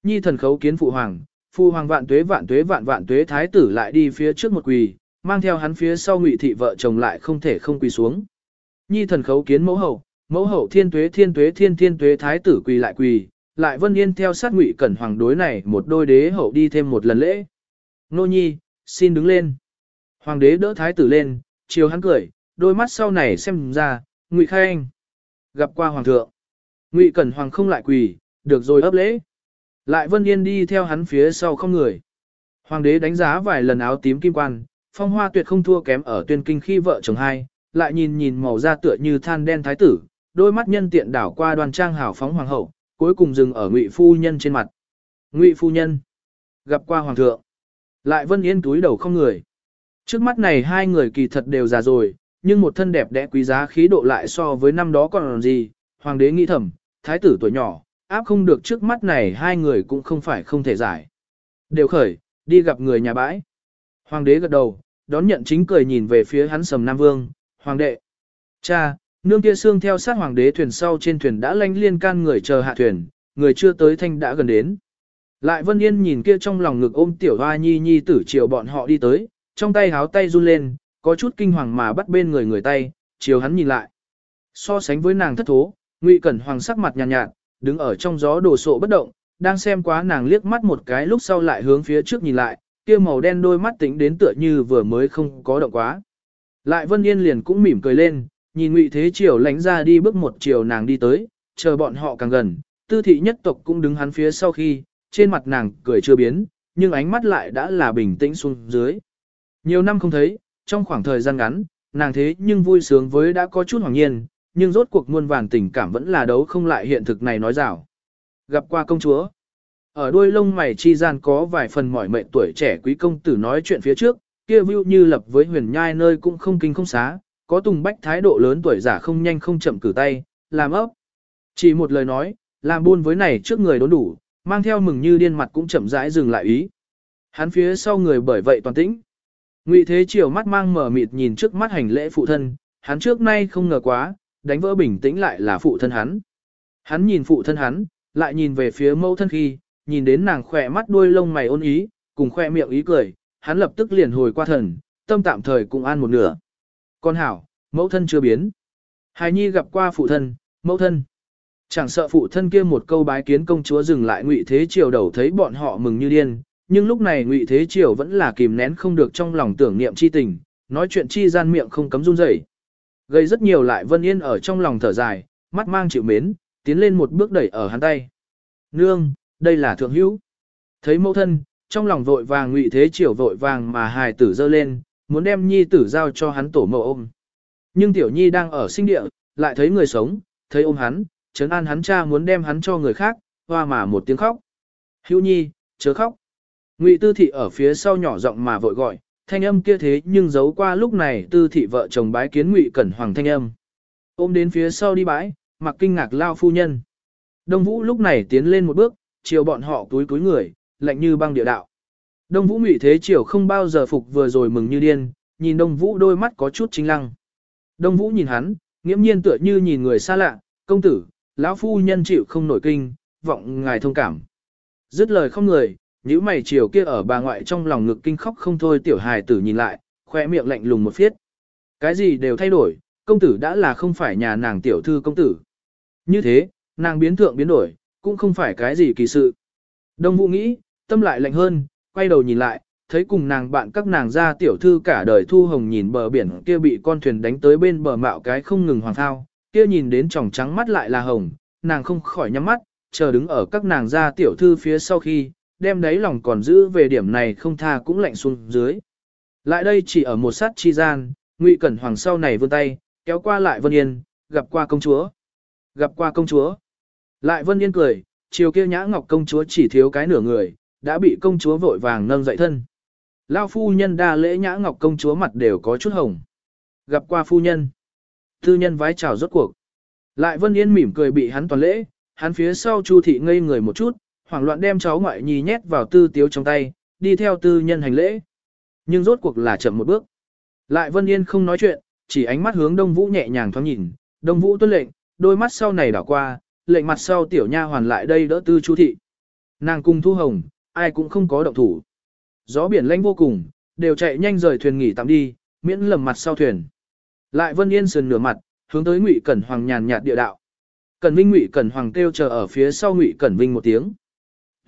Nhi thần khấu kiến phụ hoàng, phụ hoàng vạn tuế vạn tuế vạn vạn tuế thái tử lại đi phía trước một quỳ, mang theo hắn phía sau ngụy thị vợ chồng lại không thể không quỳ xuống. Nhi thần khấu kiến mẫu hậu, mẫu hậu thiên tuế thiên tuế thiên thiên tuế thái tử quỳ lại quỳ, lại vân yên theo sát ngụy cẩn hoàng đối này một đôi đế hậu đi thêm một lần lễ. Nô nhi, xin đứng lên. Hoàng đế đỡ thái tử lên, chiều hắn cười, đôi mắt sau này xem ra, ngụy khai anh. Gặp qua hoàng thượng. Ngụy cẩn hoàng không lại quỳ, được rồi ấp lễ. Lại vân yên đi theo hắn phía sau không người. Hoàng đế đánh giá vài lần áo tím kim quan, phong hoa tuyệt không thua kém ở tuyên kinh khi vợ chồng hai, lại nhìn nhìn màu da tựa như than đen thái tử, đôi mắt nhân tiện đảo qua đoàn trang hảo phóng hoàng hậu, cuối cùng dừng ở ngụy phu nhân trên mặt. Ngụy phu nhân, gặp qua hoàng thượng, lại vân yên túi đầu không người. Trước mắt này hai người kỳ thật đều già rồi, nhưng một thân đẹp đẽ quý giá khí độ lại so với năm đó còn gì, hoàng đế nghĩ thầm, thái tử tuổi nhỏ, áp không được trước mắt này hai người cũng không phải không thể giải. Đều khởi, đi gặp người nhà bãi. Hoàng đế gật đầu, đón nhận chính cười nhìn về phía hắn sầm Nam Vương, Hoàng đệ. Cha, nương kia xương theo sát Hoàng đế thuyền sau trên thuyền đã lanh liên can người chờ hạ thuyền, người chưa tới thanh đã gần đến. Lại Vân Yên nhìn kia trong lòng ngực ôm tiểu hoa nhi nhi tử chiều bọn họ đi tới, trong tay háo tay run lên, có chút kinh hoàng mà bắt bên người người tay, chiều hắn nhìn lại. So sánh với nàng thất thố, Ngụy Cẩn Hoàng sắc mặt nhàn nhạt, nhạt, đứng ở trong gió đồ sộ bất động, đang xem quá nàng liếc mắt một cái lúc sau lại hướng phía trước nhìn lại, kia màu đen đôi mắt tính đến tựa như vừa mới không có động quá. Lại Vân Yên liền cũng mỉm cười lên, nhìn Ngụy Thế Triều lánh ra đi bước một chiều nàng đi tới, chờ bọn họ càng gần, tư thị nhất tộc cũng đứng hắn phía sau khi, trên mặt nàng cười chưa biến, nhưng ánh mắt lại đã là bình tĩnh xuống dưới. Nhiều năm không thấy, trong khoảng thời gian ngắn, nàng thế nhưng vui sướng với đã có chút hoàng nhiên, nhưng rốt cuộc muôn vàn tình cảm vẫn là đấu không lại hiện thực này nói rào. Gặp qua công chúa, ở đuôi lông mày chi gian có vài phần mỏi mệt tuổi trẻ quý công tử nói chuyện phía trước, kia view như lập với huyền nhai nơi cũng không kinh không xá, có tùng bách thái độ lớn tuổi giả không nhanh không chậm cử tay, làm ấp. Chỉ một lời nói, làm buôn với này trước người đốn đủ, mang theo mừng như điên mặt cũng chậm rãi dừng lại ý. Hắn phía sau người bởi vậy toàn tĩnh. Ngụy Thế Triều mắt mang mở mịt nhìn trước mắt hành lễ phụ thân, hắn trước nay không ngờ quá, đánh vỡ bình tĩnh lại là phụ thân hắn. Hắn nhìn phụ thân hắn, lại nhìn về phía mẫu thân khi, nhìn đến nàng khỏe mắt đuôi lông mày ôn ý, cùng khoe miệng ý cười, hắn lập tức liền hồi qua thần, tâm tạm thời cũng an một nửa. Con hảo, mẫu thân chưa biến. Hài nhi gặp qua phụ thân, mẫu thân. Chẳng sợ phụ thân kia một câu bái kiến công chúa dừng lại ngụy thế triều đầu thấy bọn họ mừng như điên, nhưng lúc này ngụy thế triều vẫn là kìm nén không được trong lòng tưởng niệm chi tình, nói chuyện chi gian miệng không cấm run rẩy. Gây rất nhiều lại vân yên ở trong lòng thở dài, mắt mang chịu mến, tiến lên một bước đẩy ở hắn tay. Nương, đây là thượng hữu. Thấy mẫu thân, trong lòng vội vàng ngụy thế triều vội vàng mà hài tử dơ lên, muốn đem nhi tử giao cho hắn tổ mẫu ôm. Nhưng tiểu nhi đang ở sinh địa, lại thấy người sống, thấy ôm hắn, chấn an hắn cha muốn đem hắn cho người khác, hoa mà một tiếng khóc. Hữu nhi, chớ khóc. Ngụy tư thị ở phía sau nhỏ giọng mà vội gọi, Thanh âm kia thế nhưng giấu qua lúc này tư thị vợ chồng bái kiến ngụy cẩn hoàng thanh âm. Ôm đến phía sau đi bãi, mặc kinh ngạc lao phu nhân. Đông Vũ lúc này tiến lên một bước, chiều bọn họ túi túi người, lạnh như băng địa đạo. Đông Vũ ngụy thế chiều không bao giờ phục vừa rồi mừng như điên, nhìn Đông Vũ đôi mắt có chút chính lăng. Đông Vũ nhìn hắn, nghiễm nhiên tựa như nhìn người xa lạ, công tử, lão phu nhân chịu không nổi kinh, vọng ngài thông cảm. Dứt lời không người, những mày chiều kia ở bà ngoại trong lòng ngực kinh khóc không thôi tiểu hài tử nhìn lại, khoe miệng lạnh lùng một phiết. Cái gì đều thay đổi, công tử đã là không phải nhà nàng tiểu thư công tử. Như thế, nàng biến thượng biến đổi, cũng không phải cái gì kỳ sự. Đông Vũ nghĩ, tâm lại lạnh hơn, quay đầu nhìn lại, thấy cùng nàng bạn các nàng ra tiểu thư cả đời thu hồng nhìn bờ biển kia bị con thuyền đánh tới bên bờ mạo cái không ngừng hoàng thao, kia nhìn đến tròng trắng mắt lại là hồng, nàng không khỏi nhắm mắt, chờ đứng ở các nàng ra tiểu thư phía sau khi, đem đấy lòng còn giữ về điểm này không tha cũng lạnh xuống dưới. Lại đây chỉ ở một sát chi gian, Ngụy Cẩn Hoàng sau này vươn tay, kéo qua lại Vân Yên, gặp qua công chúa. Gặp qua công chúa. Lại Vân Yên cười, chiều kia nhã ngọc công chúa chỉ thiếu cái nửa người, đã bị công chúa vội vàng nâng dậy thân. Lao phu nhân đa lễ nhã ngọc công chúa mặt đều có chút hồng. Gặp qua phu nhân. Thư nhân vái chào rốt cuộc. Lại Vân Yên mỉm cười bị hắn toàn lễ, hắn phía sau Chu thị ngây người một chút, hoảng loạn đem cháu ngoại nhi nhét vào tư tiếu trong tay, đi theo tư nhân hành lễ. Nhưng rốt cuộc là chậm một bước. Lại Vân Yên không nói chuyện, chỉ ánh mắt hướng Đông Vũ nhẹ nhàng thoáng nhìn, Đông Vũ tuân lệnh, đôi mắt sau này đảo qua, lệnh mặt sau tiểu nha hoàn lại đây đỡ tư Chu thị. Nàng cùng Thu Hồng, ai cũng không có động thủ. Gió biển lạnh vô cùng, đều chạy nhanh rời thuyền nghỉ tạm đi, miễn lầm mặt sau thuyền. Lại Vân Yên sườn nửa mặt, hướng tới Ngụy Cẩn Hoàng nhàn nhạt địa đạo. Cẩn Vinh Ngụy Cẩn Hoàng kêu chờ ở phía sau Ngụy Cẩn Vinh một tiếng.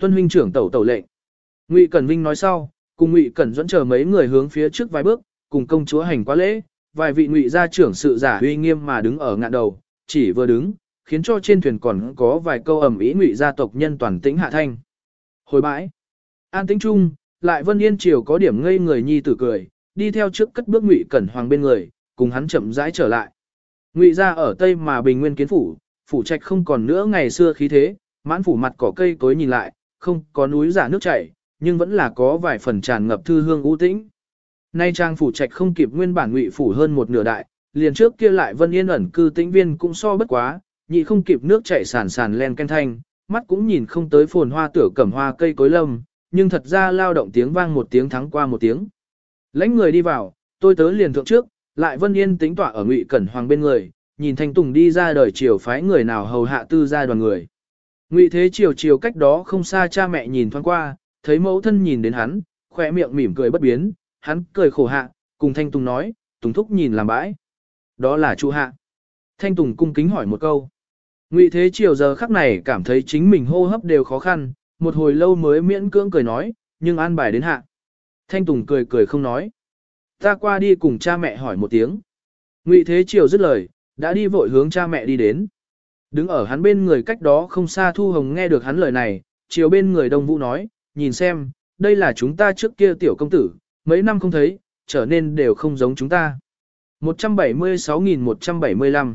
Tuân huynh trưởng tẩu tẩu lệnh. Ngụy Cẩn Vinh nói sau, cùng Ngụy Cẩn dẫn chờ mấy người hướng phía trước vài bước, cùng công chúa hành quá lễ, vài vị Ngụy gia trưởng sự giả uy nghiêm mà đứng ở ngạn đầu, chỉ vừa đứng, khiến cho trên thuyền còn có vài câu ầm ĩ Ngụy gia tộc nhân toàn tĩnh hạ thanh. Hồi bãi, an tĩnh chung, lại Vân Yên Triều có điểm ngây người nhi tử cười, đi theo trước cất bước Ngụy Cẩn Hoàng bên người, cùng hắn chậm rãi trở lại. Ngụy gia ở Tây mà bình nguyên kiến phủ, phủ trạch không còn nữa ngày xưa khí thế, mãn phủ mặt cỏ cây cối nhìn lại, không có núi giả nước chảy, nhưng vẫn là có vài phần tràn ngập thư hương u tĩnh. Nay trang phủ trạch không kịp nguyên bản ngụy phủ hơn một nửa đại, liền trước kia lại Vân Yên ẩn cư tĩnh viên cũng so bất quá, nhị không kịp nước chảy sàn sàn len ken thanh, mắt cũng nhìn không tới phồn hoa tửa cẩm hoa cây cối lâm, nhưng thật ra lao động tiếng vang một tiếng thắng qua một tiếng. Lãnh người đi vào, tôi tớ liền thượng trước, lại Vân Yên tính tỏa ở Ngụy Cẩn Hoàng bên người, nhìn Thanh Tùng đi ra đời chiều phái người nào hầu hạ tư gia đoàn người. Ngụy Thế chiều chiều cách đó không xa cha mẹ nhìn thoáng qua, thấy mẫu thân nhìn đến hắn, khỏe miệng mỉm cười bất biến, hắn cười khổ hạ, cùng Thanh Tùng nói, Tùng thúc nhìn làm bãi. Đó là chu hạ. Thanh Tùng cung kính hỏi một câu. Ngụy Thế chiều giờ khắc này cảm thấy chính mình hô hấp đều khó khăn, một hồi lâu mới miễn cưỡng cười nói, nhưng an bài đến hạ. Thanh Tùng cười cười không nói. Ta qua đi cùng cha mẹ hỏi một tiếng. Ngụy Thế Triều dứt lời, đã đi vội hướng cha mẹ đi đến. Đứng ở hắn bên người cách đó không xa Thu Hồng nghe được hắn lời này, chiều bên người Đông Vũ nói, nhìn xem, đây là chúng ta trước kia tiểu công tử, mấy năm không thấy, trở nên đều không giống chúng ta. 176.175